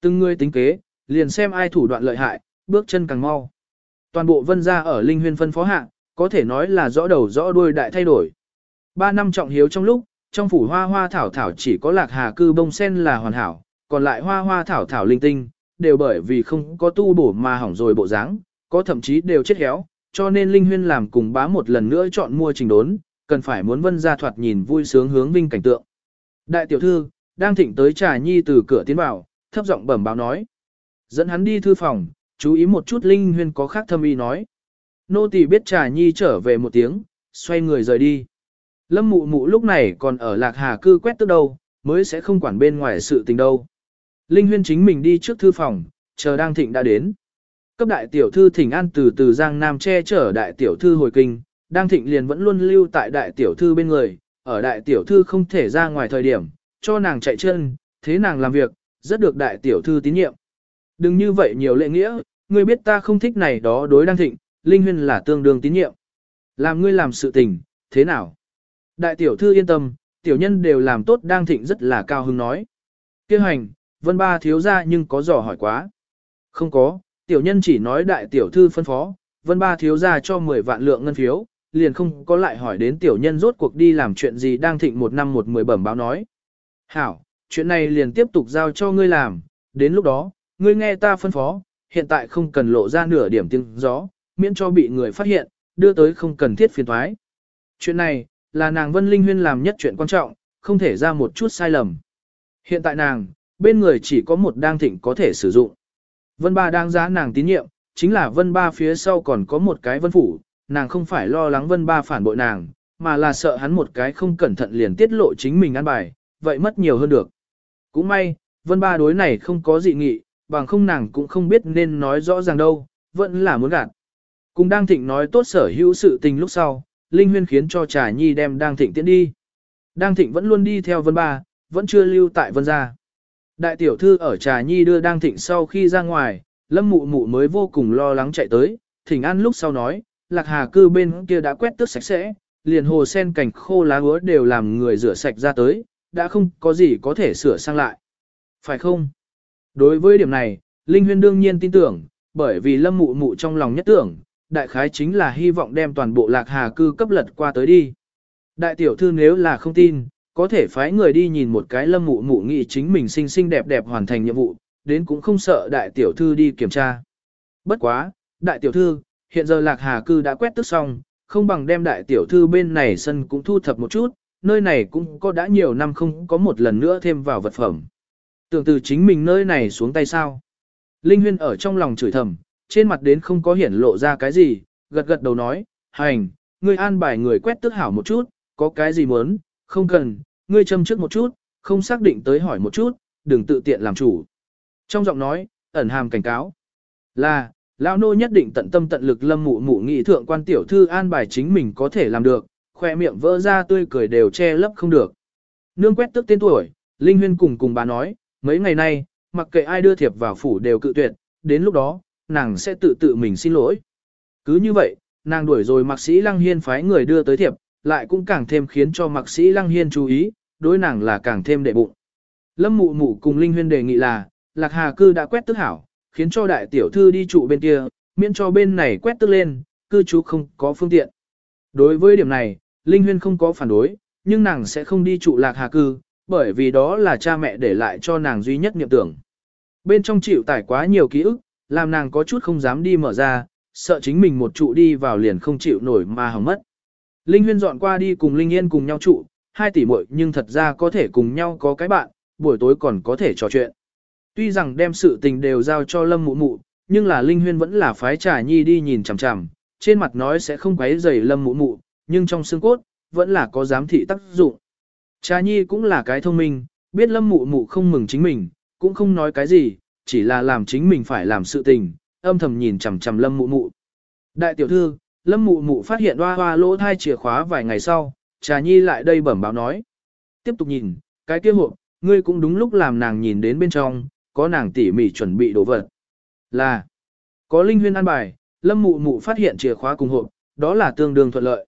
Speaker 1: Từng người tính kế, liền xem ai thủ đoạn lợi hại, bước chân càng mau. Toàn bộ vân gia ở linh huyên phân phó hạ, có thể nói là rõ đầu rõ đuôi đại thay đổi. Ba năm trọng hiếu trong lúc, trong phủ hoa hoa thảo thảo chỉ có lạc hà cư bông sen là hoàn hảo, còn lại hoa hoa thảo thảo linh tinh, đều bởi vì không có tu bổ mà hỏng rồi bộ dáng, có thậm chí đều chết héo, cho nên Linh Huyên làm cùng bá một lần nữa chọn mua trình đốn, cần phải muốn vân gia thoạt nhìn vui sướng hướng vinh cảnh tượng. Đại tiểu thư, đang thịnh tới trà nhi từ cửa tiến vào, thấp giọng bẩm báo nói. Dẫn hắn đi thư phòng, chú ý một chút Linh Huyên có khác thâm ý nói. Nô tỳ biết trà nhi trở về một tiếng, xoay người rời đi. Lâm mụ mụ lúc này còn ở lạc hà cư quét tức đâu, mới sẽ không quản bên ngoài sự tình đâu. Linh Huyên chính mình đi trước thư phòng, chờ đang thịnh đã đến. Cấp đại tiểu thư thỉnh an từ từ Giang Nam che chở đại tiểu thư hồi kinh, đang thịnh liền vẫn luôn lưu tại đại tiểu thư bên người, ở đại tiểu thư không thể ra ngoài thời điểm, cho nàng chạy chân, thế nàng làm việc, rất được đại tiểu thư tín nhiệm. Đừng như vậy nhiều lệ nghĩa, ngươi biết ta không thích này đó đối đang thịnh, Linh Huyên là tương đương tín nhiệm. Làm ngươi làm sự tình, thế nào? Đại tiểu thư yên tâm, tiểu nhân đều làm tốt đang thịnh rất là cao hứng nói. Kêu hành, vân ba thiếu ra nhưng có dò hỏi quá. Không có, tiểu nhân chỉ nói đại tiểu thư phân phó, vân ba thiếu ra cho 10 vạn lượng ngân phiếu, liền không có lại hỏi đến tiểu nhân rốt cuộc đi làm chuyện gì đang thịnh một năm một mười bẩm báo nói. Hảo, chuyện này liền tiếp tục giao cho ngươi làm, đến lúc đó, ngươi nghe ta phân phó, hiện tại không cần lộ ra nửa điểm tiếng gió, miễn cho bị người phát hiện, đưa tới không cần thiết phiền thoái. Chuyện này, là nàng Vân Linh Huyên làm nhất chuyện quan trọng, không thể ra một chút sai lầm. Hiện tại nàng, bên người chỉ có một đang thịnh có thể sử dụng. Vân Ba đang giá nàng tín nhiệm, chính là Vân Ba phía sau còn có một cái Vân Phủ, nàng không phải lo lắng Vân Ba phản bội nàng, mà là sợ hắn một cái không cẩn thận liền tiết lộ chính mình ăn bài, vậy mất nhiều hơn được. Cũng may, Vân Ba đối này không có dị nghị, bằng không nàng cũng không biết nên nói rõ ràng đâu, vẫn là muốn gạt. Cùng đang thịnh nói tốt sở hữu sự tình lúc sau, Linh Huyên khiến cho Trà Nhi đem đang thịnh tiễn đi. Đang thịnh vẫn luôn đi theo Vân Ba, vẫn chưa lưu tại Vân gia. Đại tiểu thư ở Trà Nhi đưa đang thịnh sau khi ra ngoài, Lâm Mụ Mụ mới vô cùng lo lắng chạy tới, thỉnh an lúc sau nói, Lạc Hà cư bên kia đã quét tước sạch sẽ, liền hồ sen cảnh khô lá úa đều làm người rửa sạch ra tới, đã không có gì có thể sửa sang lại. Phải không? Đối với điểm này, Linh Huyên đương nhiên tin tưởng, bởi vì Lâm Mụ Mụ trong lòng nhất tưởng, đại khái chính là hy vọng đem toàn bộ lạc hà cư cấp lật qua tới đi. Đại tiểu thư nếu là không tin, có thể phái người đi nhìn một cái lâm mụ mụ nghị chính mình xinh xinh đẹp đẹp hoàn thành nhiệm vụ, đến cũng không sợ đại tiểu thư đi kiểm tra. Bất quá, đại tiểu thư, hiện giờ lạc hà cư đã quét tức xong, không bằng đem đại tiểu thư bên này sân cũng thu thập một chút, nơi này cũng có đã nhiều năm không có một lần nữa thêm vào vật phẩm. Tưởng từ chính mình nơi này xuống tay sao. Linh Huyên ở trong lòng chửi thầm, trên mặt đến không có hiển lộ ra cái gì, gật gật đầu nói, hành, ngươi an bài người quét tức hảo một chút, có cái gì muốn, không cần, ngươi châm trước một chút, không xác định tới hỏi một chút, đừng tự tiện làm chủ. Trong giọng nói, ẩn hàm cảnh cáo, là, lão nô nhất định tận tâm tận lực lâm mụ mụ nghị thượng quan tiểu thư an bài chính mình có thể làm được, khoe miệng vỡ ra tươi cười đều che lấp không được. Nương quét tức tên tuổi, Linh Huyên cùng cùng bà nói, Mấy ngày nay, mặc kệ ai đưa thiệp vào phủ đều cự tuyệt, đến lúc đó, nàng sẽ tự tự mình xin lỗi. Cứ như vậy, nàng đuổi rồi mạc sĩ Lăng Hiên phái người đưa tới thiệp, lại cũng càng thêm khiến cho mạc sĩ Lăng Hiên chú ý, đối nàng là càng thêm đệ bụng. Lâm mụ mụ cùng Linh Huyên đề nghị là, Lạc Hà cư đã quét tức hảo, khiến cho đại tiểu thư đi trụ bên kia, miễn cho bên này quét tức lên, cư trú không có phương tiện. Đối với điểm này, Linh Huyên không có phản đối, nhưng nàng sẽ không đi trụ Lạc Hà cư, bởi vì đó là cha mẹ để lại cho nàng duy nhất niệm tưởng. Bên trong chịu tải quá nhiều ký ức, làm nàng có chút không dám đi mở ra, sợ chính mình một trụ đi vào liền không chịu nổi mà hỏng mất. Linh Huyên dọn qua đi cùng Linh Yên cùng nhau trụ, hai tỷ muội nhưng thật ra có thể cùng nhau có cái bạn, buổi tối còn có thể trò chuyện. Tuy rằng đem sự tình đều giao cho Lâm Mụ Mụ, nhưng là Linh Huyên vẫn là phái trà nhi đi nhìn chằm chằm, trên mặt nói sẽ không quấy rầy Lâm Mụ Mụ, nhưng trong xương cốt, vẫn là có giám thị tác dụng. Trà nhi cũng là cái thông minh, biết Lâm Mụ Mụ không mừng chính mình, cũng không nói cái gì, chỉ là làm chính mình phải làm sự tình, âm thầm nhìn chằm chằm Lâm Mụ Mụ. Đại tiểu thư, Lâm Mụ Mụ phát hiện hoa hoa lỗ thai chìa khóa vài ngày sau, Trà Nhi lại đây bẩm báo nói. Tiếp tục nhìn, cái kia hộp, ngươi cũng đúng lúc làm nàng nhìn đến bên trong, có nàng tỉ mỉ chuẩn bị đồ vật. Là, có linh huyên an bài, Lâm Mụ Mụ phát hiện chìa khóa cùng hộp, đó là tương đương thuận lợi.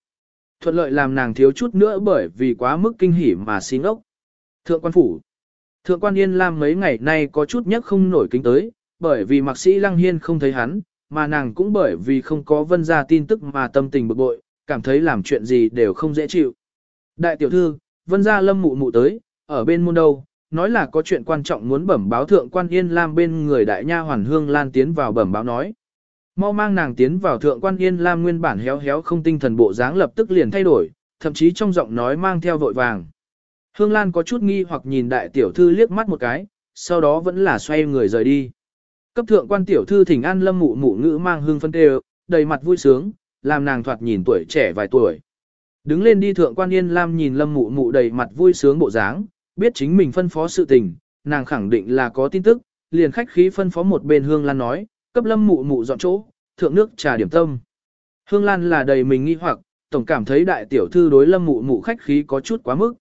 Speaker 1: Thuận lợi làm nàng thiếu chút nữa bởi vì quá mức kinh hỉ mà xin ốc. Thượng quan phủ. Thượng quan Yên Lam mấy ngày nay có chút nhất không nổi kính tới, bởi vì mạc sĩ Lăng Hiên không thấy hắn, mà nàng cũng bởi vì không có vân ra tin tức mà tâm tình bực bội, cảm thấy làm chuyện gì đều không dễ chịu. Đại tiểu thư, vân ra lâm mụ mụ tới, ở bên môn đâu, nói là có chuyện quan trọng muốn bẩm báo thượng quan Yên Lam bên người đại nha hoàn hương lan tiến vào bẩm báo nói. Mau mang nàng tiến vào thượng quan Yên Lam nguyên bản héo héo không tinh thần bộ dáng lập tức liền thay đổi, thậm chí trong giọng nói mang theo vội vàng. Hương Lan có chút nghi hoặc nhìn đại tiểu thư liếc mắt một cái, sau đó vẫn là xoay người rời đi. Cấp thượng quan tiểu thư thỉnh an lâm mụ mụ ngữ mang hương phân tê đầy mặt vui sướng, làm nàng thoạt nhìn tuổi trẻ vài tuổi. Đứng lên đi thượng quan yên lam nhìn lâm mụ mụ đầy mặt vui sướng bộ dáng, biết chính mình phân phó sự tình, nàng khẳng định là có tin tức, liền khách khí phân phó một bên hương lan nói, cấp lâm mụ mụ dọn chỗ, thượng nước trà điểm tâm. Hương lan là đầy mình nghi hoặc, tổng cảm thấy đại tiểu thư đối lâm mụ mụ khách khí có chút quá mức.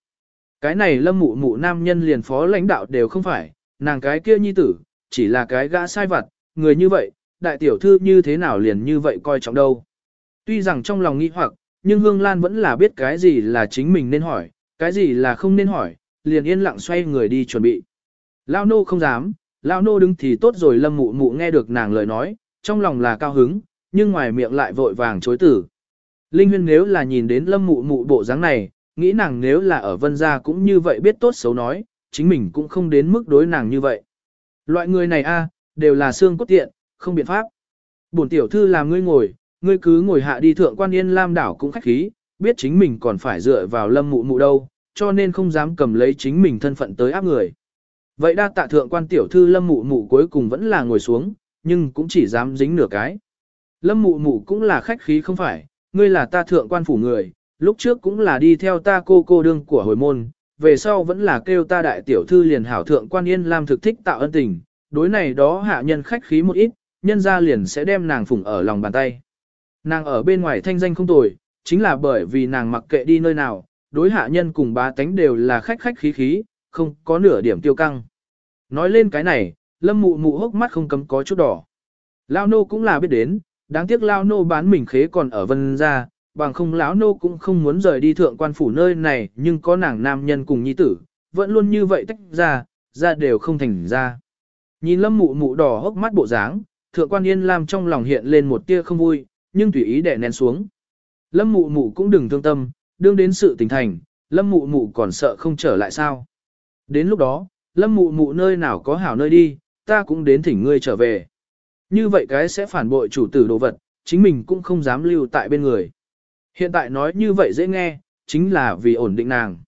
Speaker 1: Cái này lâm mụ mụ nam nhân liền phó lãnh đạo đều không phải, nàng cái kia nhi tử, chỉ là cái gã sai vặt, người như vậy, đại tiểu thư như thế nào liền như vậy coi trọng đâu. Tuy rằng trong lòng nghi hoặc, nhưng Hương Lan vẫn là biết cái gì là chính mình nên hỏi, cái gì là không nên hỏi, liền yên lặng xoay người đi chuẩn bị. Lao nô không dám, Lao nô đứng thì tốt rồi lâm mụ mụ nghe được nàng lời nói, trong lòng là cao hứng, nhưng ngoài miệng lại vội vàng chối tử. Linh huyên nếu là nhìn đến lâm mụ mụ bộ dáng này, nghĩ nàng nếu là ở vân gia cũng như vậy biết tốt xấu nói, chính mình cũng không đến mức đối nàng như vậy. Loại người này a đều là xương cốt tiện, không biện pháp. Bổn tiểu thư làm ngươi ngồi, ngươi cứ ngồi hạ đi thượng quan yên lam đảo cũng khách khí, biết chính mình còn phải dựa vào lâm mụ mụ đâu, cho nên không dám cầm lấy chính mình thân phận tới áp người. Vậy đa tạ thượng quan tiểu thư lâm mụ mụ cuối cùng vẫn là ngồi xuống, nhưng cũng chỉ dám dính nửa cái. Lâm mụ mụ cũng là khách khí không phải, ngươi là ta thượng quan phủ người, lúc trước cũng là đi theo ta cô cô đương của hồi môn, về sau vẫn là kêu ta đại tiểu thư liền hảo thượng quan yên lam thực thích tạo ân tình, đối này đó hạ nhân khách khí một ít, nhân ra liền sẽ đem nàng phụng ở lòng bàn tay. Nàng ở bên ngoài thanh danh không tồi, chính là bởi vì nàng mặc kệ đi nơi nào, đối hạ nhân cùng bá tánh đều là khách khách khí khí, không có nửa điểm tiêu căng. Nói lên cái này, lâm mụ mụ hốc mắt không cấm có chút đỏ. Lao nô cũng là biết đến, đáng tiếc Lao nô bán mình khế còn ở vân ra, bằng không lão nô cũng không muốn rời đi thượng quan phủ nơi này nhưng có nàng nam nhân cùng nhi tử, vẫn luôn như vậy tách ra, ra đều không thành ra. Nhìn lâm mụ mụ đỏ hốc mắt bộ dáng, thượng quan yên làm trong lòng hiện lên một tia không vui, nhưng tùy ý để nén xuống. Lâm mụ mụ cũng đừng thương tâm, đương đến sự tình thành, lâm mụ mụ còn sợ không trở lại sao. Đến lúc đó, lâm mụ mụ nơi nào có hảo nơi đi, ta cũng đến thỉnh ngươi trở về. Như vậy cái sẽ phản bội chủ tử đồ vật, chính mình cũng không dám lưu tại bên người. Hiện tại nói như vậy dễ nghe, chính là vì ổn định nàng.